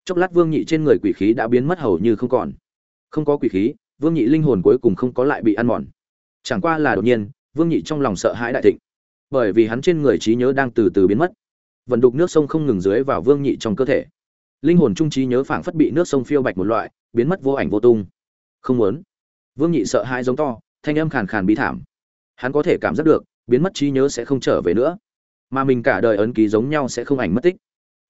Chốc lát vương nhị trên người quỷ khí đã biến mất hầu như không còn. Không có quỷ khí, vương nhị linh hồn cuối cùng không có lại bị ăn mòn. Chẳng qua là đột nhiên, vương nhị trong lòng sợ hãi đại thịnh. Bởi vì hắn trên người trí nhớ đang từ từ biến mất. Vận đục nước sông không ngừng dưới vào vương nhị trong cơ thể linh hồn trung trí nhớ phảng phất bị nước sông phiêu bạch một loại, biến mất vô ảnh vô tung. Không muốn. Vương nhị sợ hãi giống to, thanh âm khàn khàn bí thảm. Hắn có thể cảm giác được, biến mất trí nhớ sẽ không trở về nữa. Mà mình cả đời ấn ký giống nhau sẽ không ảnh mất tích.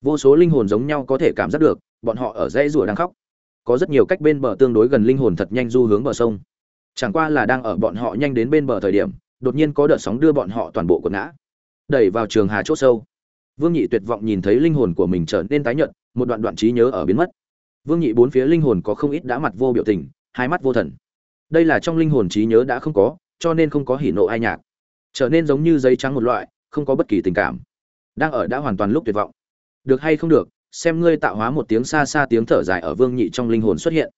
Vô số linh hồn giống nhau có thể cảm giác được, bọn họ ở dãy rủa đang khóc. Có rất nhiều cách bên bờ tương đối gần linh hồn thật nhanh du hướng bờ sông. Chẳng qua là đang ở bọn họ nhanh đến bên bờ thời điểm, đột nhiên có đợt sóng đưa bọn họ toàn bộ quần ngã. Đẩy vào trường hà chốt sâu vương nhị tuyệt vọng nhìn thấy linh hồn của mình trở nên tái nhợt, một đoạn đoạn trí nhớ ở biến mất. Vương nhị bốn phía linh hồn có không ít đã mặt vô biểu tình, hai mắt vô thần. Đây là trong linh hồn trí nhớ đã không có, cho nên không có hỉ nộ ai nhạc. Trở nên giống như giấy trắng một loại, không có bất kỳ tình cảm. Đang ở đã hoàn toàn lúc tuyệt vọng. Được hay không được, xem ngươi tạo hóa một tiếng xa xa tiếng thở dài ở vương nhị trong linh hồn xuất hiện.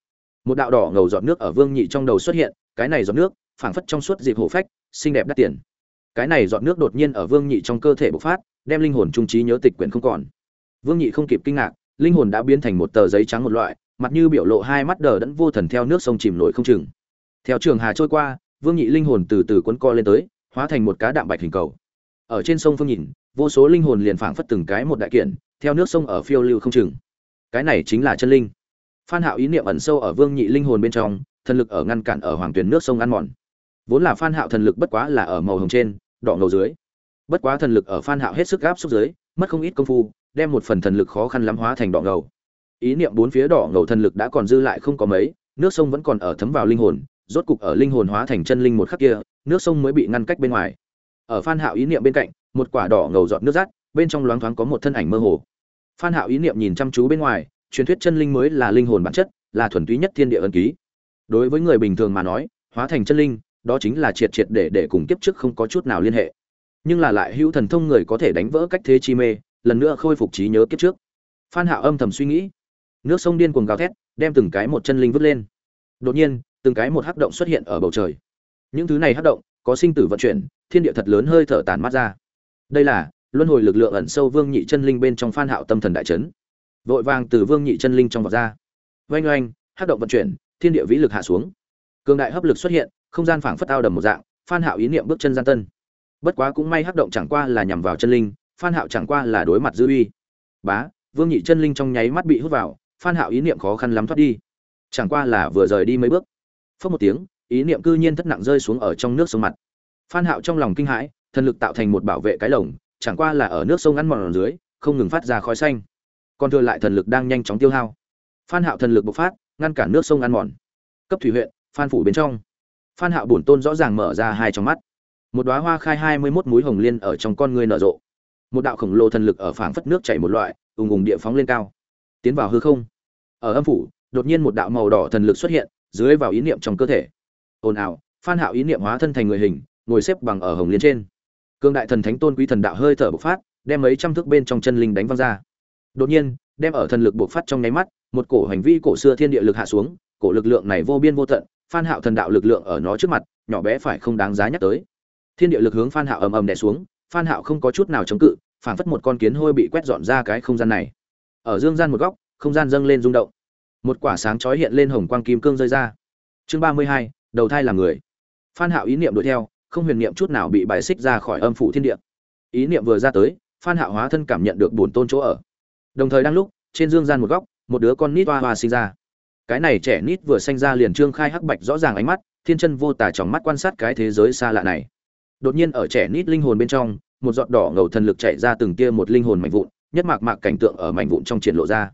Một đạo đỏ ngầu giọt nước ở vương nhị trong đầu xuất hiện, cái này giọt nước, phảng phất trong suốt dịp hổ phách, xinh đẹp đắt tiền. Cái này giọt nước đột nhiên ở vương nhị trong cơ thể bộc phát đem linh hồn trung trí nhớ tịch quyển không còn. Vương nhị không kịp kinh ngạc, linh hồn đã biến thành một tờ giấy trắng một loại, mặt như biểu lộ hai mắt đờ đẫn vô thần theo nước sông chìm nổi không chừng. Theo trường hà trôi qua, vương nhị linh hồn từ từ cuốn co lên tới, hóa thành một cá đạm bạch hình cầu. Ở trên sông phương nhìn, vô số linh hồn liền phảng phất từng cái một đại kiện, theo nước sông ở phiêu lưu không chừng. Cái này chính là chân linh. Phan hạo ý niệm ẩn sâu ở vương nhị linh hồn bên trong, thần lực ở ngăn cản ở hoàng tuyến nước sông ăn mòn. Vốn là phan hạo thần lực bất quá là ở màu hồng trên, đỏ ngầu dưới bất quá thần lực ở phan hạo hết sức gáp xúc dưới mất không ít công phu, đem một phần thần lực khó khăn lắm hóa thành đỏ ngầu. Ý niệm bốn phía đỏ ngầu thần lực đã còn dư lại không có mấy, nước sông vẫn còn ở thấm vào linh hồn, rốt cục ở linh hồn hóa thành chân linh một khắc kia, nước sông mới bị ngăn cách bên ngoài. Ở phan hạo ý niệm bên cạnh, một quả đỏ ngầu giọt nước rát, bên trong loáng thoáng có một thân ảnh mơ hồ. Phan hạo ý niệm nhìn chăm chú bên ngoài, truyền thuyết chân linh mới là linh hồn bản chất, là thuần túy nhất thiên địa ân ký. Đối với người bình thường mà nói, hóa thành chân linh, đó chính là triệt triệt để để cùng kiếp trước không có chút nào liên hệ nhưng là lại hữu thần thông người có thể đánh vỡ cách thế chi mê, lần nữa khôi phục trí nhớ kiếp trước. Phan hạo âm thầm suy nghĩ. Nước sông điên cuồng gào thét, đem từng cái một chân linh vứt lên. Đột nhiên, từng cái một hắc động xuất hiện ở bầu trời. Những thứ này hắc động, có sinh tử vận chuyển, thiên địa thật lớn hơi thở tàn mắt ra. Đây là luân hồi lực lượng ẩn sâu vương nhị chân linh bên trong phan hạo tâm thần đại chấn. Vội vàng từ vương nhị chân linh trong vọt ra. Oanh oanh, hắc động vận chuyển, thiên địa vĩ lực hạ xuống. Cường đại hấp lực xuất hiện, không gian phảng phất ao đầm một dạng, phan hạo ý niệm bước chân gian tân bất quá cũng may hắc động chẳng qua là nhằm vào chân linh, phan hạo chẳng qua là đối mặt dư uy. Bá, vương nhị chân linh trong nháy mắt bị hút vào, phan hạo ý niệm khó khăn lắm thoát đi. Chẳng qua là vừa rời đi mấy bước. Phất một tiếng, ý niệm cư nhiên thất nặng rơi xuống ở trong nước sông mặt. Phan hạo trong lòng kinh hãi, thần lực tạo thành một bảo vệ cái lồng, chẳng qua là ở nước sông ăn mòn ở dưới, không ngừng phát ra khói xanh. Còn thừa lại thần lực đang nhanh chóng tiêu hao. Phan hạo thần lực bộc phát, ngăn cản nước sông ăn mòn. Cấp thủy huyện, phan phủ bên trong. Phan hạo bổn tôn rõ ràng mở ra hai trong mắt một đóa hoa khai hai mươi 21 múi hồng liên ở trong con người nở rộ. Một đạo khổng lồ thần lực ở phảng phất nước chảy một loại, ùng ùng địa phóng lên cao. Tiến vào hư không. Ở âm phủ, đột nhiên một đạo màu đỏ thần lực xuất hiện, dưới vào ý niệm trong cơ thể. Ồn ào, phan hạo ý niệm hóa thân thành người hình, ngồi xếp bằng ở hồng liên trên. Cương đại thần thánh tôn quý thần đạo hơi thở bộc phát, đem mấy trăm thước bên trong chân linh đánh văng ra. Đột nhiên, đem ở thần lực bộc phát trong nháy mắt, một cổ hành vi cổ xưa thiên địa lực hạ xuống, cổ lực lượng này vô biên vô tận, phan hạo thần đạo lực lượng ở nó trước mặt, nhỏ bé phải không đáng giá nhắc tới thiên địa lực hướng phan hạo ầm ầm đè xuống, phan hạo không có chút nào chống cự, phảng phất một con kiến hôi bị quét dọn ra cái không gian này. Ở dương gian một góc, không gian dâng lên rung động. Một quả sáng chói hiện lên hồng quang kim cương rơi ra. Chương ba mươi hai, đầu thai làm người. Phan hạo ý niệm đuổi theo, không huyền niệm chút nào bị bài xích ra khỏi âm phủ thiên địa. Ý niệm vừa ra tới, phan hạo hóa thân cảm nhận được bổn tôn chỗ ở. Đồng thời đang lúc, trên dương gian một góc, một đứa con nít hoa hoa sinh ra. Cái này trẻ nít vừa sinh ra liền trương khai hắc bạch rõ ràng ánh mắt, thiên chân vô tà trong mắt quan sát cái thế giới xa lạ này đột nhiên ở trẻ nít linh hồn bên trong, một giọt đỏ ngầu thần lực chạy ra từng tia một linh hồn mạnh vụn, nhất mạc mạc cảnh tượng ở mạnh vụn trong triển lộ ra.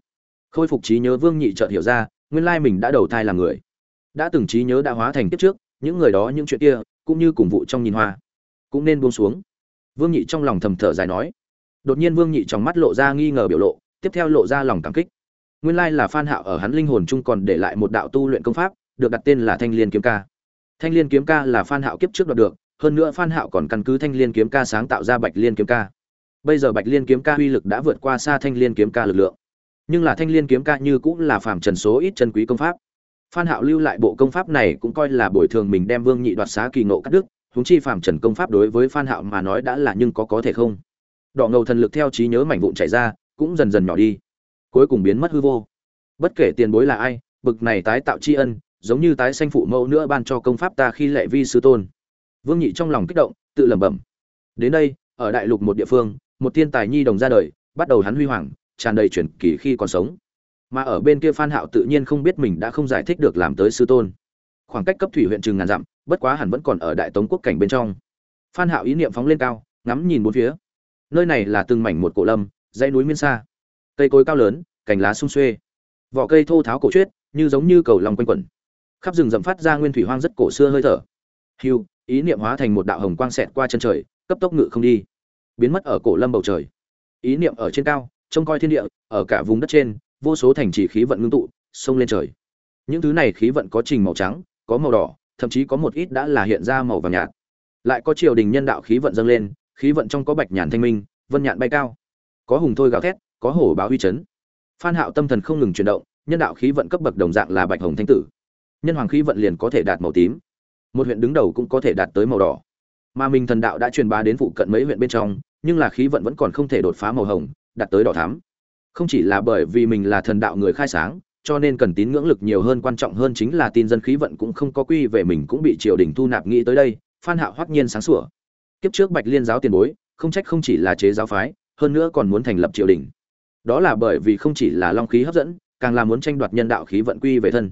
Khôi phục trí nhớ vương nhị chợt hiểu ra, nguyên lai mình đã đầu thai làm người. Đã từng trí nhớ đã hóa thành kiếp trước, những người đó, những chuyện kia, cũng như cùng vụ trong nhìn hoa. Cũng nên buông xuống. Vương nhị trong lòng thầm thở dài nói. Đột nhiên vương nhị trong mắt lộ ra nghi ngờ biểu lộ, tiếp theo lộ ra lòng cảm kích. Nguyên lai là phan hạo ở hắn linh hồn chung còn để lại một đạo tu luyện công pháp, được đặt tên là thanh liên kiếm ca. Thanh liên kiếm ca là phan hạo kiếp trước đoạt được hơn nữa phan hạo còn căn cứ thanh liên kiếm ca sáng tạo ra bạch liên kiếm ca. Bây giờ bạch liên kiếm ca uy lực đã vượt qua xa thanh liên kiếm ca lực lượng. Nhưng là thanh liên kiếm ca như cũng là phàm trần số ít chân quý công pháp. Phan hạo lưu lại bộ công pháp này cũng coi là bồi thường mình đem vương nhị đoạt xá kỳ ngộ cắt đứt, huống chi phàm trần công pháp đối với phan hạo mà nói đã là nhưng có có thể không. Đỏ ngầu thần lực theo trí nhớ mảnh vụn chảy ra, cũng dần dần nhỏ đi. Cuối cùng biến mất hư vô. Bất kể tiền bối là ai, bực này tái tạo tri ân, giống như tái sanh phụ mẫu nữa ban cho công pháp ta khi lệ vi sư tôn vương nhị trong lòng kích động, tự lẩm bẩm. Đến đây, ở đại lục một địa phương, một thiên tài nhi đồng ra đời, bắt đầu hắn huy hoàng, tràn đầy truyền kỳ khi còn sống. Mà ở bên kia phan hạo tự nhiên không biết mình đã không giải thích được làm tới sư tôn. Khoảng cách cấp thủy huyện trường ngàn dặm, bất quá hẳn vẫn còn ở đại tống quốc cảnh bên trong. Phan hạo ý niệm phóng lên cao, ngắm nhìn bốn phía. Nơi này là từng mảnh một cổ lâm, dãy núi miên xa. Cây cối cao lớn, cành lá sung xuê. Vỏ cây thô tháo cổ truyết như giống như cầu lòng quanh quẩn. Khắp rừng rậm phát ra nguyên thủy hoang rất cổ xưa hơi thở. Hưu ý niệm hóa thành một đạo hồng quang xẹt qua chân trời, cấp tốc ngự không đi, biến mất ở cổ lâm bầu trời. Ý niệm ở trên cao, trông coi thiên địa, ở cả vùng đất trên, vô số thành trì khí vận ngưng tụ, xông lên trời. Những thứ này khí vận có trình màu trắng, có màu đỏ, thậm chí có một ít đã là hiện ra màu vàng nhạt. Lại có triều đình nhân đạo khí vận dâng lên, khí vận trong có bạch nhàn thanh minh, vân nhạn bay cao. Có hùng thôi gào thét, có hổ báo huy chấn. Phan hạo tâm thần không ngừng chuyển động, nhân đạo khí vận cấp bậc đồng dạng là bạch hồng thanh tử. Nhân hoàng khí vận liền có thể đạt màu tím một huyện đứng đầu cũng có thể đạt tới màu đỏ. Mà mình thần đạo đã truyền bá đến phụ cận mấy huyện bên trong, nhưng là khí vận vẫn còn không thể đột phá màu hồng, đạt tới đỏ thắm. Không chỉ là bởi vì mình là thần đạo người khai sáng, cho nên cần tín ngưỡng lực nhiều hơn quan trọng hơn chính là tin dân khí vận cũng không có quy về mình cũng bị triều đình thu nạp nghĩ tới đây, phan hạo hoắc nhiên sáng sủa. Kiếp trước bạch liên giáo tiền bối, không trách không chỉ là chế giáo phái, hơn nữa còn muốn thành lập triều đình. Đó là bởi vì không chỉ là long khí hấp dẫn, càng là muốn tranh đoạt nhân đạo khí vận quy về thân.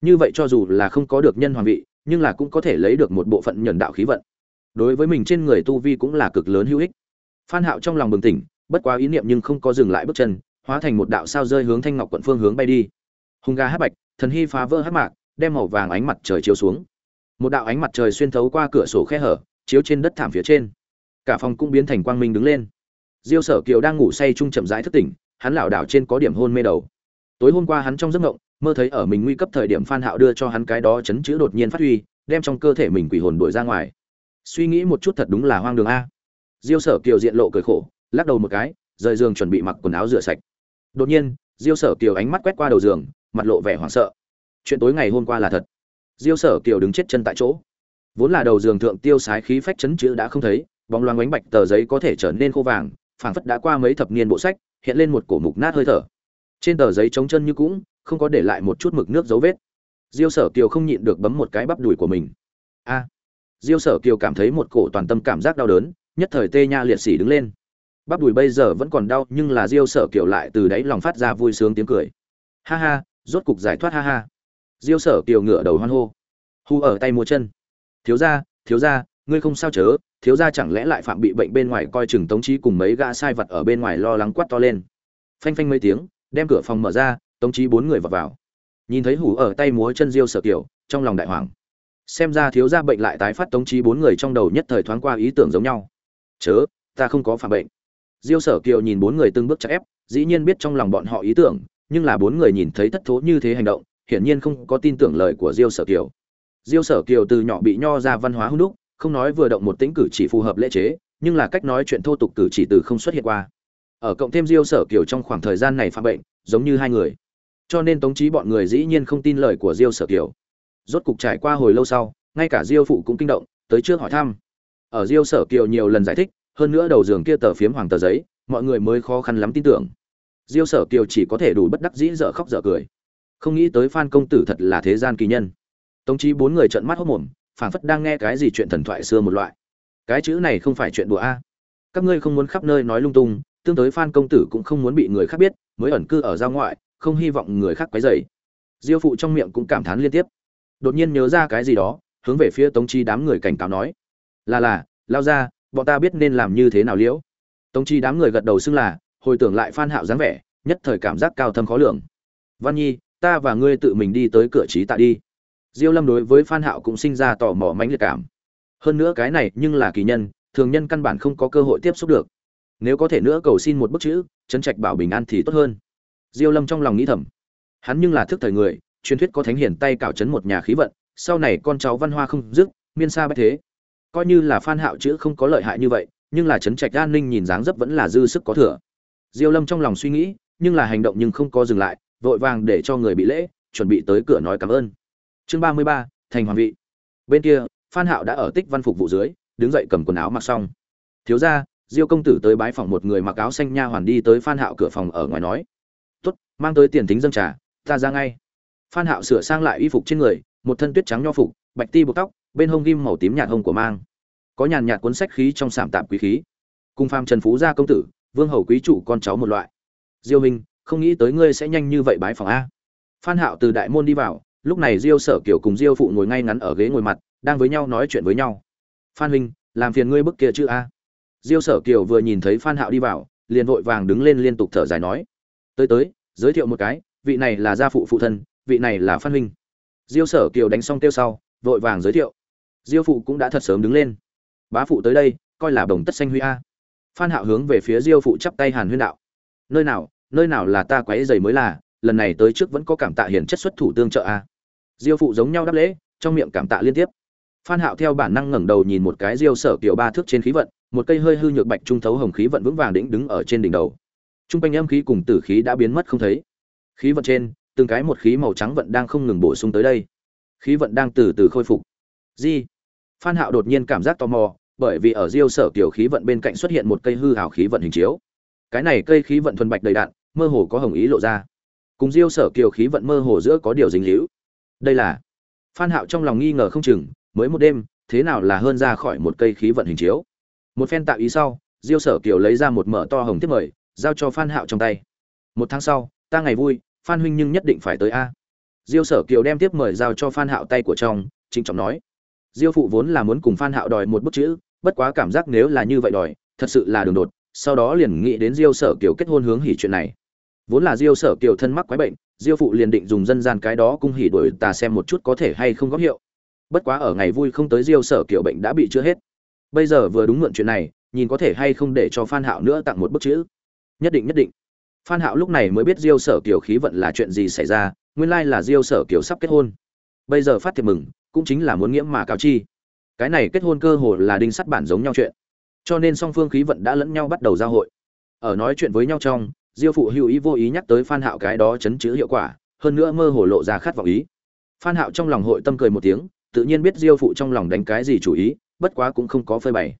Như vậy cho dù là không có được nhân hoàng vị nhưng là cũng có thể lấy được một bộ phận nhận đạo khí vận. Đối với mình trên người tu vi cũng là cực lớn hữu ích. Phan hạo trong lòng bừng tỉnh, bất quá ý niệm nhưng không có dừng lại bước chân, hóa thành một đạo sao rơi hướng thanh ngọc quận phương hướng bay đi. Hung ga hắc bạch, thần hy phá vỡ hắc mạc, đem màu vàng ánh mặt trời chiếu xuống. Một đạo ánh mặt trời xuyên thấu qua cửa sổ khe hở, chiếu trên đất thảm phía trên. Cả phòng cũng biến thành quang minh đứng lên. Diêu sở kiều đang ngủ say chung chậm rãi thức tỉnh, hắn lảo đảo trên có điểm hôn mê đầu. Tối hôm qua hắn trong giấc ngộng mơ thấy ở mình nguy cấp thời điểm phan hạo đưa cho hắn cái đó chấn chữ đột nhiên phát huy, đem trong cơ thể mình quỷ hồn đuổi ra ngoài. Suy nghĩ một chút thật đúng là hoang đường a. Diêu sở kiều diện lộ cười khổ, lắc đầu một cái, rời giường chuẩn bị mặc quần áo rửa sạch. Đột nhiên, diêu sở kiều ánh mắt quét qua đầu giường, mặt lộ vẻ hoảng sợ. Chuyện tối ngày hôm qua là thật. Diêu sở kiều đứng chết chân tại chỗ. Vốn là đầu giường thượng tiêu sái khí phách chấn chữ đã không thấy, bóng loáng ánh bạch tờ giấy có thể trở nên khô vàng, phảng phất đã qua mấy thập niên bộ sách, hiện lên một cổ mục nát hơi thở. Trên tờ giấy trống chân như cũng không có để lại một chút mực nước dấu vết. Diêu sở kiều không nhịn được bấm một cái bắp đùi của mình. A. Diêu sở kiều cảm thấy một cổ toàn tâm cảm giác đau đớn, nhất thời tê nha liệt sĩ đứng lên. Bắp đùi bây giờ vẫn còn đau, nhưng là diêu sở kiều lại từ đáy lòng phát ra vui sướng tiếng cười. Ha ha, rốt cục giải thoát ha ha. Diêu sở kiều ngửa đầu hoan hô. Hu ở tay mua chân. Thiếu gia thiếu gia, ngươi không sao chớ, thiếu gia chẳng lẽ lại phạm bị bệnh bên ngoài coi chừng tống trí cùng mấy gã sai vật ở bên ngoài lo lắng quát to lên. Phanh phanh mấy tiếng, đem cửa phòng mở ra tống trí bốn người vào vào. Nhìn thấy hủ ở tay múa chân diêu sở kiểu trong lòng đại hoàng xem ra thiếu gia bệnh lại tái phát tống trí bốn người trong đầu nhất thời thoáng qua ý tưởng giống nhau. Chớ, ta không có phản bệnh. Diêu sở kiều nhìn bốn người từng bước chắc ép, dĩ nhiên biết trong lòng bọn họ ý tưởng, nhưng là bốn người nhìn thấy thất thố như thế hành động, hiển nhiên không có tin tưởng lời của diêu sở kiều. Diêu sở kiều từ nhỏ bị nho ra văn hóa hung đúc, không nói vừa động một tính cử chỉ phù hợp lễ chế, nhưng là cách nói chuyện thô tục cử chỉ từ không xuất hiện qua. Ở cộng thêm diêu sở kiều trong khoảng thời gian này phạm bệnh, giống như hai người cho nên tống trí bọn người dĩ nhiên không tin lời của diêu sở kiều. Rốt cục trải qua hồi lâu sau, ngay cả diêu phụ cũng kinh động, tới trước hỏi thăm. Ở diêu sở kiều nhiều lần giải thích, hơn nữa đầu giường kia tờ phiếm hoàng tờ giấy, mọi người mới khó khăn lắm tin tưởng. Diêu sở kiều chỉ có thể đủ bất đắc dĩ dở khóc dở cười. Không nghĩ tới phan công tử thật là thế gian kỳ nhân. Tống trí bốn người trợn mắt hốt mồm, phảng phất đang nghe cái gì chuyện thần thoại xưa một loại. Cái chữ này không phải chuyện đùa a. Các ngươi không muốn khắp nơi nói lung tung, tương tới phan công tử cũng không muốn bị người khác biết, mới ẩn cư ở giao ngoại không hy vọng người khác quấy rầy. Diêu phụ trong miệng cũng cảm thán liên tiếp. Đột nhiên nhớ ra cái gì đó, hướng về phía tống chi đám người cảnh cáo nói. Là là, lao ra, bọn ta biết nên làm như thế nào liễu. Tống chi đám người gật đầu xưng là, hồi tưởng lại phan hạo dáng vẻ, nhất thời cảm giác cao thâm khó lường. Văn nhi, ta và ngươi tự mình đi tới cửa trí tạ đi. Diêu lâm đối với phan hạo cũng sinh ra tò mò mãnh liệt cảm. Hơn nữa cái này nhưng là kỳ nhân, thường nhân căn bản không có cơ hội tiếp xúc được. Nếu có thể nữa cầu xin một bức chữ trấn trạch bảo bình an thì tốt hơn diêu lâm trong lòng nghĩ thầm. Hắn nhưng là thức thời người, truyền thuyết có thánh hiển tay cảo chấn một nhà khí vận, sau này con cháu văn hoa không dứt, miên xa bách thế. Coi như là phan hạo chữ không có lợi hại như vậy, nhưng là chấn trạch an ninh nhìn dáng dấp vẫn là dư sức có thừa. Diêu lâm trong lòng suy nghĩ, nhưng là hành động nhưng không có dừng lại, vội vàng để cho người bị lễ, chuẩn bị tới cửa nói cảm ơn. Chương ba mươi ba, thành hoàng vị. Bên kia, phan hạo đã ở tích văn phục vụ dưới, đứng dậy cầm quần áo mặc xong. Thiếu gia, diêu công tử tới bái phòng một người mặc áo xanh nha hoàn đi tới phan hạo cửa phòng ở ngoài nói mang tới tiền tính dâng trà, ta ra ngay. Phan hạo sửa sang lại y phục trên người, một thân tuyết trắng nho phục, bạch ti buộc tóc, bên hông ghim màu tím nhạt hồng của mang. Có nhàn nhạt cuốn sách khí trong sạm tạm quý khí. Cùng phàm trần phú gia công tử, vương hầu quý chủ con cháu một loại. Diêu minh không nghĩ tới ngươi sẽ nhanh như vậy bái phòng a. Phan hạo từ đại môn đi vào, lúc này diêu sở kiều cùng diêu phụ ngồi ngay ngắn ở ghế ngồi mặt, đang với nhau nói chuyện với nhau. Phan huynh, làm phiền ngươi bức kia chứ a? Diêu sở kiều vừa nhìn thấy phan hạo đi vào, liền vội vàng đứng lên liên tục thở dài nói. Tới tới giới thiệu một cái, vị này là gia phụ phụ thân, vị này là phan huynh. Diêu sở kiều đánh xong tiêu sau, vội vàng giới thiệu. Diêu phụ cũng đã thật sớm đứng lên. Bá phụ tới đây, coi là bồng tất xanh huy a. Phan hạo hướng về phía diêu phụ chắp tay hàn huyên đạo. Nơi nào nơi nào là ta quấy giày mới là, lần này tới trước vẫn có cảm tạ hiển chất xuất thủ tương trợ a. Diêu phụ giống nhau đáp lễ, trong miệng cảm tạ liên tiếp. Phan hạo theo bản năng ngẩng đầu nhìn một cái diêu sở kiều ba thước trên khí vận, một cây hơi hư nhược bạch trung thấu hồng khí vận vững vàng đỉnh đứng ở trên đỉnh đầu trung quanh âm khí cùng tử khí đã biến mất không thấy. Khí vận trên, từng cái một khí màu trắng vận đang không ngừng bổ sung tới đây. Khí vận đang từ từ khôi phục. Di. Phan hạo đột nhiên cảm giác tò mò, bởi vì ở diêu sở kiều khí vận bên cạnh xuất hiện một cây hư ảo khí vận hình chiếu. Cái này cây khí vận thuần bạch đầy đạn, mơ hồ có hồng ý lộ ra. Cùng diêu sở kiều khí vận mơ hồ giữa có điều dính líu. Đây là phan hạo trong lòng nghi ngờ không chừng, mới một đêm, thế nào là hơn ra khỏi một cây khí vận hình chiếu? Một phen tạo ý sau, diêu sở kiều lấy ra một mở to hồng tiếp mời giao cho phan hạo trong tay. Một tháng sau, ta ngày vui, phan huynh nhưng nhất định phải tới a. Diêu sở kiều đem tiếp mời giao cho phan hạo tay của trong trịnh trọng nói. Diêu phụ vốn là muốn cùng phan hạo đòi một bức chữ, bất quá cảm giác nếu là như vậy đòi, thật sự là đường đột, sau đó liền nghĩ đến diêu sở kiều kết hôn hướng hỉ chuyện này. Vốn là diêu sở kiều thân mắc quái bệnh, diêu phụ liền định dùng dân gian cái đó cung hỉ đuổi ta xem một chút có thể hay không góp hiệu. Bất quá ở ngày vui không tới diêu sở kiều bệnh đã bị chữa hết. Bây giờ vừa đúng mượn chuyện này, nhìn có thể hay không để cho phan hạo nữa tặng một bức chữ nhất định nhất định. Phan hạo lúc này mới biết diêu sở kiều khí vận là chuyện gì xảy ra, nguyên lai là diêu sở kiều sắp kết hôn. Bây giờ phát thiệp mừng, cũng chính là muốn nghiễm mà cáo chi. Cái này kết hôn cơ hồ là đinh sắt bản giống nhau chuyện. Cho nên song phương khí vận đã lẫn nhau bắt đầu giao hội. Ở nói chuyện với nhau trong, diêu phụ hữu ý vô ý nhắc tới phan hạo cái đó chấn chữ hiệu quả, hơn nữa mơ hồ lộ ra khát vọng ý. Phan hạo trong lòng hội tâm cười một tiếng, tự nhiên biết diêu phụ trong lòng đánh cái gì chủ ý, bất quá cũng không có phơi bày.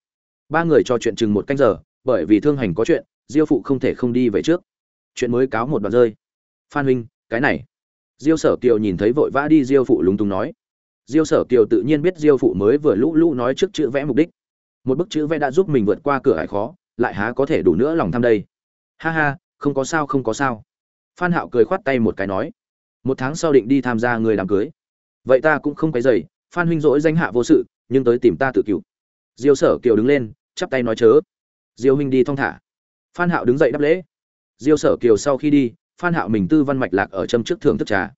Ba người trò chuyện chừng một canh giờ, bởi vì thương hành có chuyện diêu phụ không thể không đi về trước. Chuyện mới cáo một đoạn rơi. Phan huynh, cái này. Diêu sở kiều nhìn thấy vội vã đi, diêu phụ lúng túng nói. Diêu sở kiều tự nhiên biết diêu phụ mới vừa lũ lũ nói trước chữ vẽ mục đích. Một bức chữ vẽ đã giúp mình vượt qua cửa hải khó, lại há có thể đủ nữa lòng tham đây. Ha ha, không có sao, không có sao. Phan hạo cười khoát tay một cái nói. Một tháng sau định đi tham gia người đám cưới. Vậy ta cũng không cái dày phan huynh dỗi danh hạ vô sự, nhưng tới tìm ta tự cứu diêu sở kiều đứng lên, chắp tay nói chớ. Diêu huynh đi thong thả phan hạo đứng dậy đáp lễ. Diêu sở kiều sau khi đi, phan hạo mình tư văn mạch lạc ở châm trước thưởng thức trà.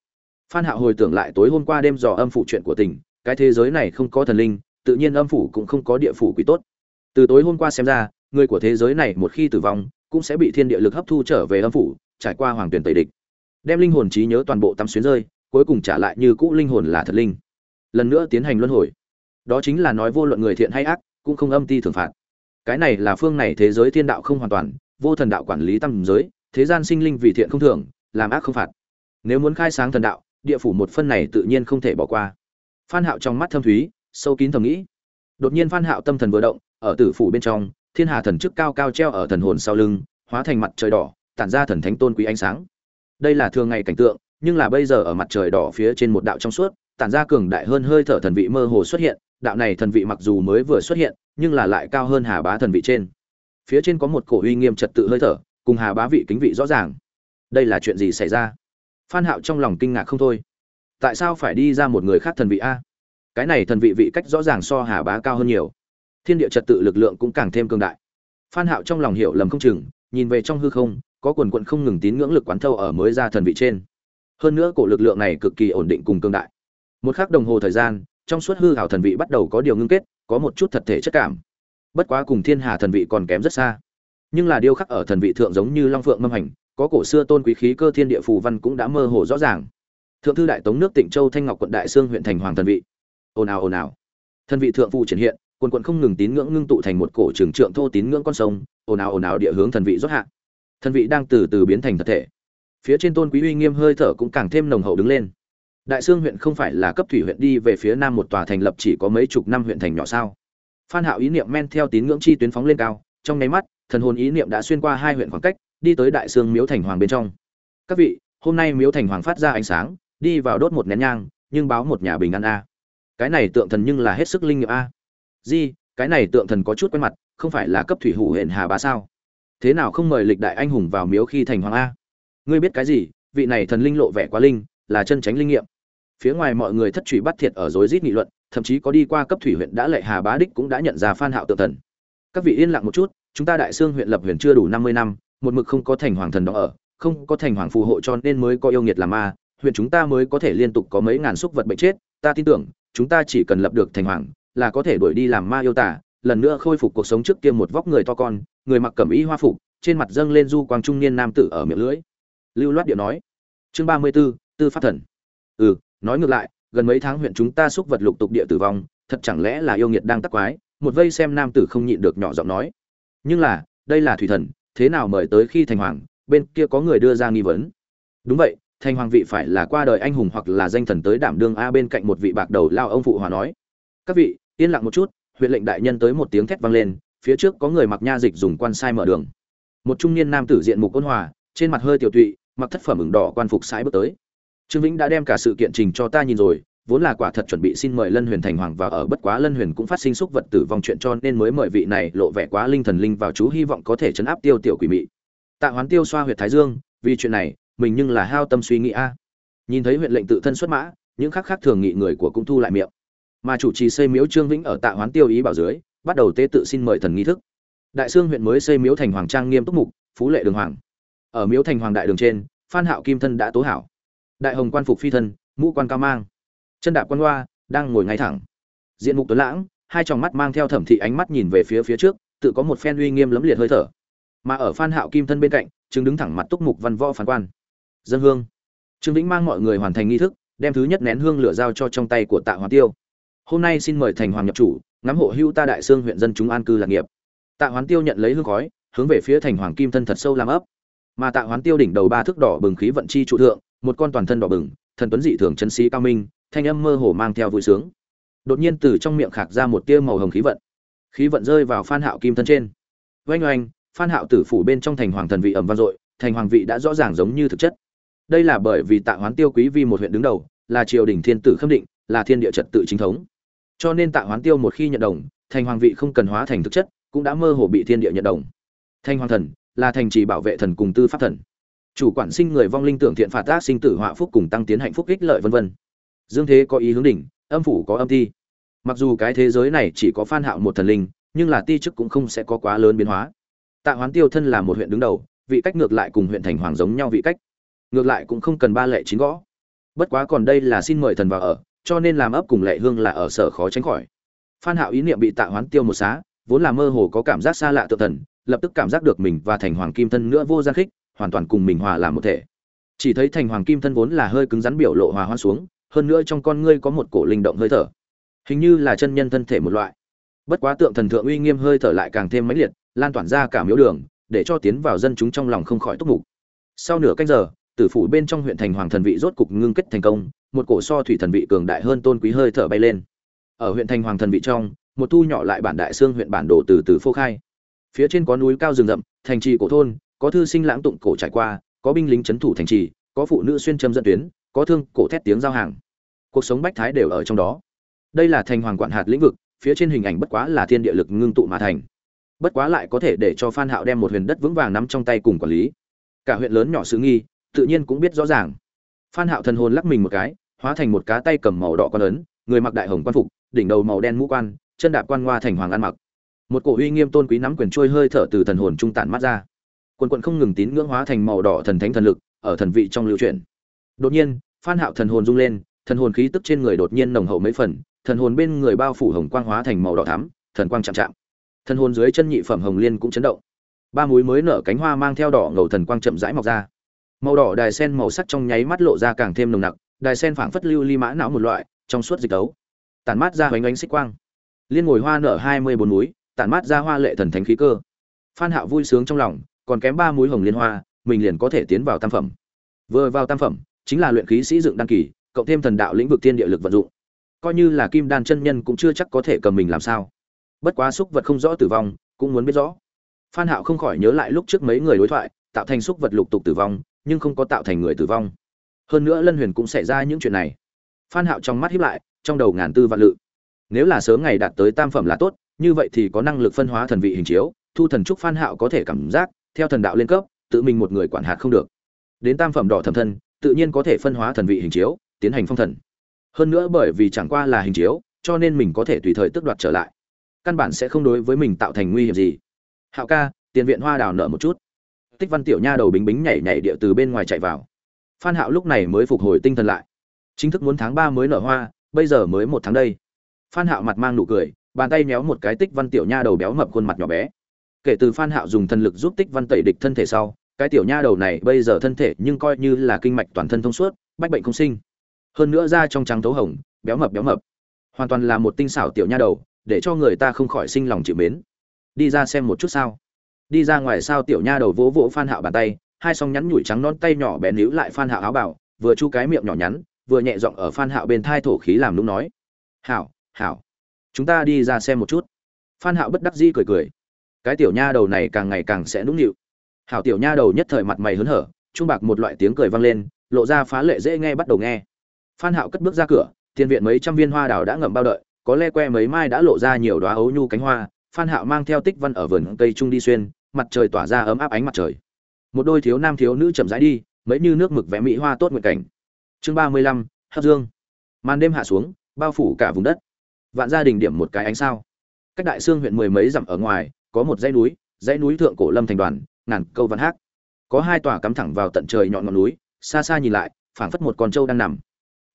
Phan hạo hồi tưởng lại tối hôm qua đêm dò âm phủ chuyện của tỉnh, cái thế giới này không có thần linh, tự nhiên âm phủ cũng không có địa phủ quỷ tốt. Từ tối hôm qua xem ra, người của thế giới này một khi tử vong, cũng sẽ bị thiên địa lực hấp thu trở về âm phủ, trải qua hoàng tuyển tẩy địch. Đem linh hồn trí nhớ toàn bộ tắm xuyến rơi, cuối cùng trả lại như cũ linh hồn là thật linh. Lần nữa tiến hành luân hồi. Đó chính là nói vô luận người thiện hay ác, cũng không âm ti thưởng phạt cái này là phương này thế giới thiên đạo không hoàn toàn, vô thần đạo quản lý tam giới, thế gian sinh linh vì thiện không thường, làm ác không phạt. Nếu muốn khai sáng thần đạo, địa phủ một phân này tự nhiên không thể bỏ qua. Phan hạo trong mắt thâm thúy, sâu kín thầm nghĩ. Đột nhiên phan hạo tâm thần vừa động, ở tử phủ bên trong, thiên hà thần chức cao cao treo ở thần hồn sau lưng, hóa thành mặt trời đỏ, tản ra thần thánh tôn quý ánh sáng. Đây là thường ngày cảnh tượng, nhưng là bây giờ ở mặt trời đỏ phía trên một đạo trong suốt, tản ra cường đại hơn hơi thở thần vị mơ hồ xuất hiện đạo này thần vị mặc dù mới vừa xuất hiện, nhưng là lại cao hơn hà bá thần vị trên. Phía trên có một cổ uy nghiêm trật tự hơi thở, cùng hà bá vị kính vị rõ ràng. Đây là chuyện gì xảy ra? Phan hạo trong lòng kinh ngạc không thôi. Tại sao phải đi ra một người khác thần vị a? Cái này thần vị vị cách rõ ràng so hà bá cao hơn nhiều. Thiên địa trật tự lực lượng cũng càng thêm cường đại. Phan hạo trong lòng hiểu lầm không chừng, nhìn về trong hư không, có quần quần không ngừng tín ngưỡng lực quán thâu ở mới ra thần vị trên. Hơn nữa cổ lực lượng này cực kỳ ổn định cùng cường đại. Một khắc đồng hồ thời gian trong suốt hư hảo thần vị bắt đầu có điều ngưng kết, có một chút thật thể chất cảm. Bất quá cùng thiên hà thần vị còn kém rất xa. Nhưng là điêu khắc ở thần vị thượng giống như long phượng mâm hành, có cổ xưa tôn quý khí cơ thiên địa phù văn cũng đã mơ hồ rõ ràng. Thượng thư đại tống nước tịnh châu thanh ngọc quận đại sương huyện thành hoàng thần vị. Ồn ào ồn ào. Thần vị thượng phụ triển hiện, quần quận không ngừng tín ngưỡng ngưng tụ thành một cổ trường trượng thô tín ngưỡng con sông, ồn ào ồn ào địa hướng thần vị rót hạ. Thần vị đang từ từ biến thành thật thể. Phía trên tôn quý uy nghiêm hơi thở cũng càng thêm nồng hậu đứng lên đại sương huyện không phải là cấp thủy huyện đi về phía nam một tòa thành lập chỉ có mấy chục năm huyện thành nhỏ sao? Phan hạo ý niệm men theo tín ngưỡng chi tuyến phóng lên cao, trong nháy mắt, thần hồn ý niệm đã xuyên qua hai huyện khoảng cách, đi tới đại sương miếu thành hoàng bên trong. Các vị, hôm nay miếu thành hoàng phát ra ánh sáng, đi vào đốt một nén nhang, nhưng báo một nhà bình an a. Cái này tượng thần nhưng là hết sức linh nghiệm a. Di, cái này tượng thần có chút quen mặt, không phải là cấp thủy hủ huyện hà bá sao? Thế nào không mời lịch đại anh hùng vào miếu khi thành hoàng a? Ngươi biết cái gì? Vị này thần linh lộ vẻ quá linh là chân tránh linh nghiệm. Phía ngoài mọi người thất thủy bắt thiệt ở rối rít nghị luận thậm chí có đi qua cấp thủy huyện đã lệ hà bá đích cũng đã nhận ra phan hạo tượng thần. Các vị yên lặng một chút chúng ta đại sương huyện lập huyện chưa đủ 50 năm một mực không có thành hoàng thần đó ở không có thành hoàng phù hộ cho nên mới có yêu nghiệt làm ma huyện chúng ta mới có thể liên tục có mấy ngàn xúc vật bệnh chết ta tin tưởng chúng ta chỉ cần lập được thành hoàng là có thể đuổi đi làm ma yêu tả lần nữa khôi phục cuộc sống trước kia một vóc người to con người mặc cẩm y hoa phục trên mặt dâng lên du quang trung niên nam tử ở miệng lưỡi. Lưu loát điệu nói chương ba mươi 34, tư pháp thần. Ừ nói ngược lại, gần mấy tháng huyện chúng ta xúc vật lục tục địa tử vong, thật chẳng lẽ là yêu nghiệt đang tắc quái, một vây xem nam tử không nhịn được nhỏ giọng nói. Nhưng là, đây là thủy thần, thế nào mời tới khi thành hoàng, bên kia có người đưa ra nghi vấn. Đúng vậy, thành hoàng vị phải là qua đời anh hùng hoặc là danh thần tới đảm đương a bên cạnh một vị bạc đầu lao ông phụ hòa nói. Các vị, yên lặng một chút, huyện lệnh đại nhân tới một tiếng thét vang lên, phía trước có người mặc nha dịch dùng quan sai mở đường. Một trung niên nam tử diện mục ôn hòa, trên mặt hơi tiểu tụy, mặc thất phẩm ửng đỏ quan phục sái bước tới trương vĩnh đã đem cả sự kiện trình cho ta nhìn rồi, vốn là quả thật chuẩn bị xin mời lân huyền thành hoàng và ở bất quá lân huyền cũng phát sinh xúc vật tử vong chuyện cho nên mới mời vị này lộ vẻ quá linh thần linh vào chú hy vọng có thể chấn áp tiêu tiểu quỷ mị. Tạ hoán tiêu xoa huyệt thái dương, vì chuyện này, mình nhưng là hao tâm suy nghĩ a. Nhìn thấy huyện lệnh tự thân xuất mã, những khác khác thường nghị người của cũng thu lại miệng. Mà chủ trì xây miếu trương vĩnh ở tạ hoán tiêu ý bảo dưới, bắt đầu tế tự xin mời thần nghi thức. Đại sương huyện mới xây miếu thành hoàng trang nghiêm túc mục, phú lệ đường hoàng. Ở miếu thành hoàng đại đường trên, phan hạo kim thân đã tố hảo đại hồng quan phục phi thân, mũ quan cao mang, chân đạp quan hoa, đang ngồi ngay thẳng. Diện mục tuấn lãng, hai tròng mắt mang theo thẩm thị ánh mắt nhìn về phía phía trước, tự có một phen uy nghiêm lấm liệt hơi thở. Mà ở phan hạo kim thân bên cạnh chứng đứng thẳng mặt túc mục văn võ phán quan. Dân hương. Trương vĩnh mang mọi người hoàn thành nghi thức, đem thứ nhất nén hương lửa giao cho trong tay của tạ hoán tiêu. Hôm nay xin mời thành hoàng nhập chủ, ngắm hộ hưu ta đại sương huyện dân chúng an cư lạc nghiệp. Tạ hoán tiêu nhận lấy hương khói, hướng về phía thành hoàng kim thân thật sâu làm ấp. Mà tạ hoán tiêu đỉnh đầu ba thước đỏ bừng khí vận chi trụ thượng một con toàn thân đỏ bừng, thần tuấn dị thường chân sĩ cao minh, thanh âm mơ hồ mang theo vui sướng. Đột nhiên từ trong miệng khạc ra một tia màu hồng khí vận. Khí vận rơi vào phan hạo kim thân trên. Oanh oanh, phan hạo tử phủ bên trong thành hoàng thần vị ẩm vang dội, thành hoàng vị đã rõ ràng giống như thực chất. Đây là bởi vì tạ hoán tiêu quý vi một huyện đứng đầu, là triều đình thiên tử khâm định, là thiên địa trật tự chính thống. Cho nên tạ hoán tiêu một khi nhận đồng, thành hoàng vị không cần hóa thành thực chất, cũng đã mơ hồ bị thiên địa nhận đồng. Thanh hoàng thần là thành trì bảo vệ thần cùng tư pháp thần chủ quản sinh người vong linh tưởng thiện phạt tác sinh tử họa phúc cùng tăng tiến hạnh phúc ích lợi vân vân. Dương thế có ý hướng đỉnh, âm phủ có âm ti. Mặc dù cái thế giới này chỉ có phan hạo một thần linh, nhưng là ti chức cũng không sẽ có quá lớn biến hóa. Tạ hoán tiêu thân là một huyện đứng đầu, vị cách ngược lại cùng huyện thành hoàng giống nhau vị cách. Ngược lại cũng không cần ba lệ chín gõ. Bất quá còn đây là xin mời thần vào ở, cho nên làm ấp cùng lệ hương là ở sở khó tránh khỏi. Phan hạo ý niệm bị tạ hoán tiêu một xá, vốn là mơ hồ có cảm giác xa lạ tự thần, lập tức cảm giác được mình và thành hoàng kim thân nữa vô gian khích hoàn toàn cùng mình hòa làm một thể. Chỉ thấy thành hoàng kim thân vốn là hơi cứng rắn biểu lộ hòa hoa xuống, hơn nữa trong con ngươi có một cổ linh động hơi thở. Hình như là chân nhân thân thể một loại. Bất quá tượng thần thượng uy nghiêm hơi thở lại càng thêm mãnh liệt, lan tỏa ra cả miếu đường, để cho tiến vào dân chúng trong lòng không khỏi túc mục. Sau nửa canh giờ, tử phủ bên trong huyện thành hoàng thần vị rốt cục ngưng kết thành công, một cổ so thủy thần vị cường đại hơn tôn quý hơi thở bay lên. Ở huyện thành hoàng thần vị trong, một thu nhỏ lại bản đại xương huyện bản đồ từ từ phô khai. Phía trên có núi cao rừng rậm, thành trì cổ thôn có thư sinh lãng tụng cổ trải qua, có binh lính chấn thủ thành trì, có phụ nữ xuyên châm dẫn tuyến, có thương cổ thét tiếng giao hàng. Cuộc sống bách thái đều ở trong đó. Đây là thành hoàng quản hạt lĩnh vực, phía trên hình ảnh bất quá là thiên địa lực ngưng tụ mà thành. Bất quá lại có thể để cho phan hạo đem một huyền đất vững vàng nắm trong tay cùng quản lý. Cả huyện lớn nhỏ xứ nghi, tự nhiên cũng biết rõ ràng. Phan hạo thần hồn lắc mình một cái, hóa thành một cá tay cầm màu đỏ con ấn, người mặc đại hồng quan phục, đỉnh đầu màu đen mũ quan, chân đạp quan hoa thành hoàng ăn mặc. Một cổ uy nghiêm tôn quý nắm quyền trôi hơi thở từ thần hồn trung tản mắt ra quần quần không ngừng tín ngưỡng hóa thành màu đỏ thần thánh thần lực, ở thần vị trong lưu truyền đột nhiên, phan hạo thần hồn rung lên, thần hồn khí tức trên người đột nhiên nồng hậu mấy phần, thần hồn bên người bao phủ hồng quang hóa thành màu đỏ thắm, thần quang chạm chạm. Thần hồn dưới chân nhị phẩm hồng liên cũng chấn động. Ba múi mới nở cánh hoa mang theo đỏ ngầu thần quang chậm rãi mọc ra. Màu đỏ đài sen màu sắc trong nháy mắt lộ ra càng thêm nồng nặc, đài sen phảng phất lưu ly mã não một loại, trong suốt dịch đấu tản mát ra hoành ánh xích quang. Liên ngồi hoa nở hai mươi bốn núi, tản mát ra hoa lệ thần thánh khí cơ. Phan hạo vui sướng trong lòng còn kém ba mũi hồng liên hoa, mình liền có thể tiến vào tam phẩm. Vừa vào tam phẩm, chính là luyện khí sĩ dựng đăng kỳ, cộng thêm thần đạo lĩnh vực tiên địa lực vận dụng. Coi như là kim đan chân nhân cũng chưa chắc có thể cầm mình làm sao. Bất quá xúc vật không rõ tử vong, cũng muốn biết rõ. Phan hạo không khỏi nhớ lại lúc trước mấy người đối thoại, tạo thành xúc vật lục tục tử vong, nhưng không có tạo thành người tử vong. Hơn nữa lân huyền cũng xảy ra những chuyện này. Phan hạo trong mắt híp lại, trong đầu ngàn tư vạn lự. Nếu là sớm ngày đạt tới tam phẩm là tốt, như vậy thì có năng lực phân hóa thần vị hình chiếu, thu thần trúc phan hạo có thể cảm giác theo thần đạo lên cấp, tự mình một người quản hạt không được. Đến tam phẩm đỏ thẩm thân, tự nhiên có thể phân hóa thần vị hình chiếu, tiến hành phong thần. Hơn nữa bởi vì chẳng qua là hình chiếu, cho nên mình có thể tùy thời tước đoạt trở lại. Căn bản sẽ không đối với mình tạo thành nguy hiểm gì. Hạo ca, tiền viện hoa đào nở một chút. Tích văn tiểu nha đầu bính bính nhảy nhảy địa từ bên ngoài chạy vào. Phan hạo lúc này mới phục hồi tinh thần lại. Chính thức muốn tháng ba mới nở hoa, bây giờ mới một tháng đây. Phan hạo mặt mang nụ cười, bàn tay méo một cái tích văn tiểu nha đầu béo mập khuôn mặt nhỏ bé kể từ phan hạo dùng thần lực giúp tích văn tẩy địch thân thể sau, cái tiểu nha đầu này bây giờ thân thể nhưng coi như là kinh mạch toàn thân thông suốt, bách bệnh không sinh. Hơn nữa da trong trắng thấu hồng, béo mập béo mập. Hoàn toàn là một tinh xảo tiểu nha đầu, để cho người ta không khỏi sinh lòng chịu mến. Đi ra xem một chút sao. Đi ra ngoài sao tiểu nha đầu vỗ vỗ phan hạo bàn tay, hai song nhắn nhủi trắng non tay nhỏ bé níu lại phan hạo áo bảo, vừa chu cái miệng nhỏ nhắn, vừa nhẹ giọng ở phan hạo bên thai thổ khí làm lúc nói. Hảo hảo, chúng ta đi ra xem một chút. Phan hạo bất đắc dĩ cười cười cái tiểu nha đầu này càng ngày càng sẽ nũng nịu. Hảo tiểu nha đầu nhất thời mặt mày hớn hở trung bạc một loại tiếng cười vang lên, lộ ra phá lệ dễ nghe bắt đầu nghe. Phan hạo cất bước ra cửa, tiền viện mấy trăm viên hoa đào đã ngậm bao đợi, có lẽ que mấy mai đã lộ ra nhiều đóa ấu nhu cánh hoa. Phan hạo mang theo tích văn ở vườn cây trung đi xuyên, mặt trời tỏa ra ấm áp ánh mặt trời. Một đôi thiếu nam thiếu nữ chậm rãi đi, mấy như nước mực vẽ mỹ hoa tốt nguyện cảnh. Chương ba mươi lăm, hấp dương. Màn đêm hạ xuống, bao phủ cả vùng đất. Vạn gia đình điểm một cái ánh sao. Cách đại xương huyện mười mấy dặm ở ngoài có một dãy núi dãy núi thượng cổ lâm thành đoàn, ngàn câu văn hát. Có hai tòa cắm thẳng vào tận trời nhọn ngọn núi, xa xa nhìn lại, phảng phất một con trâu đang nằm.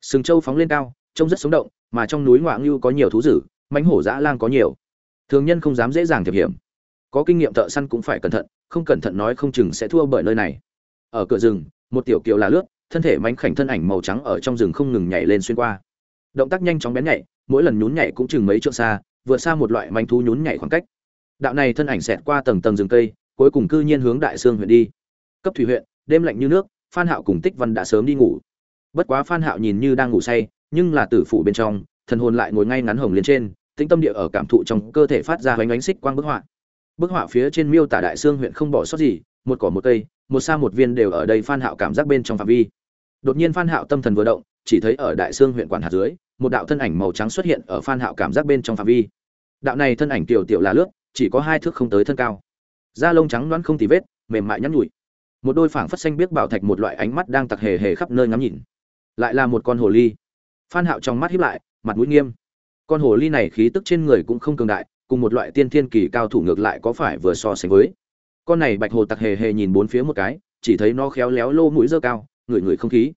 Sừng trâu phóng lên cao, trông rất sống động, mà trong núi ngoại ngưu có nhiều thú dữ, mãnh hổ dã lang có nhiều. Thường nhân không dám dễ dàng thiệp hiểm. Có kinh nghiệm thợ săn cũng phải cẩn thận, không cẩn thận nói không chừng sẽ thua bởi nơi này. Ở cửa rừng, một tiểu kiều là lướt, thân thể mánh khảnh thân ảnh màu trắng ở trong rừng không ngừng nhảy lên xuyên qua. Động tác nhanh chóng bén nhảy mỗi lần nhún nhảy cũng chừng mấy trượng xa, vượt xa một loại manh thú nhún nhảy khoảng cách đạo này thân ảnh xẹt qua tầng tầng rừng cây, cuối cùng cư nhiên hướng đại sương huyện đi. Cấp thủy huyện, đêm lạnh như nước, phan hạo cùng tích văn đã sớm đi ngủ. Bất quá phan hạo nhìn như đang ngủ say, nhưng là tử phủ bên trong, thần hồn lại ngồi ngay ngắn hồng liên trên, tĩnh tâm địa ở cảm thụ trong cơ thể phát ra hoành ánh xích quang bức họa. Bức họa phía trên miêu tả đại sương huyện không bỏ sót gì, một cỏ một cây, một sa một viên đều ở đây phan hạo cảm giác bên trong phạm vi. Đột nhiên phan hạo tâm thần vừa động, chỉ thấy ở đại sương huyện quản hạt dưới, một đạo thân ảnh màu trắng xuất hiện ở phan hạo cảm giác bên trong phạm vi. Đạo này thân ảnh tiểu tiểu là lướt chỉ có hai thước không tới thân cao. Da lông trắng đoán không tì vết mềm mại nhắn nhụi, một đôi phảng phất xanh biết bảo thạch một loại ánh mắt đang tặc hề hề khắp nơi ngắm nhìn. Lại là một con hồ ly. Phan hạo trong mắt híp lại mặt mũi nghiêm. Con hồ ly này khí tức trên người cũng không cường đại cùng một loại tiên thiên kỳ cao thủ ngược lại có phải vừa so sánh với. Con này bạch hồ tặc hề hề nhìn bốn phía một cái chỉ thấy nó khéo léo lô mũi dơ cao ngửi ngửi không khí.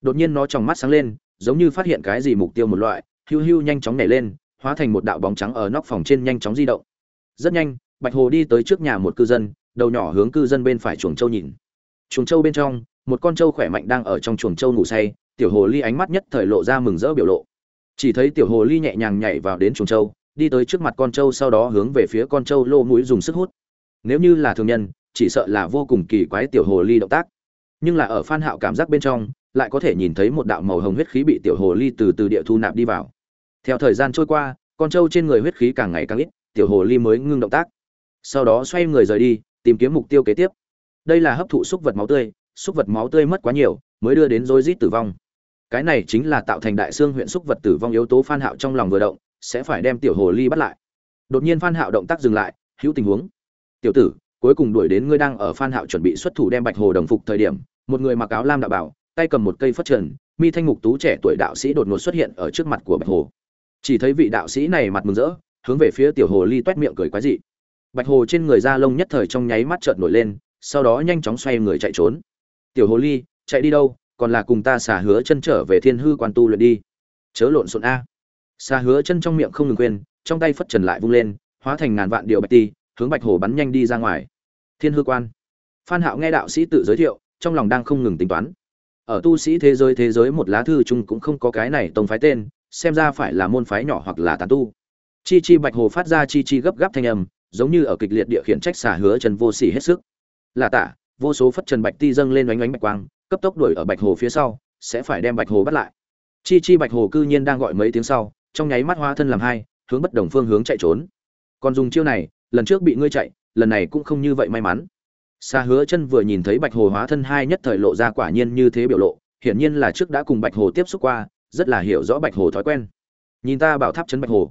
Đột nhiên nó trong mắt sáng lên giống như phát hiện cái gì mục tiêu một loại hưu hưu nhanh chóng nhảy lên hóa thành một đạo bóng trắng ở nóc phòng trên nhanh chóng di động rất nhanh, bạch hồ đi tới trước nhà một cư dân, đầu nhỏ hướng cư dân bên phải chuồng châu nhìn. Chuồng châu bên trong, một con trâu khỏe mạnh đang ở trong chuồng trâu ngủ say, tiểu hồ ly ánh mắt nhất thời lộ ra mừng rỡ biểu lộ. Chỉ thấy tiểu hồ ly nhẹ nhàng nhảy vào đến chuồng trâu đi tới trước mặt con trâu sau đó hướng về phía con trâu lô mũi dùng sức hút. Nếu như là thường nhân, chỉ sợ là vô cùng kỳ quái tiểu hồ ly động tác. Nhưng là ở phan hạo cảm giác bên trong, lại có thể nhìn thấy một đạo màu hồng huyết khí bị tiểu hồ ly từ từ địa thu nạp đi vào. Theo thời gian trôi qua, con trâu trên người huyết khí càng ngày càng ít tiểu hồ ly mới ngưng động tác. Sau đó xoay người rời đi, tìm kiếm mục tiêu kế tiếp. Đây là hấp thụ xúc vật máu tươi, xúc vật máu tươi mất quá nhiều, mới đưa đến rối rít tử vong. Cái này chính là tạo thành đại xương huyện xúc vật tử vong yếu tố phan hạo trong lòng vừa động, sẽ phải đem tiểu hồ ly bắt lại. Đột nhiên phan hạo động tác dừng lại, hữu tình huống. Tiểu tử, cuối cùng đuổi đến ngươi đang ở phan hạo chuẩn bị xuất thủ đem bạch hồ đồng phục thời điểm, một người mặc áo lam đạo bảo, tay cầm một cây phất trần, mi thanh mục tú trẻ tuổi đạo sĩ đột ngột xuất hiện ở trước mặt của bạch hồ. Chỉ thấy vị đạo sĩ này mặt mừng rỡ hướng về phía tiểu hồ ly toét miệng cười quái dị. Bạch hồ trên người da lông nhất thời trong nháy mắt trợn nổi lên, sau đó nhanh chóng xoay người chạy trốn. Tiểu hồ ly, chạy đi đâu? Còn là cùng ta xả hứa chân trở về thiên hư quan tu luyện đi. Chớ lộn xộn a. Xả hứa chân trong miệng không ngừng quên trong tay phất trần lại vung lên, hóa thành ngàn vạn điệu bạch ti, hướng bạch hồ bắn nhanh đi ra ngoài. Thiên hư quan. Phan hạo nghe đạo sĩ tự giới thiệu, trong lòng đang không ngừng tính toán. Ở tu sĩ thế giới thế giới một lá thư chung cũng không có cái này tông phái tên, xem ra phải là môn phái nhỏ hoặc là tán tu chi chi bạch hồ phát ra chi chi gấp gáp thanh âm, giống như ở kịch liệt địa khiển trách xả hứa trần vô sỉ hết sức. Là tạ vô số phất trần bạch ti dâng lên oánh oánh bạch quang, cấp tốc đuổi ở bạch hồ phía sau, sẽ phải đem bạch hồ bắt lại. Chi chi bạch hồ cư nhiên đang gọi mấy tiếng sau, trong nháy mắt hóa thân làm hai, hướng bất đồng phương hướng chạy trốn. Còn dùng chiêu này, lần trước bị ngươi chạy, lần này cũng không như vậy may mắn. Xa hứa chân vừa nhìn thấy bạch hồ hóa thân hai nhất thời lộ ra quả nhiên như thế biểu lộ, hiển nhiên là trước đã cùng bạch hồ tiếp xúc qua, rất là hiểu rõ bạch hồ thói quen. Nhìn ta bảo tháp chân bạch hồ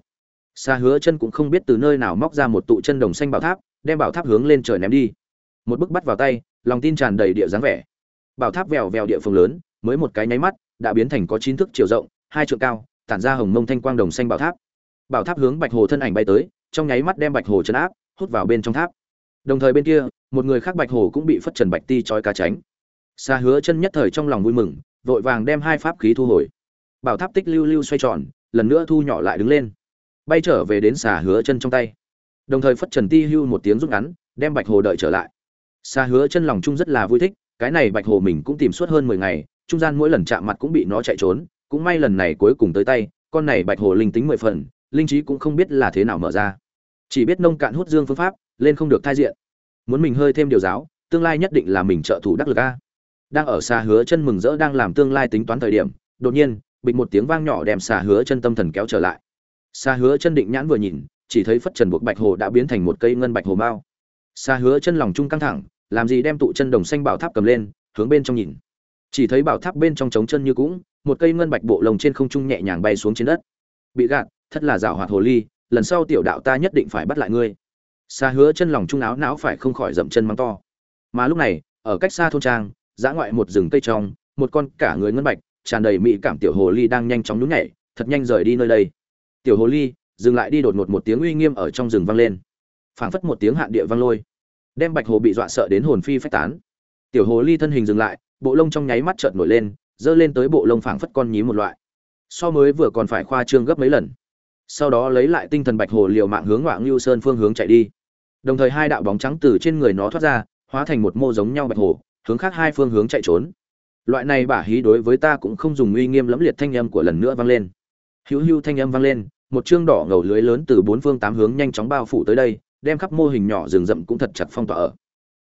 xa hứa chân cũng không biết từ nơi nào móc ra một tụ chân đồng xanh bảo tháp, đem bảo tháp hướng lên trời ném đi. Một bức bắt vào tay, lòng tin tràn đầy địa dáng vẻ. Bảo tháp vèo vèo địa phương lớn, mới một cái nháy mắt, đã biến thành có chín thước chiều rộng, hai trượng cao, tản ra hồng mông thanh quang đồng xanh bảo tháp. Bảo tháp hướng bạch hồ thân ảnh bay tới, trong nháy mắt đem bạch hồ chấn áp, hút vào bên trong tháp. Đồng thời bên kia, một người khác bạch hồ cũng bị phất trần bạch ti trói cá tránh. Xa hứa chân nhất thời trong lòng vui mừng, vội vàng đem hai pháp khí thu hồi. Bảo tháp tích lưu lưu xoay tròn, lần nữa thu nhỏ lại đứng lên bay trở về đến xà hứa chân trong tay. Đồng thời phất trần ti hưu một tiếng rút ngắn, đem bạch hồ đợi trở lại. Xà hứa chân lòng chung rất là vui thích, cái này bạch hồ mình cũng tìm suốt hơn mười ngày, trung gian mỗi lần chạm mặt cũng bị nó chạy trốn, cũng may lần này cuối cùng tới tay, con này bạch hồ linh tính mười phần, linh trí cũng không biết là thế nào mở ra. Chỉ biết nông cạn hút dương phương pháp, lên không được thai diện. Muốn mình hơi thêm điều giáo, tương lai nhất định là mình trợ thủ đắc lực a. Đang ở xa hứa chân mừng rỡ đang làm tương lai tính toán thời điểm, đột nhiên, bịch một tiếng vang nhỏ đem xa hứa chân tâm thần kéo trở lại xa hứa chân định nhãn vừa nhìn, chỉ thấy phất trần buộc bạch hồ đã biến thành một cây ngân bạch hồ mao. Xa hứa chân lòng trung căng thẳng, làm gì đem tụ chân đồng xanh bảo tháp cầm lên, hướng bên trong nhìn. Chỉ thấy bảo tháp bên trong trống chân như cũng, một cây ngân bạch bộ lồng trên không trung nhẹ nhàng bay xuống trên đất. Bị gạt thật là dạo hoạt hồ ly, lần sau tiểu đạo ta nhất định phải bắt lại ngươi. Xa hứa chân lòng trung áo não phải không khỏi dậm chân mắng to. Mà lúc này, ở cách xa thôn trang giã ngoại một rừng cây trong, một con cả người ngân bạch, tràn đầy mỹ cảm tiểu hồ ly đang nhanh chóng nhún nhảy, thật nhanh rời đi nơi đây tiểu hồ ly, dừng lại đi đột ngột một tiếng uy nghiêm ở trong rừng vang lên. Phảng phất một tiếng hạn địa vang lôi. Đem bạch hồ bị dọa sợ đến hồn phi phách tán. Tiểu hồ ly thân hình dừng lại, bộ lông trong nháy mắt chợt nổi lên dơ lên tới bộ lông phảng phất con nhím một loại. So mới vừa còn phải khoa trương gấp mấy lần. Sau đó lấy lại tinh thần bạch hồ liều mạng hướng ngoạng lưu sơn phương hướng chạy đi. Đồng thời hai đạo bóng trắng từ trên người nó thoát ra, hóa thành một mô giống nhau bạch hồ, hướng khác hai phương hướng chạy trốn. Loại này bả hí đối với ta cũng không dùng uy nghiêm lẫm liệt thanh âm của lần nữa vang lên. Hữu hữu thanh âm vang lên một chương đỏ ngầu lưới lớn từ bốn phương tám hướng nhanh chóng bao phủ tới đây, đem khắp mô hình nhỏ rừng rậm cũng thật chặt phong tỏa ở.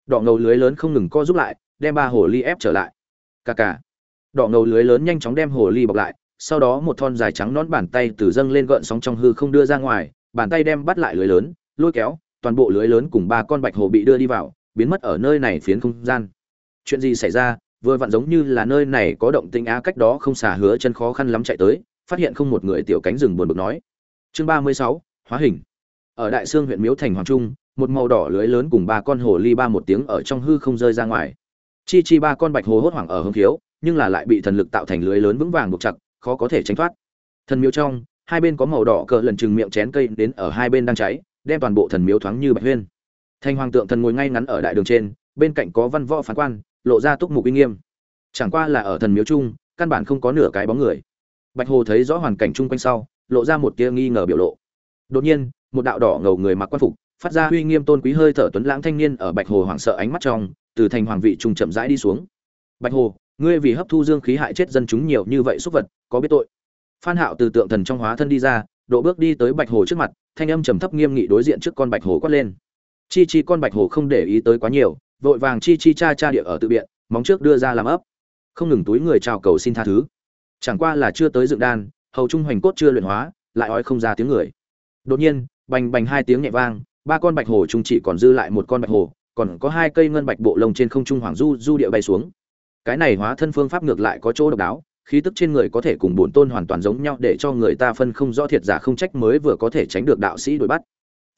Đỏ ngầu lưới lớn không ngừng co giúp lại, đem ba hồ ly ép trở lại. Cà cà. đỏ ngầu lưới lớn nhanh chóng đem hồ ly bọc lại, sau đó một thon dài trắng nón bàn tay từ dâng lên gợn sóng trong hư không đưa ra ngoài, bàn tay đem bắt lại lưới lớn, lôi kéo, toàn bộ lưới lớn cùng ba con bạch hồ bị đưa đi vào, biến mất ở nơi này phiến không gian. Chuyện gì xảy ra? Vừa vặn giống như là nơi này có động tĩnh á, cách đó không xả hứa chân khó khăn lắm chạy tới, phát hiện không một người tiểu cánh rừng buồn bực nói chương ba mươi sáu, hóa hình. Ở đại sương huyện miếu thành hoàng trung, một màu đỏ lưới lớn cùng ba con hồ ly ba một tiếng ở trong hư không rơi ra ngoài. Chi chi ba con bạch hồ hốt hoảng ở hướng thiếu nhưng là lại bị thần lực tạo thành lưới lớn vững vàng buộc chặt, khó có thể tránh thoát. Thần miếu trong, hai bên có màu đỏ cờ lần chừng miệng chén cây đến ở hai bên đang cháy, đem toàn bộ thần miếu thoáng như bạch huyên. Thanh hoàng tượng thần ngồi ngay ngắn ở đại đường trên, bên cạnh có văn võ phán quan, lộ ra túc mục uy nghiêm. Chẳng qua là ở thần miếu chung, căn bản không có nửa cái bóng người. Bạch hồ thấy rõ hoàn cảnh chung quanh sau lộ ra một tia nghi ngờ biểu lộ. Đột nhiên, một đạo đỏ ngầu người mặc quan phục, phát ra uy nghiêm tôn quý hơi thở tuấn lãng thanh niên ở bạch hồ hoảng sợ ánh mắt trong, từ thành hoàng vị trung chậm rãi đi xuống. Bạch hồ, ngươi vì hấp thu dương khí hại chết dân chúng nhiều như vậy xúc vật, có biết tội? Phan hạo từ tượng thần trong hóa thân đi ra, độ bước đi tới bạch hồ trước mặt, thanh âm trầm thấp nghiêm nghị đối diện trước con bạch hồ quát lên. Chi chi con bạch hồ không để ý tới quá nhiều, vội vàng chi chi cha cha địa ở tự biện, móng trước đưa ra làm ấp. Không ngừng túi người chào cầu xin tha thứ. Chẳng qua là chưa tới dựng đan hầu trung hoành cốt chưa luyện hóa, lại ói không ra tiếng người. Đột nhiên, bành bành hai tiếng nhẹ vang, ba con bạch hồ trung chỉ còn dư lại một con bạch hồ, còn có hai cây ngân bạch bộ lông trên không trung hoàng du du địa bay xuống. Cái này hóa thân phương pháp ngược lại có chỗ độc đáo, khí tức trên người có thể cùng bổn tôn hoàn toàn giống nhau để cho người ta phân không rõ thiệt giả không trách mới vừa có thể tránh được đạo sĩ đuổi bắt.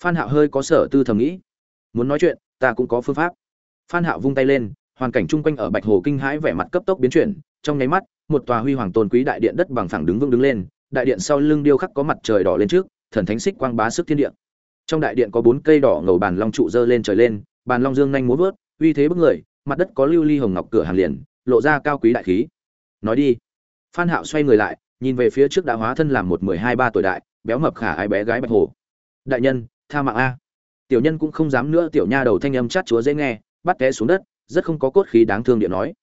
Phan hạo hơi có sở tư thầm nghĩ. Muốn nói chuyện, ta cũng có phương pháp. Phan hạo vung tay lên, hoàn cảnh chung quanh ở bạch hồ kinh hãi vẻ mặt cấp tốc biến chuyển, trong nháy mắt một tòa huy hoàng tôn quý đại điện đất bằng phẳng đứng vững đứng lên, đại điện sau lưng điêu khắc có mặt trời đỏ lên trước, thần thánh xích quang bá sức thiên địa. Trong đại điện có bốn cây đỏ ngầu bàn long trụ dơ lên trời lên, bàn long dương nhanh múa vớt, uy thế bức người, mặt đất có lưu ly hồng ngọc cửa hàng liền, lộ ra cao quý đại khí. Nói đi. Phan hạo xoay người lại, nhìn về phía trước đã hóa thân làm một mười hai ba tuổi đại, béo mập khả ai bé gái bạch hồ. Đại nhân, tha mạng a. Tiểu nhân cũng không dám nữa, tiểu nha đầu thanh âm chát chúa dễ nghe, bắt té xuống đất, rất không có cốt khí đáng thương điện nói.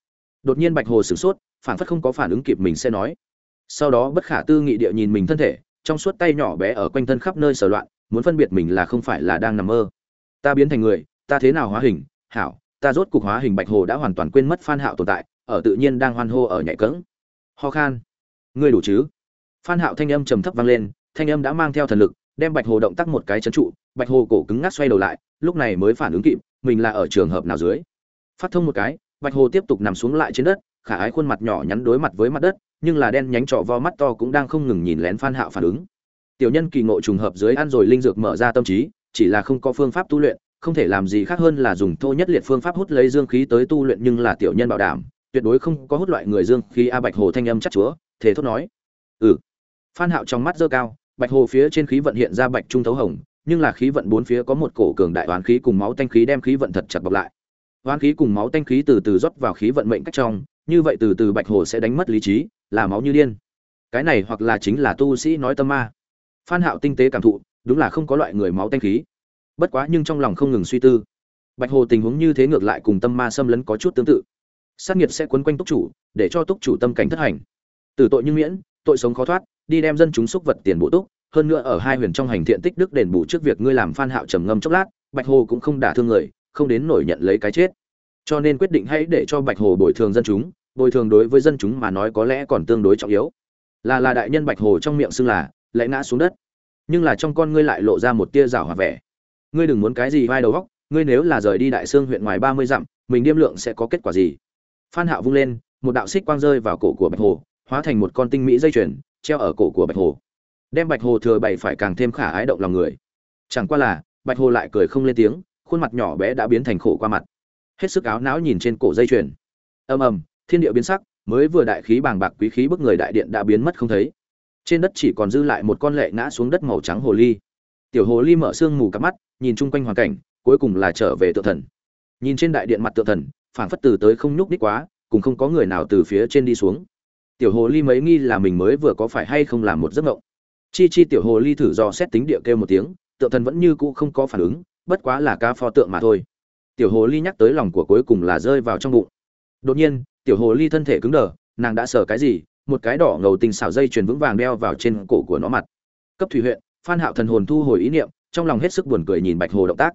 Đột nhiên bạch hồ sửng sốt phản phất không có phản ứng kịp mình sẽ nói. Sau đó bất khả tư nghị địa nhìn mình thân thể, trong suốt tay nhỏ bé ở quanh thân khắp nơi sờ loạn, muốn phân biệt mình là không phải là đang nằm mơ. Ta biến thành người, ta thế nào hóa hình? Hảo, ta rốt cục hóa hình bạch hồ đã hoàn toàn quên mất phan hạo tồn tại, ở tự nhiên đang hoan hô ở nhạy cẫng. Ho khan. Ngươi đủ chứ? Phan hạo thanh âm trầm thấp vang lên, thanh âm đã mang theo thần lực, đem bạch hồ động tác một cái chấn trụ, bạch hồ cổ cứng ngắc xoay đầu lại, lúc này mới phản ứng kịp, mình là ở trường hợp nào dưới. Phát thông một cái, bạch hồ tiếp tục nằm xuống lại trên đất khả ái khuôn mặt nhỏ nhắn đối mặt với mặt đất, nhưng là đen nhánh trọ vo mắt to cũng đang không ngừng nhìn lén phan hạo phản ứng. Tiểu nhân kỳ ngộ trùng hợp dưới ăn rồi linh dược mở ra tâm trí, chỉ là không có phương pháp tu luyện, không thể làm gì khác hơn là dùng thô nhất liệt phương pháp hút lấy dương khí tới tu luyện nhưng là tiểu nhân bảo đảm, tuyệt đối không có hút loại người dương khí a bạch hồ thanh âm chắc chúa thế thốt nói. Ừ. Phan hạo trong mắt dơ cao, bạch hồ phía trên khí vận hiện ra bạch trung thấu hồng, nhưng là khí vận bốn phía có một cổ cường đại oán khí cùng máu tanh khí đem khí vận thật chặt bọc lại. Oán khí cùng máu tanh khí từ từ rót vào khí vận mệnh cách trong như vậy từ từ bạch hồ sẽ đánh mất lý trí, là máu như điên. Cái này hoặc là chính là tu sĩ nói tâm ma. Phan hạo tinh tế cảm thụ, đúng là không có loại người máu tanh khí. Bất quá nhưng trong lòng không ngừng suy tư. Bạch hồ tình huống như thế ngược lại cùng tâm ma xâm lấn có chút tương tự. Sát nghiệt sẽ quấn quanh túc chủ, để cho túc chủ tâm cảnh thất hành. Tử tội nhưng miễn, tội sống khó thoát, đi đem dân chúng xúc vật tiền bộ túc, hơn nữa ở hai huyền trong hành thiện tích đức đền bù trước việc ngươi làm phan hạo trầm ngâm chốc lát, bạch hồ cũng không đả thương người, không đến nổi nhận lấy cái chết cho nên quyết định hãy để cho bạch hồ bồi thường dân chúng, bồi thường đối với dân chúng mà nói có lẽ còn tương đối trọng yếu. Là là đại nhân bạch hồ trong miệng xưng là lẽ ngã xuống đất. Nhưng là trong con ngươi lại lộ ra một tia rào hòa vẻ. Ngươi đừng muốn cái gì vai đầu góc ngươi nếu là rời đi đại sương huyện ngoài ba mươi dặm, mình điêm lượng sẽ có kết quả gì? Phan hạo vung lên, một đạo xích quang rơi vào cổ của bạch hồ, hóa thành một con tinh mỹ dây chuyền, treo ở cổ của bạch hồ. Đem bạch hồ thừa bày phải càng thêm khả ái động lòng người. Chẳng qua là, bạch hồ lại cười không lên tiếng, khuôn mặt nhỏ bé đã biến thành khổ qua mặt hết sức áo não nhìn trên cổ dây chuyền. Ầm ầm, thiên địa biến sắc, mới vừa đại khí bàng bạc quý khí bức người đại điện đã biến mất không thấy. Trên đất chỉ còn dư lại một con lệ ngã xuống đất màu trắng hồ ly. Tiểu hồ ly mở sương mù cặp mắt, nhìn chung quanh hoàn cảnh, cuối cùng là trở về tự thần. Nhìn trên đại điện mặt tự thần, phảng phất từ tới không nhúc đích quá, cùng không có người nào từ phía trên đi xuống. Tiểu hồ ly mấy nghi là mình mới vừa có phải hay không làm một giấc mộng. Chi chi tiểu hồ ly thử do xét tính địa kêu một tiếng tượng thần vẫn như cũ không có phản ứng, bất quá là ca pho tượng mà thôi tiểu hồ ly nhắc tới lòng của cuối cùng là rơi vào trong bụng. Đột nhiên, tiểu hồ ly thân thể cứng đờ, nàng đã sờ cái gì, một cái đỏ ngầu tình xảo dây chuyền vững vàng đeo vào trên cổ của nó mặt. Cấp thủy huyện, phan hạo thần hồn thu hồi ý niệm, trong lòng hết sức buồn cười nhìn bạch hồ động tác.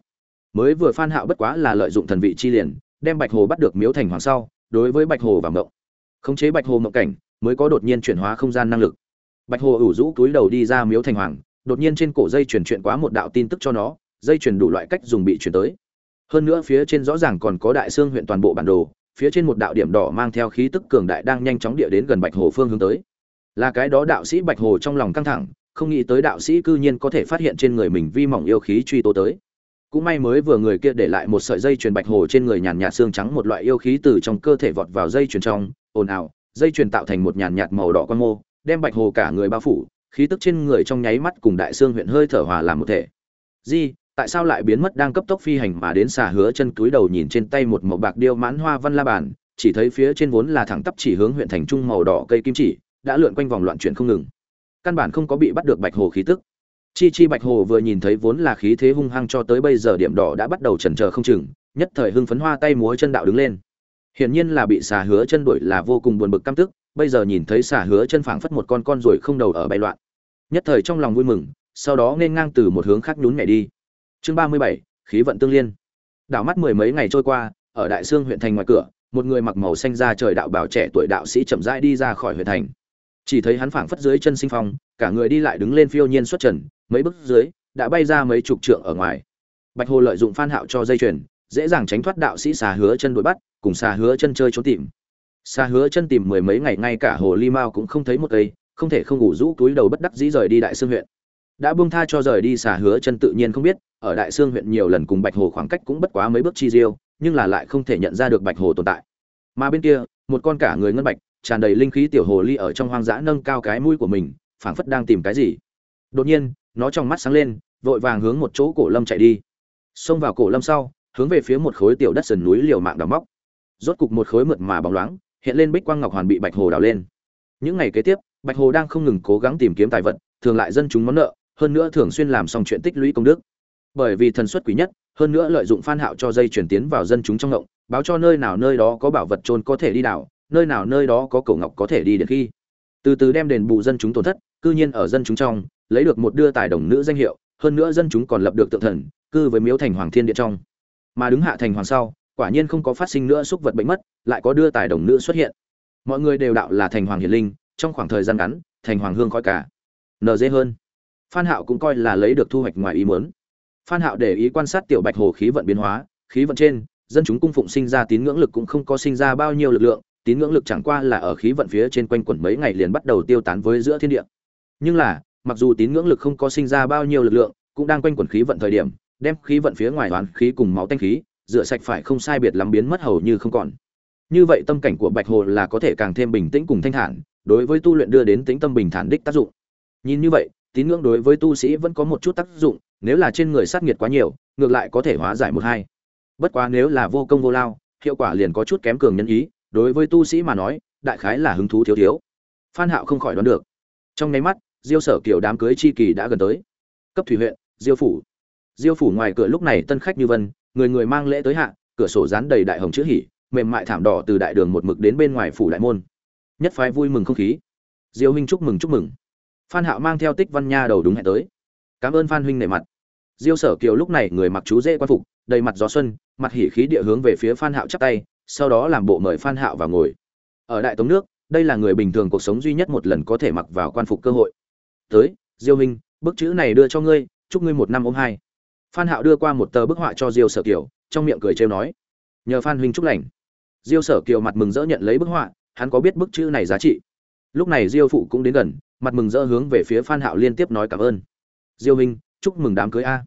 Mới vừa phan hạo bất quá là lợi dụng thần vị chi liền, đem bạch hồ bắt được miếu thành hoàng sau, đối với bạch hồ và mộng. Khống chế bạch hồ mộng cảnh, mới có đột nhiên chuyển hóa không gian năng lực. Bạch hồ ủ rũ túi đầu đi ra miếu thành hoàng, đột nhiên trên cổ dây chuyển chuyện quá một đạo tin tức cho nó, dây chuyển đủ loại cách dùng bị chuyển tới hơn nữa phía trên rõ ràng còn có đại xương huyện toàn bộ bản đồ, phía trên một đạo điểm đỏ mang theo khí tức cường đại đang nhanh chóng địa đến gần bạch hồ phương hướng tới. Là cái đó đạo sĩ bạch hồ trong lòng căng thẳng, không nghĩ tới đạo sĩ cư nhiên có thể phát hiện trên người mình vi mỏng yêu khí truy tố tới. Cũng may mới vừa người kia để lại một sợi dây chuyền bạch hồ trên người nhàn nhạt xương trắng một loại yêu khí từ trong cơ thể vọt vào dây chuyền trong, ồn ào, dây chuyền tạo thành một nhàn nhạt màu đỏ con mô, đem bạch hồ cả người bao phủ, khí tức trên người trong nháy mắt cùng đại xương huyện hơi thở hòa làm một thể. Di tại sao lại biến mất đang cấp tốc phi hành mà đến xà hứa chân cúi đầu nhìn trên tay một màu bạc điêu mãn hoa văn la bàn, chỉ thấy phía trên vốn là thẳng tắp chỉ hướng huyện thành trung màu đỏ cây kim chỉ, đã lượn quanh vòng loạn chuyển không ngừng. Căn bản không có bị bắt được bạch hồ khí tức. Chi chi bạch hồ vừa nhìn thấy vốn là khí thế hung hăng cho tới bây giờ điểm đỏ đã bắt đầu chần chờ không chừng, nhất thời hưng phấn hoa tay múa chân đạo đứng lên. Hiển nhiên là bị xà hứa chân đuổi là vô cùng buồn bực căm tức, bây giờ nhìn thấy xà hứa chân phảng phất một con con ruồi không đầu ở bay loạn. Nhất thời trong lòng vui mừng, sau đó nên ngang từ một hướng khác nhún nhảy đi chương ba mươi bảy, khí vận tương liên. Đảo mắt mười mấy ngày trôi qua, ở đại sương huyện thành ngoài cửa, một người mặc màu xanh da trời đạo bảo trẻ tuổi đạo sĩ chậm rãi đi ra khỏi huyện thành. Chỉ thấy hắn phảng phất dưới chân sinh phong, cả người đi lại đứng lên phiêu nhiên xuất trần, mấy bước dưới, đã bay ra mấy chục trượng ở ngoài. Bạch hồ lợi dụng phan hạo cho dây chuyền, dễ dàng tránh thoát đạo sĩ xà hứa chân đuổi bắt, cùng xà hứa chân chơi trốn tìm. Xà hứa chân tìm mười mấy ngày, ngay cả hồ ly mao cũng không thấy một cây, không thể không ngủ rũ túi đầu bất đắc dĩ rời đi đại sương huyện đã buông tha cho rời đi xà hứa chân tự nhiên không biết, ở đại sương huyện nhiều lần cùng bạch hồ khoảng cách cũng bất quá mấy bước chi diêu, nhưng là lại không thể nhận ra được bạch hồ tồn tại. Mà bên kia, một con cả người ngân bạch, tràn đầy linh khí tiểu hồ ly ở trong hoang dã nâng cao cái mũi của mình, phảng phất đang tìm cái gì. Đột nhiên, nó trong mắt sáng lên, vội vàng hướng một chỗ cổ lâm chạy đi. Xông vào cổ lâm sau, hướng về phía một khối tiểu đất sườn núi liều mạng đào móc. Rốt cục một khối mượt mà bóng loáng, hiện lên bích quang ngọc hoàn bị bạch hồ đào lên. Những ngày kế tiếp, bạch hồ đang không ngừng cố gắng tìm kiếm tài vật, thường lại dân chúng món nợ hơn nữa thường xuyên làm xong chuyện tích lũy công đức. Bởi vì thần xuất quý nhất, hơn nữa lợi dụng phan hạo cho dây chuyển tiến vào dân chúng trong ngộng, báo cho nơi nào nơi đó có bảo vật trôn có thể đi đảo, nơi nào nơi đó có cổ ngọc có thể đi được khi. Từ từ đem đền bù dân chúng tổn thất, cư nhiên ở dân chúng trong, lấy được một đưa tài đồng nữ danh hiệu, hơn nữa dân chúng còn lập được tượng thần, cư với miếu thành hoàng thiên điện trong. Mà đứng hạ thành hoàng sau, quả nhiên không có phát sinh nữa xúc vật bệnh mất, lại có đưa tài đồng nữ xuất hiện. Mọi người đều đạo là thành hoàng hiền linh, trong khoảng thời gian ngắn, thành hoàng hương khói cả. Nd hơn phan hạo cũng coi là lấy được thu hoạch ngoài ý muốn. Phan hạo để ý quan sát tiểu bạch hồ khí vận biến hóa, khí vận trên, dân chúng cung phụng sinh ra tín ngưỡng lực cũng không có sinh ra bao nhiêu lực lượng, tín ngưỡng lực chẳng qua là ở khí vận phía trên quanh quẩn mấy ngày liền bắt đầu tiêu tán với giữa thiên địa. Nhưng là, mặc dù tín ngưỡng lực không có sinh ra bao nhiêu lực lượng, cũng đang quanh quẩn khí vận thời điểm, đem khí vận phía ngoài toán khí cùng máu tanh khí, rửa sạch phải không sai biệt lắm biến mất hầu như không còn. Như vậy tâm cảnh của bạch hồ là có thể càng thêm bình tĩnh cùng thanh thản, đối với tu luyện đưa đến tính tâm bình thản đích tác dụng. Nhìn như vậy tín ngưỡng đối với tu sĩ vẫn có một chút tác dụng, nếu là trên người sát nghiệt quá nhiều, ngược lại có thể hóa giải một hai. Bất quá nếu là vô công vô lao, hiệu quả liền có chút kém cường nhân ý, đối với tu sĩ mà nói, đại khái là hứng thú thiếu thiếu. Phan hạo không khỏi đoán được. Trong nháy mắt, diêu sở kiểu đám cưới chi kỳ đã gần tới. Cấp thủy huyện, diêu phủ. Diêu phủ ngoài cửa lúc này tân khách như vân, người người mang lễ tới hạ, cửa sổ dán đầy đại hồng chữ hỉ, mềm mại thảm đỏ từ đại đường một mực đến bên ngoài phủ đại môn. Nhất phái vui mừng không khí. Diêu huynh chúc mừng chúc mừng phan hạo mang theo tích văn nha đầu đúng hẹn tới. Cảm ơn phan huynh nể mặt. Diêu sở kiều lúc này người mặc chú dễ quan phục, đầy mặt gió xuân, mặt hỉ khí địa hướng về phía phan hạo chắp tay, sau đó làm bộ mời phan hạo vào ngồi. Ở đại tống nước, đây là người bình thường cuộc sống duy nhất một lần có thể mặc vào quan phục cơ hội. Tới, diêu huynh, bức chữ này đưa cho ngươi, chúc ngươi một năm ôm hai. Phan hạo đưa qua một tờ bức họa cho diêu sở kiều, trong miệng cười trêu nói, nhờ phan huynh chúc lành. Diêu sở kiều mặt mừng rỡ nhận lấy bức họa, hắn có biết bức chữ này giá trị. Lúc này diêu phụ cũng đến gần mặt mừng rỡ hướng về phía phan hạo liên tiếp nói cảm ơn. Diêu huynh, chúc mừng đám cưới a.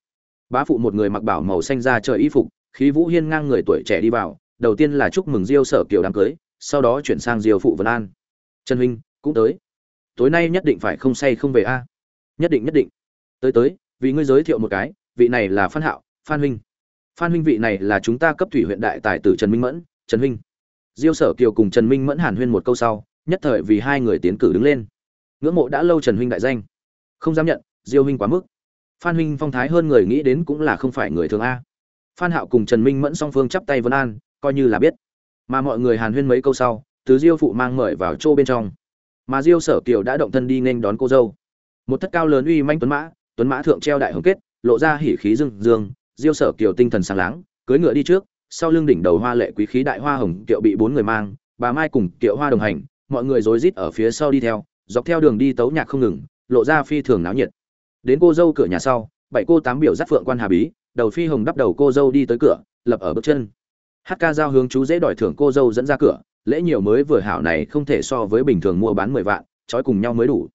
Bá phụ một người mặc bảo màu xanh da trời y phục, khí vũ hiên ngang người tuổi trẻ đi vào, đầu tiên là chúc mừng diêu sở kiều đám cưới, sau đó chuyển sang diêu phụ vân an. Trần huynh, cũng tới. Tối nay nhất định phải không say không về a. Nhất định nhất định. Tới tới, vì ngươi giới thiệu một cái, vị này là phan hạo, phan huynh. Phan huynh vị này là chúng ta cấp thủy huyện đại tài tử trần minh mẫn, trần huynh. Diêu sở kiều cùng trần minh mẫn hàn huyên một câu sau, nhất thời vì hai người tiến cử đứng lên ngưỡng mộ đã lâu trần huynh đại danh. Không dám nhận, diêu huynh quá mức. Phan huynh phong thái hơn người nghĩ đến cũng là không phải người thường a. Phan hạo cùng trần minh mẫn song phương chắp tay vân an, coi như là biết. Mà mọi người hàn huyên mấy câu sau từ diêu phụ mang mời vào chỗ bên trong. Mà diêu sở kiều đã động thân đi nên đón cô dâu. Một thất cao lớn uy manh tuấn mã tuấn mã thượng treo đại hồng kết, lộ ra hỉ khí dương dương diêu sở kiều tinh thần sáng láng, cưỡi ngựa đi trước, sau lưng đỉnh đầu hoa lệ quý khí đại hoa hồng kiệu bị bốn người mang, bà mai cùng kiệu hoa đồng hành, mọi người rối rít ở phía sau đi theo dọc theo đường đi tấu nhạc không ngừng, lộ ra phi thường náo nhiệt. Đến cô dâu cửa nhà sau, bảy cô tám biểu dắt phượng quan hà bí, đầu phi hồng đắp đầu cô dâu đi tới cửa, lập ở bước chân. Hát ca giao hướng chú dễ đòi thưởng cô dâu dẫn ra cửa, lễ nhiều mới vừa hảo này không thể so với bình thường mua bán mười vạn, trói cùng nhau mới đủ.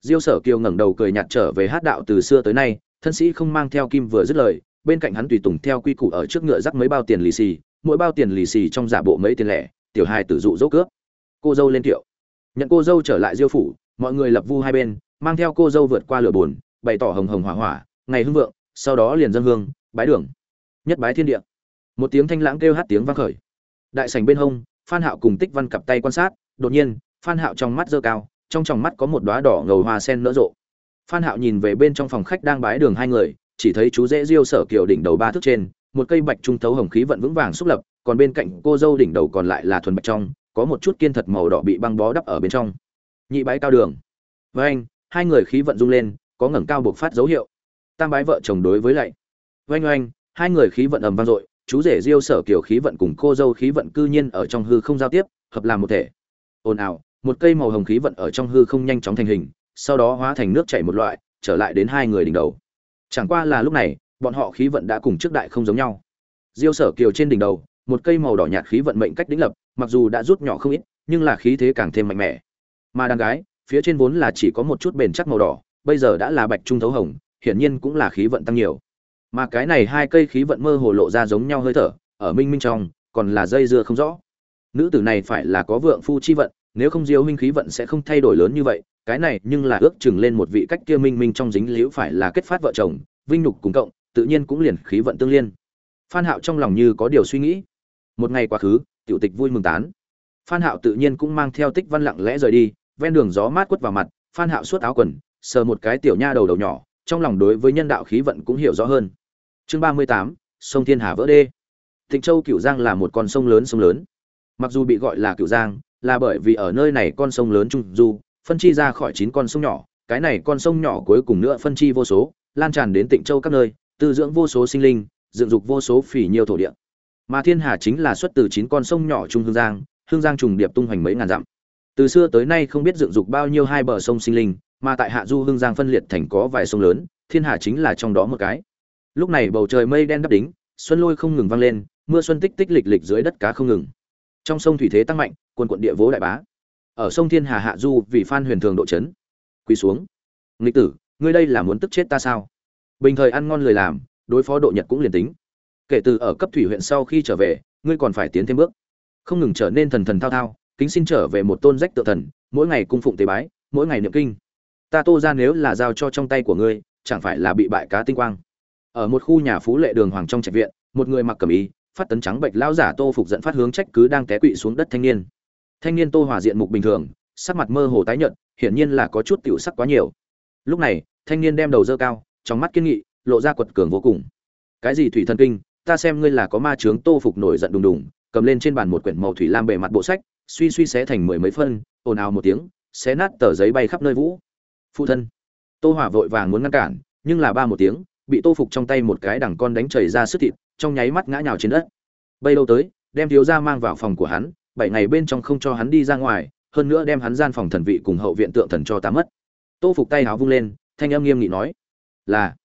Diêu sở kiều ngẩng đầu cười nhạt trở về hát đạo từ xưa tới nay, thân sĩ không mang theo kim vừa dứt lời, bên cạnh hắn tùy tùng theo quy củ ở trước ngựa rắc mấy bao tiền lì xì, mỗi bao tiền lì xì trong giả bộ mấy tiền lẻ, tiểu hai tử dụ dỗ cướp. Cô dâu lên tiệu nhận cô dâu trở lại diêu phủ mọi người lập vu hai bên mang theo cô dâu vượt qua lửa buồn, bày tỏ hồng hồng hỏa hỏa ngày hưng vượng sau đó liền dân hương bái đường. Nhất bái thiên địa. Một tiếng thanh lãng kêu hát tiếng vang khởi. Đại sảnh bên hông phan hạo cùng tích văn cặp tay quan sát đột nhiên phan hạo trong mắt dơ cao trong tròng mắt có một đóa đỏ ngầu hoa sen nở rộ. Phan hạo nhìn về bên trong phòng khách đang bái đường hai người chỉ thấy chú dễ diêu sở kiều đỉnh đầu ba thước trên một cây bạch trung thấu hồng khí vận vững vàng xúc lập còn bên cạnh cô dâu đỉnh đầu còn lại là thuần bạch trong có một chút kiên thật màu đỏ bị băng bó đắp ở bên trong. Nhị bái cao đường. Với anh, hai người khí vận rung lên, có ngẩng cao buộc phát dấu hiệu. Tam bái vợ chồng đối với lại. Oanh oanh hai người khí vận ầm vang dội, chú rể diêu sở kiểu khí vận cùng cô dâu khí vận cư nhiên ở trong hư không giao tiếp, hợp làm một thể. Ồn ào, một cây màu hồng khí vận ở trong hư không nhanh chóng thành hình, sau đó hóa thành nước chảy một loại, trở lại đến hai người đỉnh đầu. Chẳng qua là lúc này, bọn họ khí vận đã cùng trước đại không giống nhau. Diêu sở kiều trên đỉnh đầu một cây màu đỏ nhạt khí vận mệnh cách đỉnh lập, mặc dù đã rút nhỏ không ít, nhưng là khí thế càng thêm mạnh mẽ. Mà đàn gái, phía trên vốn là chỉ có một chút bền chắc màu đỏ, bây giờ đã là bạch trung thấu hồng, hiển nhiên cũng là khí vận tăng nhiều. Mà cái này hai cây khí vận mơ hồ lộ ra giống nhau hơi thở, ở minh minh trong, còn là dây dưa không rõ. Nữ tử này phải là có vượng phu chi vận, nếu không diêu minh khí vận sẽ không thay đổi lớn như vậy, cái này nhưng là ước chừng lên một vị cách kia minh minh trong dính liễu phải là kết phát vợ chồng, vinh nhục cùng cộng, tự nhiên cũng liền khí vận tương liên. Phan hạo trong lòng như có điều suy nghĩ một ngày quá khứ, tiểu tịch vui mừng tán. Phan hạo tự nhiên cũng mang theo tích văn lặng lẽ rời đi, ven đường gió mát quất vào mặt, phan hạo suốt áo quần, sờ một cái tiểu nha đầu đầu nhỏ, trong lòng đối với nhân đạo khí vận cũng hiểu rõ hơn. Chương ba mươi tám, sông thiên hà vỡ đê. Tịnh châu cửu giang là một con sông lớn sông lớn. Mặc dù bị gọi là cửu giang, là bởi vì ở nơi này con sông lớn trung du, phân chi ra khỏi chín con sông nhỏ, cái này con sông nhỏ cuối cùng nữa phân chi vô số, lan tràn đến tịnh châu các nơi, tư dưỡng vô số sinh linh, dựng dục vô số phỉ nhiều thổ địa mà thiên hà chính là xuất từ chín con sông nhỏ trung hương giang hương giang trùng điệp tung hoành mấy ngàn dặm. Từ xưa tới nay không biết dựng dục bao nhiêu hai bờ sông sinh linh, mà tại hạ du hương giang phân liệt thành có vài sông lớn, thiên hà chính là trong đó một cái. Lúc này bầu trời mây đen đắp đính, xuân lôi không ngừng vang lên, mưa xuân tích tích lịch lịch dưới đất cá không ngừng. Trong sông thủy thế tăng mạnh, quần quận địa vố đại bá. Ở sông thiên hà hạ du vì phan huyền thường độ chấn. Quỳ xuống. Nghịch tử, ngươi đây là muốn tức chết ta sao? Bình thời ăn ngon lời làm, đối phó độ nhật cũng liền tính kể từ ở cấp thủy huyện sau khi trở về, ngươi còn phải tiến thêm bước. Không ngừng trở nên thần thần thao thao, kính xin trở về một tôn rách tự thần, mỗi ngày cung phụng tế bái, mỗi ngày niệm kinh. Ta tô ra nếu là giao cho trong tay của ngươi, chẳng phải là bị bại cá tinh quang. Ở một khu nhà phú lệ đường hoàng trong trạch viện, một người mặc cẩm y, phát tấn trắng bệnh lao giả tô phục dẫn phát hướng trách cứ đang té quỵ xuống đất thanh niên. Thanh niên tô hòa diện mục bình thường, sắc mặt mơ hồ tái nhợt, hiển nhiên là có chút tiểu sắc quá nhiều. Lúc này, thanh niên đem đầu dơ cao, trong mắt kiên nghị, lộ ra quật cường vô cùng. Cái gì thủy thần kinh ta xem ngươi là có ma chướng tô phục nổi giận đùng đùng, cầm lên trên bàn một quyển màu thủy lam bề mặt bộ sách, suy suy xé thành mười mấy phân, ồn ào một tiếng, xé nát tờ giấy bay khắp nơi vũ. Phụ thân. Tô hỏa vội vàng muốn ngăn cản, nhưng là ba một tiếng, bị tô phục trong tay một cái đằng con đánh chảy ra sức thịt, trong nháy mắt ngã nhào trên đất. Bây lâu tới, đem thiếu gia mang vào phòng của hắn, bảy ngày bên trong không cho hắn đi ra ngoài, hơn nữa đem hắn gian phòng thần vị cùng hậu viện tượng thần cho ta mất. Tô phục tay háo vung lên, thanh âm nghiêm nghị nói, là.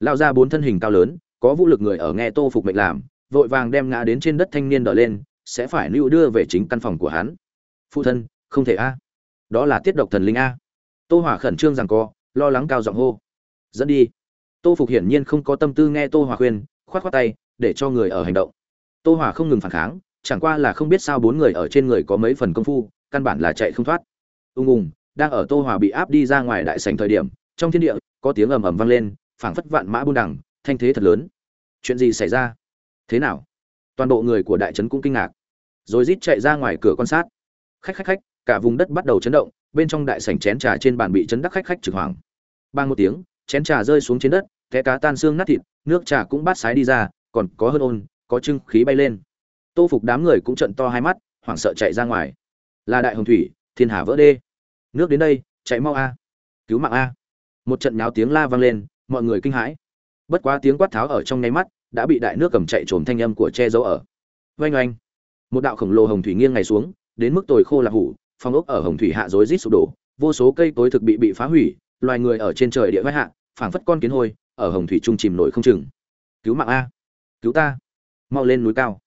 Lao ra bốn thân hình cao lớn có vũ lực người ở nghe tô phục mệnh làm, vội vàng đem ngã đến trên đất thanh niên đỡ lên, sẽ phải lưu đưa về chính căn phòng của hắn. Phụ thân, không thể a. Đó là tiết độc thần linh a. Tô hỏa khẩn trương rằng co, lo lắng cao giọng hô. Dẫn đi. Tô phục hiển nhiên không có tâm tư nghe tô hỏa khuyên, khoát khoát tay, để cho người ở hành động. Tô hỏa không ngừng phản kháng, chẳng qua là không biết sao bốn người ở trên người có mấy phần công phu, căn bản là chạy không thoát. Ung ung, đang ở tô hỏa bị áp đi ra ngoài đại sảnh thời điểm, trong thiên địa, có tiếng ầm ầm vang lên, phảng phất vạn mã buôn đằng thanh thế thật lớn. Chuyện gì xảy ra? Thế nào? Toàn bộ người của đại trấn cũng kinh ngạc. Rồi rít chạy ra ngoài cửa quan sát. Khách khách khách, cả vùng đất bắt đầu chấn động, bên trong đại sảnh chén trà trên bàn bị chấn đắc khách khách trực hoàng. Bang một tiếng, chén trà rơi xuống trên đất té cá tan xương nát thịt, nước trà cũng bát sái đi ra, còn có hơn ôn, có trưng khí bay lên. Tô phục đám người cũng trận to hai mắt, hoảng sợ chạy ra ngoài. Là đại hồng thủy, thiên hà vỡ đê. Nước đến đây, chạy mau a. Cứu mạng a. Một trận nháo tiếng la vang lên, mọi người kinh hãi bất quá tiếng quát tháo ở trong nháy mắt, đã bị đại nước cầm chạy trồm thanh âm của che giấu ở. Oanh oanh. Một đạo khổng lồ hồng thủy nghiêng ngày xuống, đến mức tồi khô là hủ phong ốc ở hồng thủy hạ rối rít sụp đổ, vô số cây tối thực bị bị phá hủy, loài người ở trên trời địa vai hạ, phảng phất con kiến hôi, ở hồng thủy trung chìm nổi không chừng. Cứu mạng a. Cứu ta. Mau lên núi cao.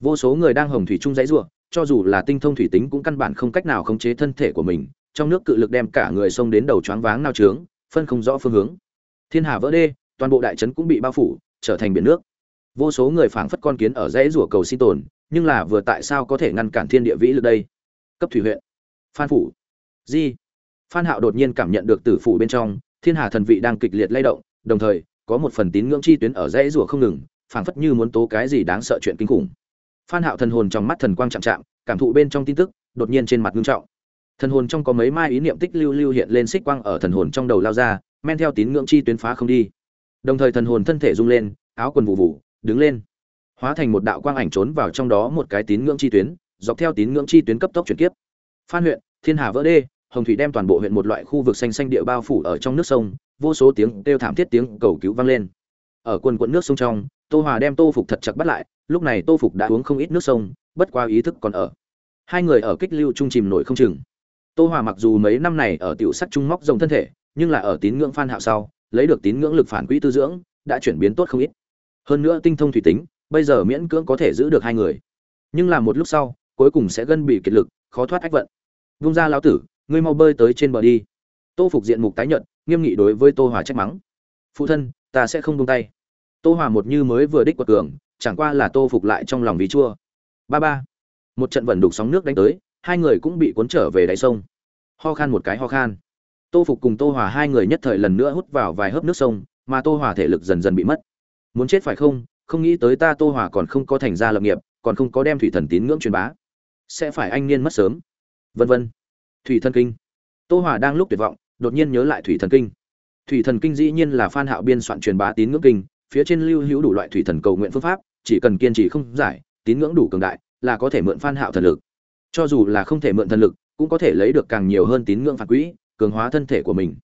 Vô số người đang hồng thủy trung dãy ruộng, cho dù là tinh thông thủy tính cũng căn bản không cách nào khống chế thân thể của mình, trong nước cự lực đem cả người xông đến đầu choáng váng nao trướng, phân không rõ phương hướng. Thiên hà vỡ đê toàn bộ đại trấn cũng bị bao phủ, trở thành biển nước. Vô số người phảng phất con kiến ở rẽ rủa cầu sinh tồn, nhưng là vừa tại sao có thể ngăn cản thiên địa vĩ lực đây? Cấp thủy huyện. Phan phủ. Di. Phan hạo đột nhiên cảm nhận được tử phủ bên trong, thiên hà thần vị đang kịch liệt lay động, đồng thời, có một phần tín ngưỡng chi tuyến ở rẽ rủa không ngừng, phảng phất như muốn tố cái gì đáng sợ chuyện kinh khủng. Phan hạo thần hồn trong mắt thần quang chạm chạm, cảm thụ bên trong tin tức, đột nhiên trên mặt ngưng trọng. Thần hồn trong có mấy mai ý niệm tích lưu lưu hiện lên xích quang ở thần hồn trong đầu lao ra, men theo tín ngưỡng chi tuyến phá không đi đồng thời thần hồn thân thể rung lên, áo quần vụ vụ đứng lên. Hóa thành một đạo quang ảnh trốn vào trong đó một cái tín ngưỡng chi tuyến, dọc theo tín ngưỡng chi tuyến cấp tốc chuyển kiếp. Phan huyện, thiên hà vỡ đê, hồng thủy đem toàn bộ huyện một loại khu vực xanh xanh địa bao phủ ở trong nước sông, vô số tiếng kêu thảm thiết tiếng cầu cứu vang lên. Ở quần quận nước sông trong, tô hòa đem tô phục thật chặt bắt lại, lúc này tô phục đã uống không ít nước sông, bất qua ý thức còn ở. Hai người ở kích lưu trung chìm nổi không chừng. Tô hòa mặc dù mấy năm này ở tiểu sắc trung móc rồng thân thể, nhưng là ở tín ngưỡng phan hạo sau lấy được tín ngưỡng lực phản quỹ tư dưỡng, đã chuyển biến tốt không ít. Hơn nữa tinh thông thủy tính, bây giờ miễn cưỡng có thể giữ được hai người. Nhưng là một lúc sau, cuối cùng sẽ gân bị kiệt lực, khó thoát ách vận. Vung ra lão tử, ngươi mau bơi tới trên bờ đi. Tô phục diện mục tái nhợt, nghiêm nghị đối với tô hòa trách mắng. Phụ thân, ta sẽ không buông tay. Tô hòa một như mới vừa đích quật cường, chẳng qua là tô phục lại trong lòng vì chua. Ba ba. Một trận vận đục sóng nước đánh tới, hai người cũng bị cuốn trở về đáy sông. Ho khan một cái ho khan tô phục cùng tô hòa hai người nhất thời lần nữa hút vào vài hớp nước sông, mà tô hòa thể lực dần dần bị mất. Muốn chết phải không? Không nghĩ tới ta tô hòa còn không có thành gia lập nghiệp, còn không có đem thủy thần tín ngưỡng truyền bá. Sẽ phải anh niên mất sớm. Vân vân. Thủy thần kinh. Tô hòa đang lúc tuyệt vọng, đột nhiên nhớ lại thủy thần kinh. Thủy thần kinh dĩ nhiên là phan hạo biên soạn truyền bá tín ngưỡng kinh, phía trên lưu hữu đủ loại thủy thần cầu nguyện phương pháp, chỉ cần kiên trì không giải, tín ngưỡng đủ cường đại, là có thể mượn phan hạo thần lực. Cho dù là không thể mượn thần lực, cũng có thể lấy được càng nhiều hơn tín ngưỡng phản quỹ cường hóa thân thể của mình.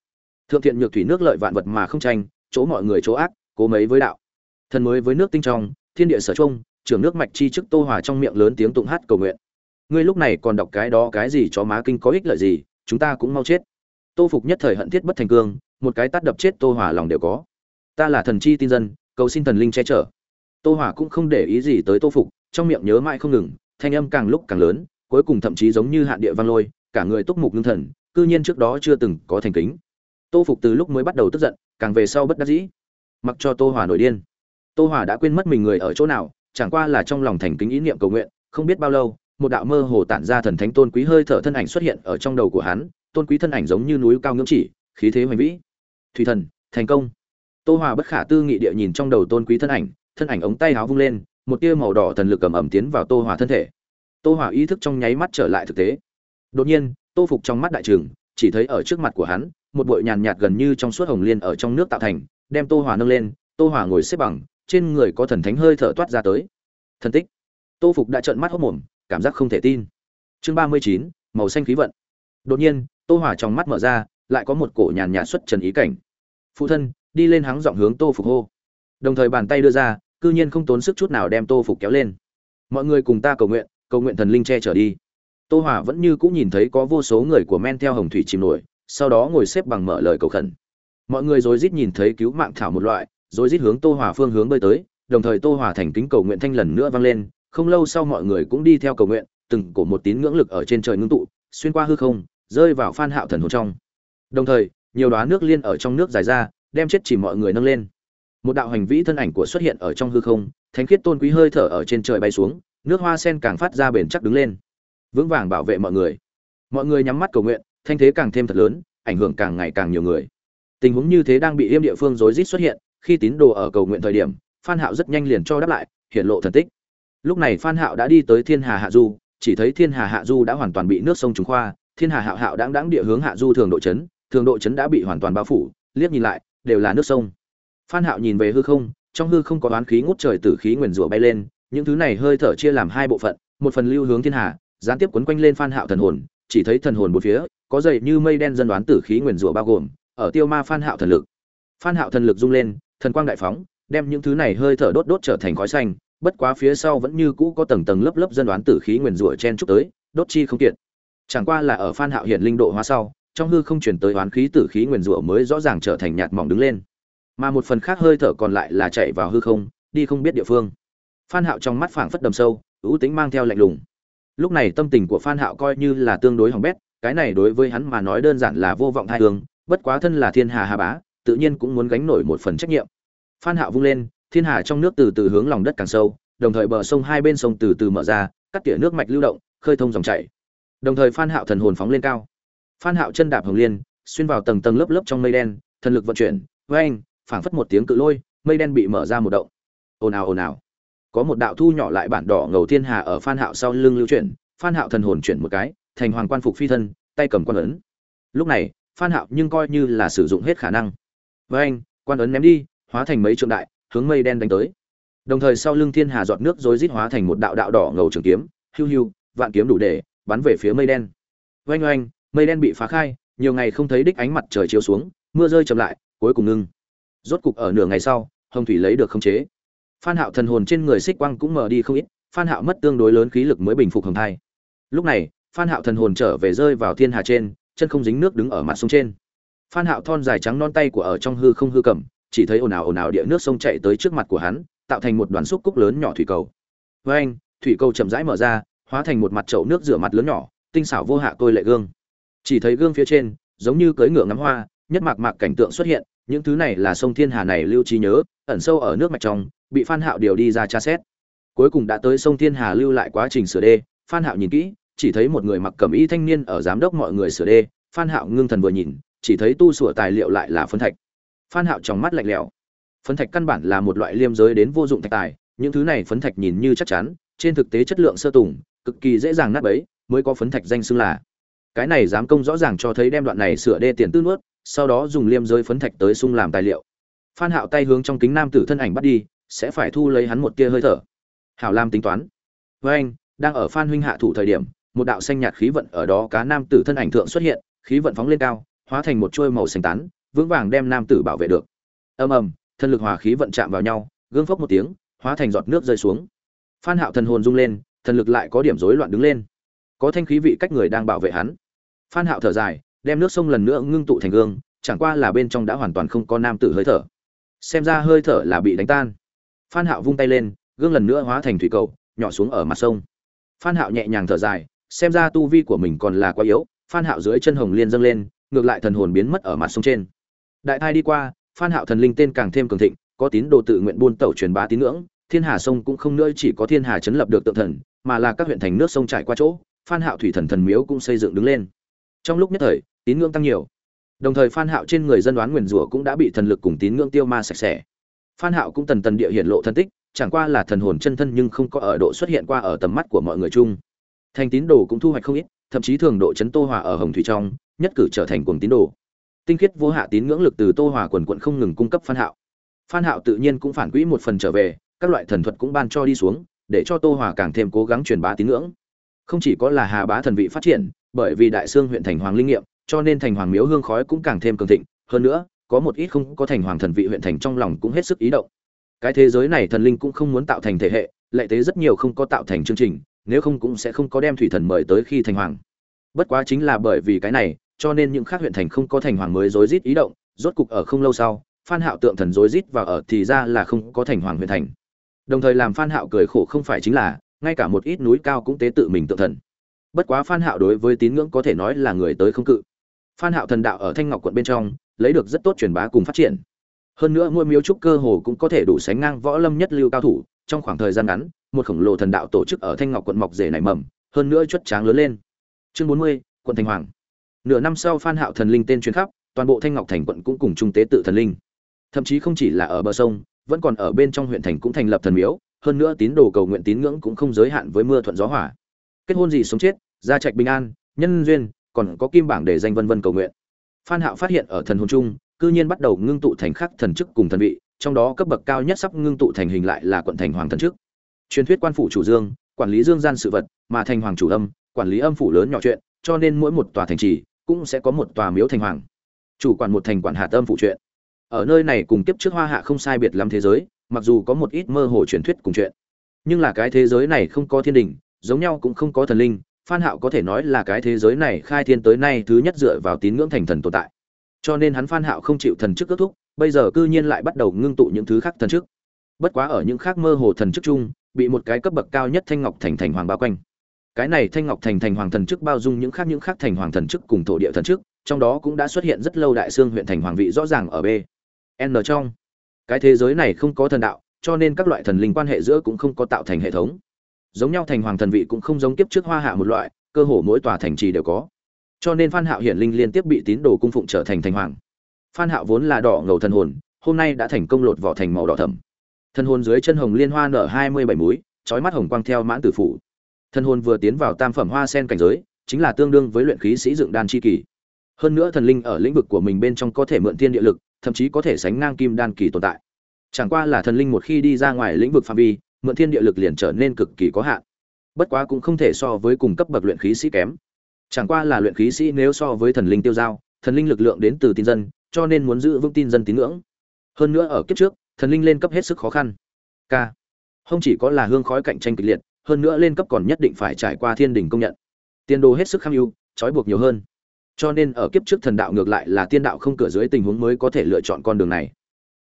Thượng thiện nhược thủy nước lợi vạn vật mà không tranh, chỗ mọi người chỗ ác, cố mấy với đạo. Thần mới với nước tinh trong, thiên địa sở trung trưởng nước mạch chi chức tô hòa trong miệng lớn tiếng tụng hát cầu nguyện. Ngươi lúc này còn đọc cái đó cái gì cho má kinh có ích lợi gì, chúng ta cũng mau chết. Tô phục nhất thời hận thiết bất thành cương, một cái tắt đập chết tô hòa lòng đều có. Ta là thần chi tin dân, cầu xin thần linh che chở. Tô hòa cũng không để ý gì tới tô phục, trong miệng nhớ mãi không ngừng, thanh âm càng lúc càng lớn, cuối cùng thậm chí giống như hạn địa vang lôi, cả người túc mục ngưng thần cư nhiên trước đó chưa từng có thành kính. Tô phục từ lúc mới bắt đầu tức giận, càng về sau bất đắc dĩ. Mặc cho tô hòa nổi điên. Tô hòa đã quên mất mình người ở chỗ nào, chẳng qua là trong lòng thành kính ý niệm cầu nguyện, không biết bao lâu, một đạo mơ hồ tản ra thần thánh tôn quý hơi thở thân ảnh xuất hiện ở trong đầu của hắn, tôn quý thân ảnh giống như núi cao ngưỡng chỉ, khí thế hoành vĩ. Thủy thần, thành công. Tô hòa bất khả tư nghị địa nhìn trong đầu tôn quý thân ảnh thân ảnh ống tay áo vung lên, một tia màu đỏ thần lực cầm ẩm tiến vào tô hòa thân thể. Tô hòa ý thức trong nháy mắt trở lại thực tế. Đột nhiên tô phục trong mắt đại trường chỉ thấy ở trước mặt của hắn, một bụi nhàn nhạt gần như trong suốt hồng liên ở trong nước tạo thành, đem tô hòa nâng lên, tô hòa ngồi xếp bằng, trên người có thần thánh hơi thở toát ra tới. Thần tích. Tô phục đã trợn mắt hốc mồm, cảm giác không thể tin. Chương ba mươi chín, màu xanh khí vận. Đột nhiên, tô hòa trong mắt mở ra, lại có một cổ nhàn nhạt xuất trần ý cảnh. Phụ thân, đi lên hắng giọng hướng tô phục hô. Đồng thời bàn tay đưa ra, cư nhiên không tốn sức chút nào đem tô phục kéo lên. Mọi người cùng ta cầu nguyện cầu nguyện thần linh che trở đi tô hòa vẫn như cũng nhìn thấy có vô số người của men theo hồng thủy chìm nổi, sau đó ngồi xếp bằng mở lời cầu khẩn. Mọi người rối rít nhìn thấy cứu mạng thảo một loại, rối rít hướng tô hòa phương hướng bơi tới, đồng thời tô hòa thành kính cầu nguyện thanh lần nữa vang lên, không lâu sau mọi người cũng đi theo cầu nguyện, từng cổ một tín ngưỡng lực ở trên trời ngưng tụ, xuyên qua hư không, rơi vào phan hạo thần hồn trong. Đồng thời, nhiều đóa nước liên ở trong nước dài ra, đem chết chỉ mọi người nâng lên. Một đạo hành vĩ thân ảnh của xuất hiện ở trong hư không, thánh khiết tôn quý hơi thở ở trên trời bay xuống, nước hoa sen càng phát ra bền chắc đứng lên vững vàng bảo vệ mọi người. Mọi người nhắm mắt cầu nguyện, thanh thế càng thêm thật lớn, ảnh hưởng càng ngày càng nhiều người. Tình huống như thế đang bị yêm địa phương rối rít xuất hiện, khi tín đồ ở cầu nguyện thời điểm, phan hạo rất nhanh liền cho đáp lại hiện lộ thần tích. Lúc này phan hạo đã đi tới thiên hà hạ du, chỉ thấy thiên hà hạ du đã hoàn toàn bị nước sông trùng khoa, thiên hà hạo hạo đang đáng địa hướng hạ du thường độ chấn, thường độ chấn đã bị hoàn toàn bao phủ, liếc nhìn lại, đều là nước sông. Phan hạo nhìn về hư không, trong hư không có đoán khí ngút trời tử khí nguyền rủa bay lên, những thứ này hơi thở chia làm hai bộ phận, một phần lưu hướng thiên hà gián tiếp quấn quanh lên phan hạo thần hồn, chỉ thấy thần hồn bốn phía, có dày như mây đen dân đoán tử khí nguyền rủa bao gồm, ở tiêu ma phan hạo thần lực. Phan hạo thần lực rung lên, thần quang đại phóng, đem những thứ này hơi thở đốt đốt trở thành khói xanh, bất quá phía sau vẫn như cũ có tầng tầng lớp lớp dân đoán tử khí nguyền rủa chen chúc tới, đốt chi không tiện. chẳng qua là ở phan hạo hiện linh độ hóa sau, trong hư không chuyển tới oán khí tử khí nguyền rủa mới rõ ràng trở thành nhạt mỏng đứng lên. Mà một phần khác hơi thở còn lại là chạy vào hư không, đi không biết địa phương. Phan hạo trong mắt phảng phất đầm sâu, ưu tính mang theo lạnh lùng lúc này tâm tình của phan hạo coi như là tương đối hỏng bét, cái này đối với hắn mà nói đơn giản là vô vọng hai hương bất quá thân là thiên hà hà bá, tự nhiên cũng muốn gánh nổi một phần trách nhiệm. Phan hạo vung lên, thiên hà trong nước từ từ hướng lòng đất càng sâu, đồng thời bờ sông hai bên sông từ từ mở ra, cắt tỉa nước mạch lưu động, khơi thông dòng chảy. Đồng thời phan hạo thần hồn phóng lên cao. Phan hạo chân đạp hồng liên, xuyên vào tầng tầng lớp lớp trong mây đen, thần lực vận chuyển với anh phảng phất một tiếng cự lôi, mây đen bị mở ra một động. Ồn ào ồn ào có một đạo thu nhỏ lại bản đỏ ngầu thiên hà ở phan hạo sau lưng lưu chuyển, phan hạo thần hồn chuyển một cái, thành hoàng quan phục phi thân, tay cầm quan ấn. Lúc này, phan hạo nhưng coi như là sử dụng hết khả năng. Với anh, quan ấn ném đi, hóa thành mấy trượng đại, hướng mây đen đánh tới. Đồng thời sau lưng thiên hà giọt nước rối rít hóa thành một đạo đạo đỏ ngầu trường kiếm hưu hưu vạn kiếm đủ để bắn về phía mây đen. Oanh oanh, mây đen bị phá khai, nhiều ngày không thấy đích ánh mặt trời chiếu xuống, mưa rơi chậm lại, cuối cùng ngưng. Rốt cục ở nửa ngày sau, hồng thủy lấy được khống chế phan hạo thần hồn trên người xích quang cũng mở đi không ít, phan hạo mất tương đối lớn khí lực mới bình phục hồng thai. Lúc này, phan hạo thần hồn trở về rơi vào thiên hà trên, chân không dính nước đứng ở mặt sông trên. Phan hạo thon dài trắng non tay của ở trong hư không hư cầm, chỉ thấy ồn ào ồn ào địa nước sông chạy tới trước mặt của hắn, tạo thành một đoàn xúc cúc lớn nhỏ thủy cầu. Với anh, thủy cầu chậm rãi mở ra, hóa thành một mặt chậu nước rửa mặt lớn nhỏ, tinh xảo vô hạ tôi lệ gương. Chỉ thấy gương phía trên, giống như cưỡi ngựa ngắm hoa, nhất mạc mạc cảnh tượng xuất hiện, những thứ này là sông thiên hà này lưu trí nhớ, ẩn sâu ở nước mạch trong bị phan hạo điều đi ra tra xét. Cuối cùng đã tới sông thiên hà lưu lại quá trình sửa đê, phan hạo nhìn kỹ, chỉ thấy một người mặc cẩm y thanh niên ở giám đốc mọi người sửa đê, phan hạo ngưng thần vừa nhìn, chỉ thấy tu sửa tài liệu lại là phấn thạch. Phan hạo trong mắt lạnh lẽo. Phấn thạch căn bản là một loại liêm giới đến vô dụng thạch tài, những thứ này phấn thạch nhìn như chắc chắn, trên thực tế chất lượng sơ tùng, cực kỳ dễ dàng nát bấy, mới có phấn thạch danh xưng là. Cái này giám công rõ ràng cho thấy đem đoạn này sửa đê tiền tư nuốt, sau đó dùng liêm giới phấn thạch tới sung làm tài liệu. Phan hạo tay hướng trong kính nam tử thân ảnh bắt đi sẽ phải thu lấy hắn một tia hơi thở. Hảo lam tính toán. Với anh, đang ở phan huynh hạ thủ thời điểm, một đạo xanh nhạt khí vận ở đó cá nam tử thân ảnh thượng xuất hiện, khí vận phóng lên cao, hóa thành một chuôi màu xanh tán, vững vàng đem nam tử bảo vệ được. Ầm ầm, thân lực hòa khí vận chạm vào nhau, gương phốc một tiếng, hóa thành giọt nước rơi xuống. Phan hạo thần hồn rung lên, thần lực lại có điểm rối loạn đứng lên. Có thanh khí vị cách người đang bảo vệ hắn. Phan hạo thở dài, đem nước sông lần nữa ngưng tụ thành gương, chẳng qua là bên trong đã hoàn toàn không có nam tử hơi thở. Xem ra hơi thở là bị đánh tan phan hạo vung tay lên, gương lần nữa hóa thành thủy cầu, nhỏ xuống ở mặt sông. Phan hạo nhẹ nhàng thở dài, xem ra tu vi của mình còn là quá yếu, phan hạo dưới chân hồng liên dâng lên, ngược lại thần hồn biến mất ở mặt sông trên. Đại thai đi qua, phan hạo thần linh tên càng thêm cường thịnh, có tín đồ tự nguyện buôn tẩu truyền bá tín ngưỡng, thiên hà sông cũng không nữa chỉ có thiên hà chấn lập được tượng thần, mà là các huyện thành nước sông trải qua chỗ, phan hạo thủy thần thần miếu cũng xây dựng đứng lên. Trong lúc nhất thời, tín ngưỡng tăng nhiều. Đồng thời phan hạo trên người dân đoán nguyền rủa cũng đã bị thần lực cùng tín ngưỡng tiêu ma sạch sẽ phan hạo cũng tần tần địa hiện lộ thân tích, chẳng qua là thần hồn chân thân nhưng không có ở độ xuất hiện qua ở tầm mắt của mọi người chung. Thành tín đồ cũng thu hoạch không ít, thậm chí thường độ chấn tô hòa ở hồng thủy trong, nhất cử trở thành cuồng tín đồ. Tinh khiết vô hạ tín ngưỡng lực từ tô hòa quần quận không ngừng cung cấp phan hạo. Phan hạo tự nhiên cũng phản quỹ một phần trở về, các loại thần thuật cũng ban cho đi xuống, để cho tô hòa càng thêm cố gắng truyền bá tín ngưỡng. Không chỉ có là hà bá thần vị phát triển, bởi vì đại sương huyện thành hoàng linh nghiệm, cho nên thành hoàng miếu hương khói cũng càng thêm cường thịnh. Hơn nữa có một ít không có thành hoàng thần vị huyện thành trong lòng cũng hết sức ý động. Cái thế giới này thần linh cũng không muốn tạo thành thể hệ, lệ tế rất nhiều không có tạo thành chương trình, nếu không cũng sẽ không có đem thủy thần mời tới khi thành hoàng. Bất quá chính là bởi vì cái này, cho nên những khác huyện thành không có thành hoàng mới rối rít ý động, rốt cục ở không lâu sau, phan hạo tượng thần rối rít và ở thì ra là không có thành hoàng huyện thành. Đồng thời làm phan hạo cười khổ không phải chính là, ngay cả một ít núi cao cũng tế tự mình tượng thần. Bất quá phan hạo đối với tín ngưỡng có thể nói là người tới không cự. Phan hạo thần đạo ở thanh ngọc quận bên trong lấy được rất tốt truyền bá cùng phát triển. Hơn nữa ngôi miếu trúc cơ hồ cũng có thể đủ sánh ngang võ lâm nhất lưu cao thủ trong khoảng thời gian ngắn một khổng lồ thần đạo tổ chức ở thanh ngọc quận mọc rể nảy mầm hơn nữa chuất tráng lớn lên. Chương 40, quận thành hoàng. Nửa năm sau phan hạo thần linh tên truyền khắp toàn bộ thanh ngọc thành quận cũng cùng trung tế tự thần linh. Thậm chí không chỉ là ở bờ sông vẫn còn ở bên trong huyện thành cũng thành lập thần miếu hơn nữa tín đồ cầu nguyện tín ngưỡng cũng không giới hạn với mưa thuận gió hỏa kết hôn gì sống chết gia trạch bình an nhân duyên còn có kim bảng để danh vân vân cầu nguyện phan hạo phát hiện ở thần hồn trung cư nhiên bắt đầu ngưng tụ thành khắc thần chức cùng thần vị, trong đó cấp bậc cao nhất sắp ngưng tụ thành hình lại là quận thành hoàng thần chức. Truyền thuyết quan phủ chủ dương, quản lý dương gian sự vật, mà thành hoàng chủ âm, quản lý âm phủ lớn nhỏ chuyện, cho nên mỗi một tòa thành trì cũng sẽ có một tòa miếu thành hoàng. Chủ quản một thành quản hạ tâm phụ chuyện. Ở nơi này cùng tiếp trước hoa hạ không sai biệt lắm thế giới, mặc dù có một ít mơ hồ truyền thuyết cùng chuyện, nhưng là cái thế giới này không có thiên đình, giống nhau cũng không có thần linh phan hạo có thể nói là cái thế giới này khai thiên tới nay thứ nhất dựa vào tín ngưỡng thành thần tồn tại. Cho nên hắn phan hạo không chịu thần chức kết thúc, bây giờ cư nhiên lại bắt đầu ngưng tụ những thứ khác thần chức. Bất quá ở những khác mơ hồ thần chức chung, bị một cái cấp bậc cao nhất thanh ngọc thành thành hoàng bao quanh. Cái này thanh ngọc thành thành hoàng thần chức bao dung những khác những khác thành hoàng thần chức cùng thổ địa thần chức, trong đó cũng đã xuất hiện rất lâu đại xương huyện thành hoàng vị rõ ràng ở b, n trong. Cái thế giới này không có thần đạo, cho nên các loại thần linh quan hệ giữa cũng không có tạo thành hệ thống giống nhau thành hoàng thần vị cũng không giống kiếp trước hoa hạ một loại, cơ hồ mỗi tòa thành trì đều có. Cho nên phan hạo hiển linh liên tiếp bị tín đồ cung phụng trở thành thành hoàng. Phan hạo vốn là đỏ ngầu thần hồn, hôm nay đã thành công lột vỏ thành màu đỏ thẫm. Thần hồn dưới chân hồng liên hoa nở hai mươi bảy múi, chói mắt hồng quang theo mãn tử phủ. Thần hồn vừa tiến vào tam phẩm hoa sen cảnh giới, chính là tương đương với luyện khí sĩ dựng đan chi kỳ. Hơn nữa thần linh ở lĩnh vực của mình bên trong có thể mượn thiên địa lực, thậm chí có thể sánh ngang kim đan kỳ tồn tại. Chẳng qua là thần linh một khi đi ra ngoài lĩnh vực phạm vi mượn thiên địa lực liền trở nên cực kỳ có hạn. Bất quá cũng không thể so với cùng cấp bậc luyện khí sĩ kém. Chẳng qua là luyện khí sĩ nếu so với thần linh tiêu giao, thần linh lực lượng đến từ tin dân, cho nên muốn giữ vững tin dân tín ngưỡng. Hơn nữa ở kiếp trước, thần linh lên cấp hết sức khó khăn. K. Không chỉ có là hương khói cạnh tranh kịch liệt, hơn nữa lên cấp còn nhất định phải trải qua thiên đình công nhận. Tiên đồ hết sức kham ưu trói buộc nhiều hơn. Cho nên ở kiếp trước thần đạo ngược lại là tiên đạo không cửa dưới tình huống mới có thể lựa chọn con đường này.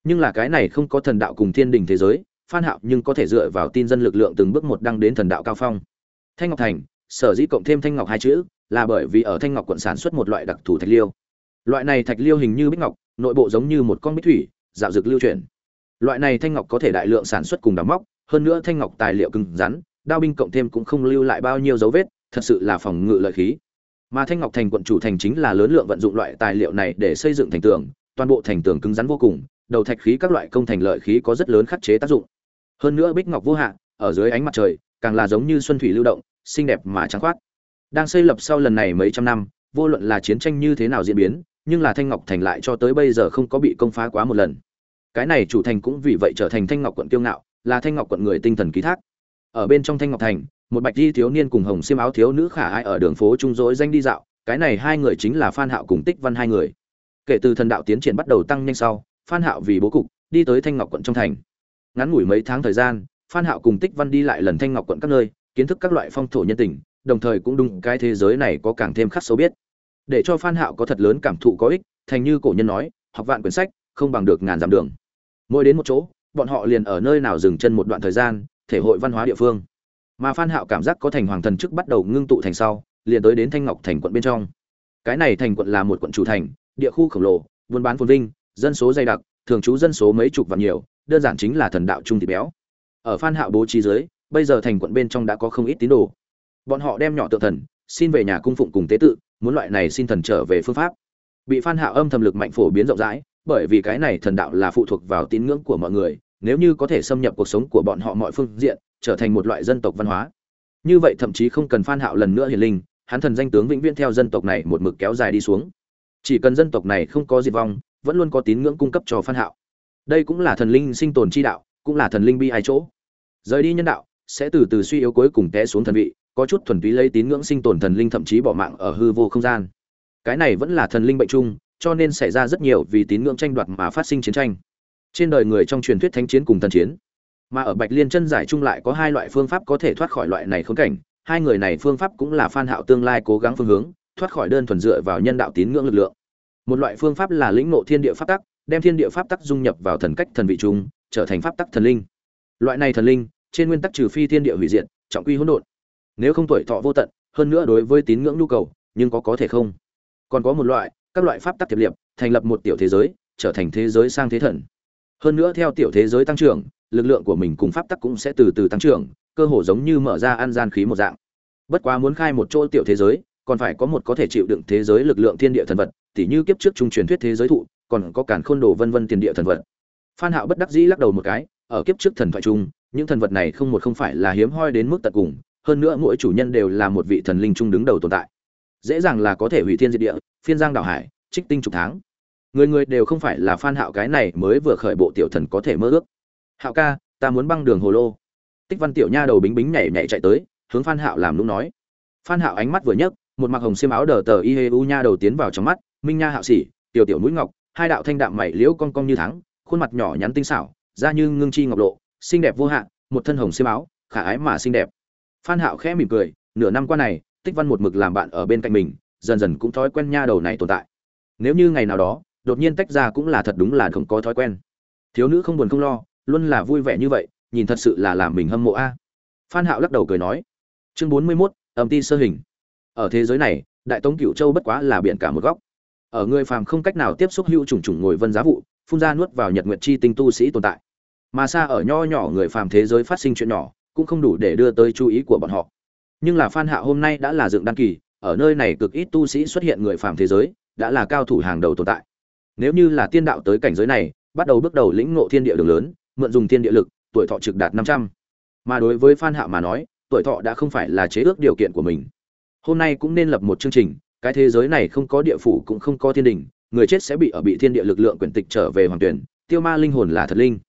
Nhưng là cái này không có thần đạo cùng thiên đình thế giới phan hạo nhưng có thể dựa vào tin dân lực lượng từng bước một đăng đến thần đạo cao phong. Thanh ngọc thành, sở dĩ cộng thêm thanh ngọc hai chữ, là bởi vì ở thanh ngọc quận sản xuất một loại đặc thù thạch liêu. Loại này thạch liêu hình như bích ngọc, nội bộ giống như một con bích thủy, dạo dược lưu chuyển. Loại này thanh ngọc có thể đại lượng sản xuất cùng đóng móc, hơn nữa thanh ngọc tài liệu cứng rắn, đao binh cộng thêm cũng không lưu lại bao nhiêu dấu vết, thật sự là phòng ngự lợi khí. Mà thanh ngọc thành quận chủ thành chính là lớn lượng vận dụng loại tài liệu này để xây dựng thành tường, toàn bộ thành tường cứng rắn vô cùng, đầu thạch khí các loại công thành lợi khí có rất lớn khắc chế tác dụng hơn nữa bích ngọc vô hạ, ở dưới ánh mặt trời, càng là giống như xuân thủy lưu động, xinh đẹp mà trắng khoát. Đang xây lập sau lần này mấy trăm năm, vô luận là chiến tranh như thế nào diễn biến, nhưng là thanh ngọc thành lại cho tới bây giờ không có bị công phá quá một lần. Cái này chủ thành cũng vì vậy trở thành thanh ngọc quận kiêu ngạo, là thanh ngọc quận người tinh thần ký thác. Ở bên trong thanh ngọc thành, một bạch di thiếu niên cùng hồng xiêm áo thiếu nữ khả ai ở đường phố trung dối danh đi dạo, cái này hai người chính là phan hạo cùng tích văn hai người. Kể từ thần đạo tiến triển bắt đầu tăng nhanh sau, phan hạo vì bố cục, đi tới thanh ngọc quận trong thành ngắn ngủi mấy tháng thời gian, phan hạo cùng tích văn đi lại lần thanh ngọc quận các nơi, kiến thức các loại phong thổ nhân tình, đồng thời cũng đúng cái thế giới này có càng thêm khắc sâu biết. Để cho phan hạo có thật lớn cảm thụ có ích, thành như cổ nhân nói, học vạn quyển sách, không bằng được ngàn dặm đường. Mỗi đến một chỗ, bọn họ liền ở nơi nào dừng chân một đoạn thời gian, thể hội văn hóa địa phương. Mà phan hạo cảm giác có thành hoàng thần chức bắt đầu ngưng tụ thành sau, liền tới đến thanh ngọc thành quận bên trong. Cái này thành quận là một quận chủ thành, địa khu khổng lồ, buôn bán phồn vinh, dân số dày đặc, thường trú dân số mấy chục và nhiều đơn giản chính là thần đạo trung thịt béo. Ở phan hạo bố trí dưới, bây giờ thành quận bên trong đã có không ít tín đồ. Bọn họ đem nhỏ tượng thần, xin về nhà cung phụng cùng tế tự, muốn loại này xin thần trở về phương pháp. Bị phan hạo âm thầm lực mạnh phổ biến rộng rãi, bởi vì cái này thần đạo là phụ thuộc vào tín ngưỡng của mọi người, nếu như có thể xâm nhập cuộc sống của bọn họ mọi phương diện, trở thành một loại dân tộc văn hóa. Như vậy thậm chí không cần phan hạo lần nữa hiển linh, hắn thần danh tướng vĩnh viễn theo dân tộc này một mực kéo dài đi xuống. Chỉ cần dân tộc này không có diệt vong, vẫn luôn có tín ngưỡng cung cấp cho phan hạo đây cũng là thần linh sinh tồn chi đạo, cũng là thần linh bi ai chỗ. Rời đi nhân đạo, sẽ từ từ suy yếu cuối cùng té xuống thần vị, có chút thuần túy lấy tín ngưỡng sinh tồn thần linh thậm chí bỏ mạng ở hư vô không gian. Cái này vẫn là thần linh bệnh chung, cho nên xảy ra rất nhiều vì tín ngưỡng tranh đoạt mà phát sinh chiến tranh. Trên đời người trong truyền thuyết thánh chiến cùng thần chiến, mà ở bạch liên chân giải chung lại có hai loại phương pháp có thể thoát khỏi loại này khốn cảnh. Hai người này phương pháp cũng là phan hạo tương lai cố gắng phương hướng, thoát khỏi đơn thuần dựa vào nhân đạo tín ngưỡng lực lượng. Một loại phương pháp là lĩnh ngộ thiên địa pháp tắc đem thiên địa pháp tắc dung nhập vào thần cách thần vị chung, trở thành pháp tắc thần linh. Loại này thần linh, trên nguyên tắc trừ phi thiên địa hủy diệt, trọng quy hỗn độn. Nếu không tuổi thọ vô tận, hơn nữa đối với tín ngưỡng nhu cầu, nhưng có có thể không? Còn có một loại, các loại pháp tắc tiệp liệp, thành lập một tiểu thế giới, trở thành thế giới sang thế thần. Hơn nữa theo tiểu thế giới tăng trưởng, lực lượng của mình cùng pháp tắc cũng sẽ từ từ tăng trưởng, cơ hồ giống như mở ra ăn gian khí một dạng. Bất quá muốn khai một chỗ tiểu thế giới, còn phải có một có thể chịu đựng thế giới lực lượng thiên địa thần vật, tỉ như kiếp trước trung truyền thuyết thế giới thụ còn có cản khôn đồ vân vân tiền địa thần vật. Phan hạo bất đắc dĩ lắc đầu một cái, ở kiếp trước thần thoại chung, những thần vật này không một không phải là hiếm hoi đến mức tận cùng, hơn nữa mỗi chủ nhân đều là một vị thần linh trung đứng đầu tồn tại. Dễ dàng là có thể hủy thiên diệt địa, phiên giang đảo hải, trích tinh trục tháng. Người người đều không phải là phan hạo cái này mới vừa khởi bộ tiểu thần có thể mơ ước. Hạo ca, ta muốn băng đường hồ lô. Tích văn tiểu nha đầu bính bính nhảy nhảy chạy tới, hướng phan hạo làm nũng nói. Phan hạo ánh mắt vừa nhấc, một mặc hồng xiêm áo đờ tờ y hê u nha đầu tiến vào trong mắt, minh nha hạo sĩ tiểu tiểu mũi ngọc hai đạo thanh đạm mày liễu cong cong như thắng khuôn mặt nhỏ nhắn tinh xảo da như ngưng chi ngọc lộ xinh đẹp vô hạn một thân hồng xiêm áo khả ái mà xinh đẹp. Phan hạo khẽ mỉm cười nửa năm qua này tích văn một mực làm bạn ở bên cạnh mình dần dần cũng thói quen nha đầu này tồn tại. Nếu như ngày nào đó đột nhiên tách ra cũng là thật đúng là không có thói quen. Thiếu nữ không buồn không lo luôn là vui vẻ như vậy nhìn thật sự là làm mình hâm mộ a. Phan hạo lắc đầu cười nói chương bốn mươi 41, âm ti sơ hình. Ở thế giới này đại tống cửu châu bất quá là biển cả một góc ở người phàm không cách nào tiếp xúc hữu trùng trùng ngồi vân giá vụ, phun ra nuốt vào nhật nguyệt chi tinh tu sĩ tồn tại. Mà xa ở nho nhỏ người phàm thế giới phát sinh chuyện nhỏ, cũng không đủ để đưa tới chú ý của bọn họ. Nhưng là phan hạ hôm nay đã là dựng đăng kỳ, ở nơi này cực ít tu sĩ xuất hiện người phàm thế giới, đã là cao thủ hàng đầu tồn tại. Nếu như là tiên đạo tới cảnh giới này, bắt đầu bước đầu lĩnh ngộ thiên địa đường lớn, mượn dùng thiên địa lực, tuổi thọ trực đạt năm trăm. Mà đối với phan hạ mà nói, tuổi thọ đã không phải là chế ước điều kiện của mình. Hôm nay cũng nên lập một chương trình cái thế giới này không có địa phủ cũng không có thiên đình, người chết sẽ bị ở bị thiên địa lực lượng quyển tịch trở về hoàng tuyển, tiêu ma linh hồn là thật linh.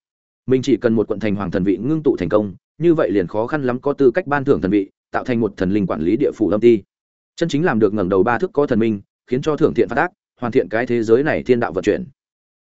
Mình chỉ cần một quận thành hoàng thần vị ngưng tụ thành công, như vậy liền khó khăn lắm có tư cách ban thưởng thần vị, tạo thành một thần linh quản lý địa phủ lâm ti. Chân chính làm được ngẩng đầu ba thức có thần minh, khiến cho thưởng thiện phát ác, hoàn thiện cái thế giới này thiên đạo vận chuyển.